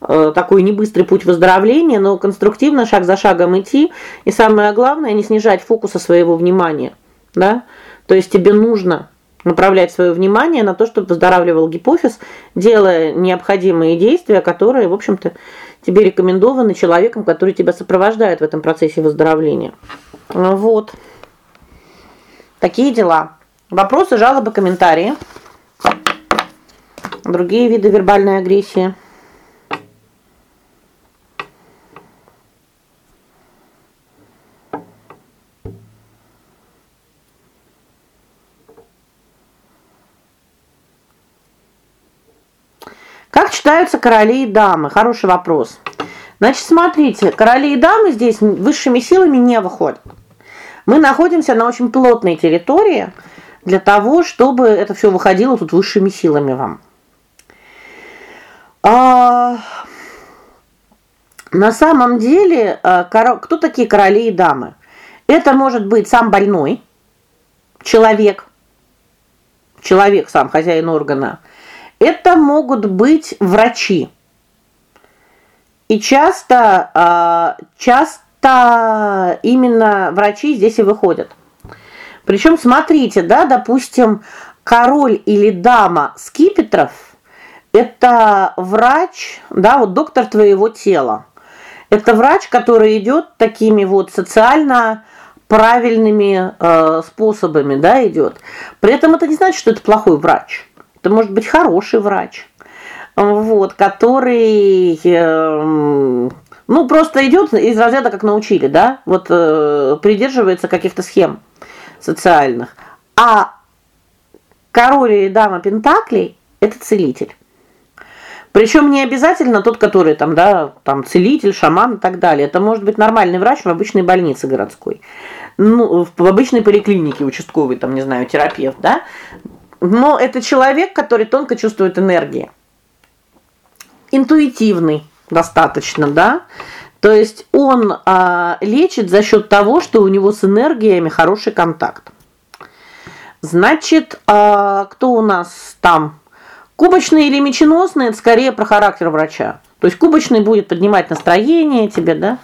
э, такой небыстрый путь выздоровления, но конструктивно шаг за шагом идти, и самое главное не снижать фокуса своего внимания, да? То есть тебе нужно направлять свое внимание на то, чтобы выздоравливал гипофиз, делая необходимые действия, которые, в общем-то, тебе рекомендованы человеком, который тебя сопровождает в этом процессе выздоровления. Вот. Такие дела. Вопросы, жалобы, комментарии. Другие виды вербальной агрессии. Как читаются короли и дамы? Хороший вопрос. Значит, смотрите, короли и дамы здесь высшими силами не выходят. Мы находимся на очень плотной территории для того, чтобы это все выходило тут высшими силами вам. А на самом деле, а, кто такие короли и дамы? Это может быть сам больной человек, человек сам хозяин органа. Это могут быть врачи. И часто а, часто именно врачи здесь и выходят. Причем смотрите, да, допустим, король или дама скипетров это врач, да, вот доктор твоего тела. Это врач, который идет такими вот социально правильными э, способами, да, идет. При этом это не значит, что это плохой врач. Это может быть хороший врач. Вот, который э, ну просто идет из разряда как научили, да? Вот э, придерживается каких-то схем социальных. А король и дама пентаклей это целитель. Причем не обязательно тот, который там, да, там целитель, шаман и так далее. Это может быть нормальный врач в обычной больнице городской. Ну, в обычной поликлинике участковый, там, не знаю, терапевт, да? Но это человек, который тонко чувствует энергии. Интуитивный достаточно, да? То есть он а, лечит за счет того, что у него с энергиями хороший контакт. Значит, а, кто у нас там? Кубочный или меченосный это скорее про характер врача. То есть кубочный будет поднимать настроение тебе, да?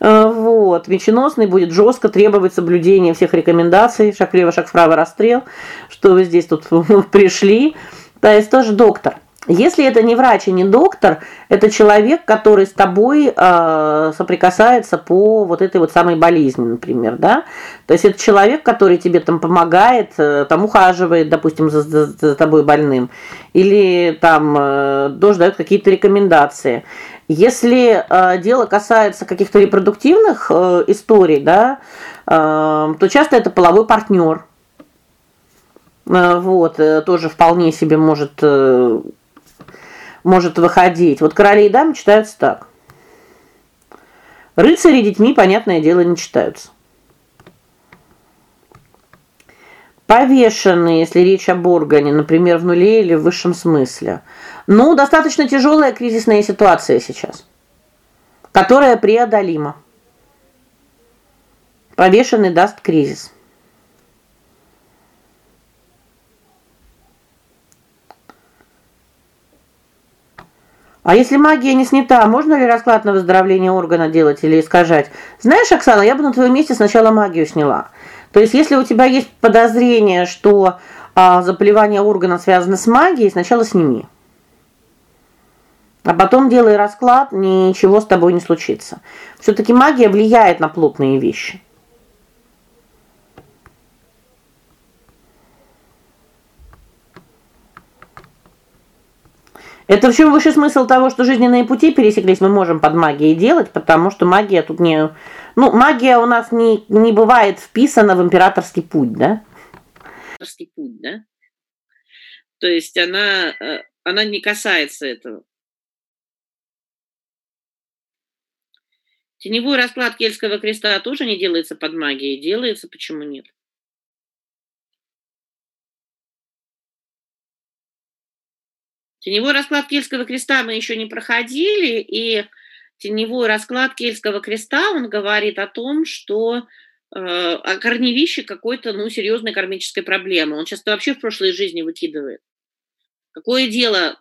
А, вот, меченосный будет жестко требовать соблюдения всех рекомендаций, шаг влево, шаг вправо, расстрел, что вы здесь тут пришли. То есть тоже доктор. Если это не врач и не доктор, это человек, который с тобой э, соприкасается по вот этой вот самой болезни, например, да? То есть это человек, который тебе там помогает, э, там ухаживает, допустим, за, за, за тобой больным, или там э, тоже какие-то рекомендации. Если э, дело касается каких-то репродуктивных э, историй, да, э, то часто это половой партнер. Э, вот, э, тоже вполне себе может э, может выходить. Вот короли и дамы читаются так. Рыцари детьми, понятное дело, не читаются. Повешенные, если речь об органе, например, в нуле или в высшем смысле. Ну, достаточно тяжелая кризисная ситуация сейчас, которая преодолима. Повешенный даст кризис. А если магия не снята, можно ли расклад на выздоровление органа делать или искажать? Знаешь, Оксана, я бы на твоем месте сначала магию сняла. То есть если у тебя есть подозрение, что а, заболевание органа связано с магией, сначала сними. А потом делай расклад, ничего с тобой не случится. все таки магия влияет на плотные вещи. Это в чем высший смысл того, что жизненные пути пересеклись, мы можем под магией делать, потому что магия тут не ну, магия у нас не не бывает вписана в императорский путь, да? Императорский путь, да? То есть она э, она не касается этого. Теневой расклад Кельтского креста тоже не делается под магией, делается, почему нет? Теневой расклад Кельтского креста мы еще не проходили, и теневой расклад Кельтского креста, он говорит о том, что э, корневище какой-то, ну, серьезной кармической проблемы. Он часто вообще в прошлой жизни выкидывает. Какое дело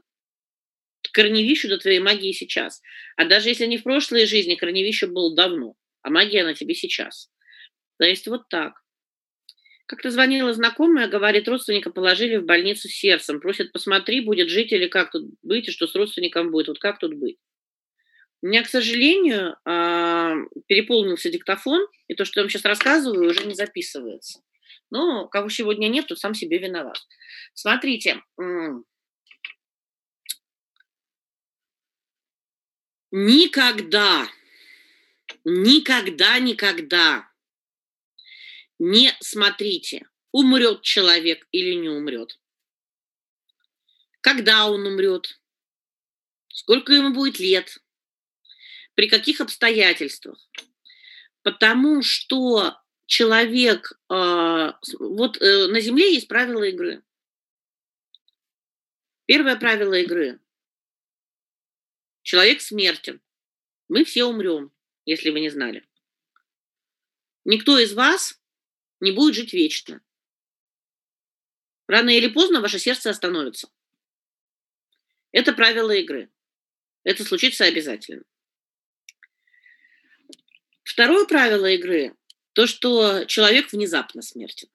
корневищу до твоей магии сейчас? А даже если не в прошлой жизни, корневище был давно, а магия на тебе сейчас. То есть вот так. Как-то звонила знакомая, говорит, родственника положили в больницу сердцем. Просит, посмотри, будет жить или как тут быть, и что с родственником будет. Вот как тут быть? У меня, к сожалению, а, переполнился диктофон, и то, что я вам сейчас рассказываю, уже не записывается. Но кого сегодня нет, тот сам себе виноват. Смотрите, никогда, никогда, никогда не смотрите, умрет человек или не умрет. Когда он умрет? Сколько ему будет лет? При каких обстоятельствах? Потому что человек э, вот э, на земле есть правила игры. Первое правило игры. Человек смертен. Мы все умрем, если вы не знали. Никто из вас не будет жить вечно. Рано или поздно ваше сердце остановится. Это правило игры. Это случится обязательно. Второе правило игры то, что человек внезапно смертен.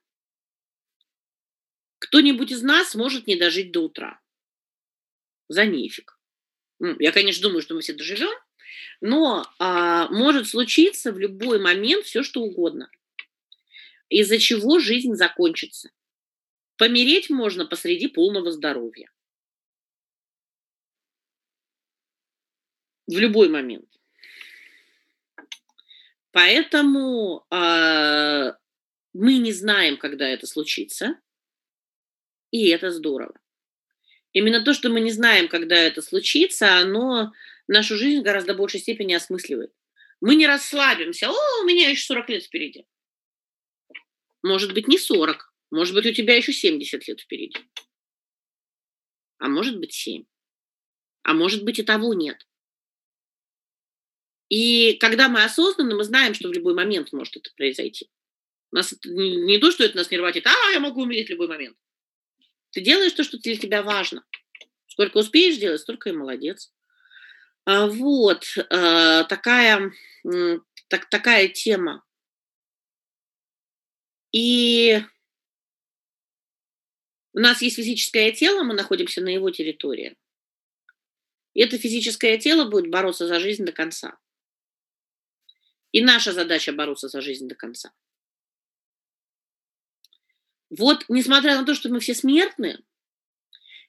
Кто-нибудь из нас может не дожить до утра. За нефиг. Я, конечно, думаю, что мы все доживем, но а, может случиться в любой момент все, что угодно из-за чего жизнь закончится. Помереть можно посреди полного здоровья. В любой момент. Поэтому э, мы не знаем, когда это случится, и это здорово. Именно то, что мы не знаем, когда это случится, оно нашу жизнь в гораздо большей степени осмысливает. Мы не расслабимся. О, у меня еще 40 лет впереди. Может быть, не 40, Может быть, у тебя еще 70 лет впереди. А может быть, 7. А может быть, и того нет. И когда мы осознанны, мы знаем, что в любой момент может это произойти. У нас не то, что это нас не рватит, а я могу умереть в любой момент. Ты делаешь то, что для тебя важно. Сколько успеешь делать, столько и молодец. А, вот а, такая, так, такая тема. И у нас есть физическое тело, мы находимся на его территории. И это физическое тело будет бороться за жизнь до конца. И наша задача бороться за жизнь до конца. Вот, несмотря на то, что мы все смертны,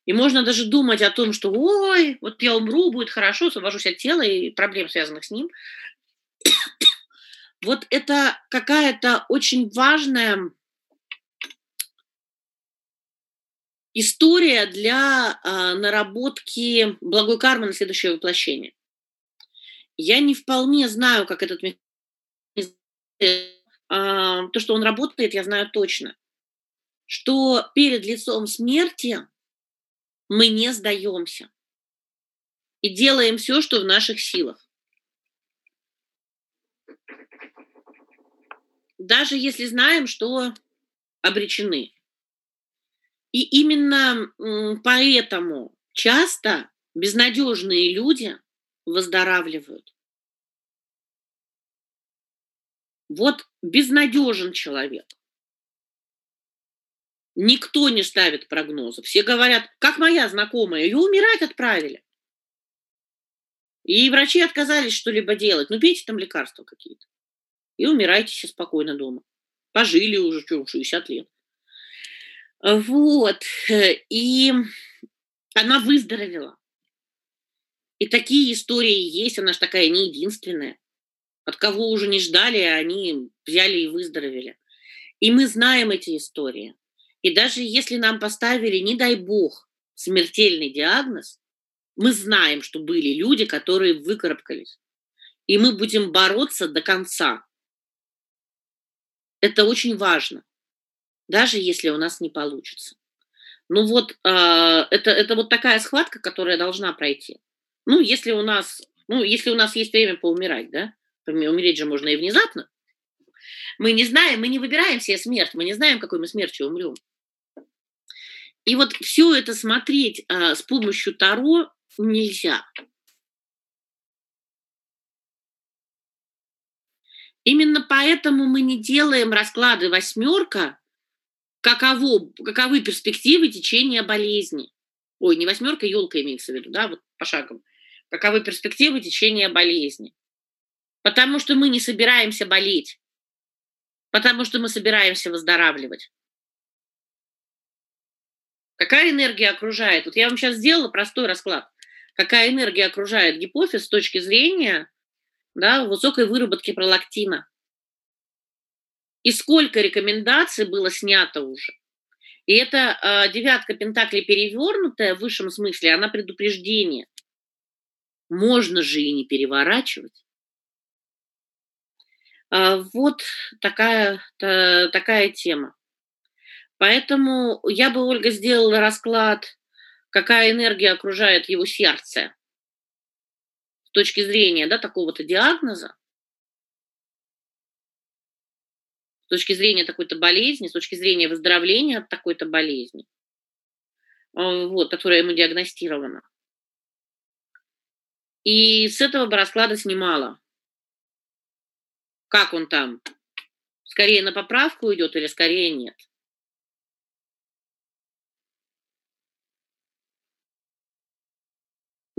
и можно даже думать о том, что ой, вот я умру, будет хорошо, освобожусь от тела и проблем, связанных с ним. вот это какая-то очень важная история для э, наработки благой кармы на следующее воплощение. Я не вполне знаю, как этот механизм... Э, то, что он работает, я знаю точно. Что перед лицом смерти мы не сдаемся и делаем все, что в наших силах. Даже если знаем, что обречены. И именно поэтому часто безнадежные люди выздоравливают. Вот безнадежен человек. Никто не ставит прогнозов. Все говорят, как моя знакомая, ее умирать отправили. И врачи отказались что-либо делать. Ну, пейте там лекарства какие-то. И умирайте себе спокойно дома. Пожили уже, что, 60 лет. Вот. И она выздоровела. И такие истории есть, она же такая не единственная. От кого уже не ждали, они взяли и выздоровели. И мы знаем эти истории. И даже если нам поставили, не дай бог, смертельный диагноз, мы знаем, что были люди, которые выкарабкались. И мы будем бороться до конца. Это очень важно, даже если у нас не получится. Ну вот, э, это, это вот такая схватка, которая должна пройти. Ну, если у нас, ну, если у нас есть время поумирать, да, умереть же можно и внезапно. Мы не знаем, мы не выбираем себе смерть, мы не знаем, какой мы смертью умрем. И вот все это смотреть а, с помощью Таро нельзя. Именно поэтому мы не делаем расклады восьмерка, каково, каковы перспективы течения болезни. Ой, не восьмерка, елка имеется в виду, да, вот пошагово. Каковы перспективы течения болезни. Потому что мы не собираемся болеть. Потому что мы собираемся выздоравливать. Какая энергия окружает? Вот я вам сейчас сделала простой расклад. Какая энергия окружает гипофиз с точки зрения да, высокой выработки пролактина? И сколько рекомендаций было снято уже? И эта э, девятка пентаклей перевернутая в высшем смысле, она предупреждение. Можно же и не переворачивать. А, вот такая, та, такая тема. Поэтому я бы, Ольга, сделала расклад, какая энергия окружает его сердце с точки зрения да, такого-то диагноза, с точки зрения такой-то болезни, с точки зрения выздоровления от такой-то болезни, э, вот, которая ему диагностирована. И с этого бы расклада снимала. Как он там? Скорее на поправку идет или скорее нет?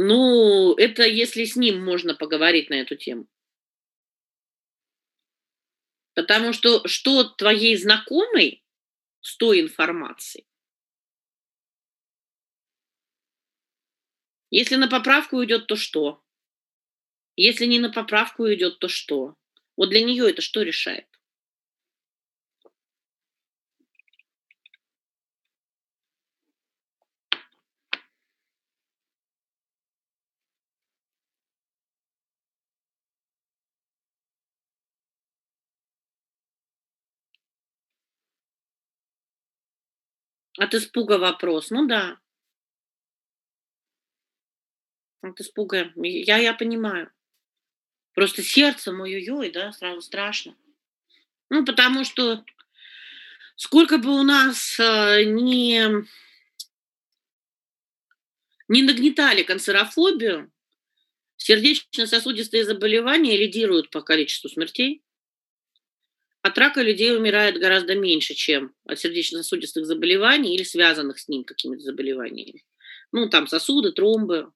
Ну, это если с ним можно поговорить на эту тему. Потому что что твоей знакомой с той информацией? Если на поправку идет, то что? Если не на поправку идет, то что? Вот для нее это что решает? От испуга вопрос. Ну да. От испуга. Я я понимаю. Просто сердцем, ой-ой-ой, да, сразу страшно. Ну, потому что сколько бы у нас, э, не не нагнетали канцерофобию, сердечно-сосудистые заболевания лидируют по количеству смертей. От рака людей умирает гораздо меньше, чем от сердечно-сосудистых заболеваний или связанных с ним какими-то заболеваниями. Ну, там сосуды, тромбы,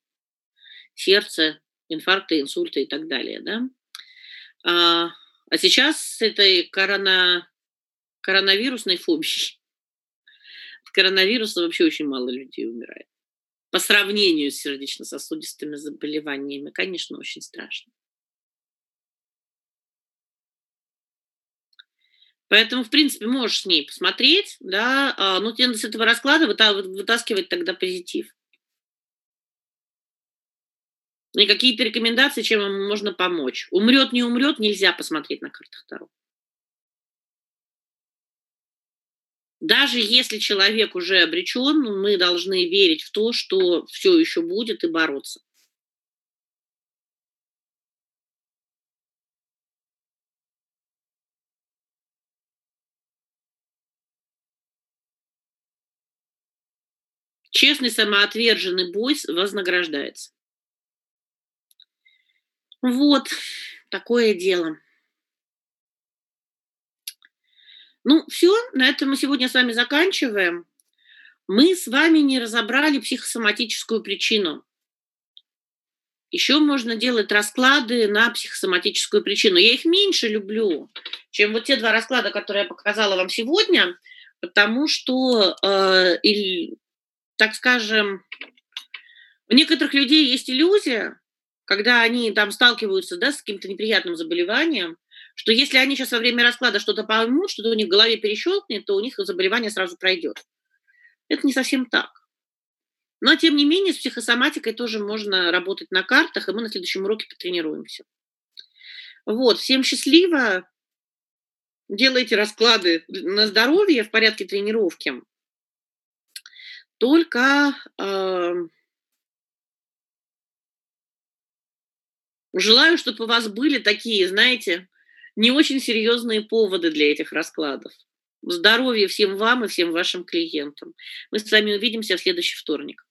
сердце, инфаркты, инсульты и так далее, да. А, а сейчас с этой корона, коронавирусной фобией, от коронавируса вообще очень мало людей умирает. По сравнению с сердечно-сосудистыми заболеваниями, конечно, очень страшно. Поэтому, в принципе, можешь с ней посмотреть, да, а, ну, тебе с этого расклада вытаскивать тогда позитив. И какие-то рекомендации, чем ему можно помочь. Умрет, не умрет, нельзя посмотреть на картах Таро. Даже если человек уже обречен, мы должны верить в то, что все еще будет и бороться. Честный самоотверженный бой вознаграждается. Вот, такое дело. Ну, все, на этом мы сегодня с вами заканчиваем. Мы с вами не разобрали психосоматическую причину. Еще можно делать расклады на психосоматическую причину. Я их меньше люблю, чем вот те два расклада, которые я показала вам сегодня, потому что, э, так скажем, у некоторых людей есть иллюзия, когда они там сталкиваются да, с каким-то неприятным заболеванием, что если они сейчас во время расклада что-то поймут, что-то у них в голове перещелкнет, то у них заболевание сразу пройдет. Это не совсем так. Но, тем не менее, с психосоматикой тоже можно работать на картах, и мы на следующем уроке потренируемся. Вот, всем счастливо. Делайте расклады на здоровье в порядке тренировки. Только э, Желаю, чтобы у вас были такие, знаете, не очень серьезные поводы для этих раскладов. Здоровья всем вам и всем вашим клиентам. Мы с вами увидимся в следующий вторник.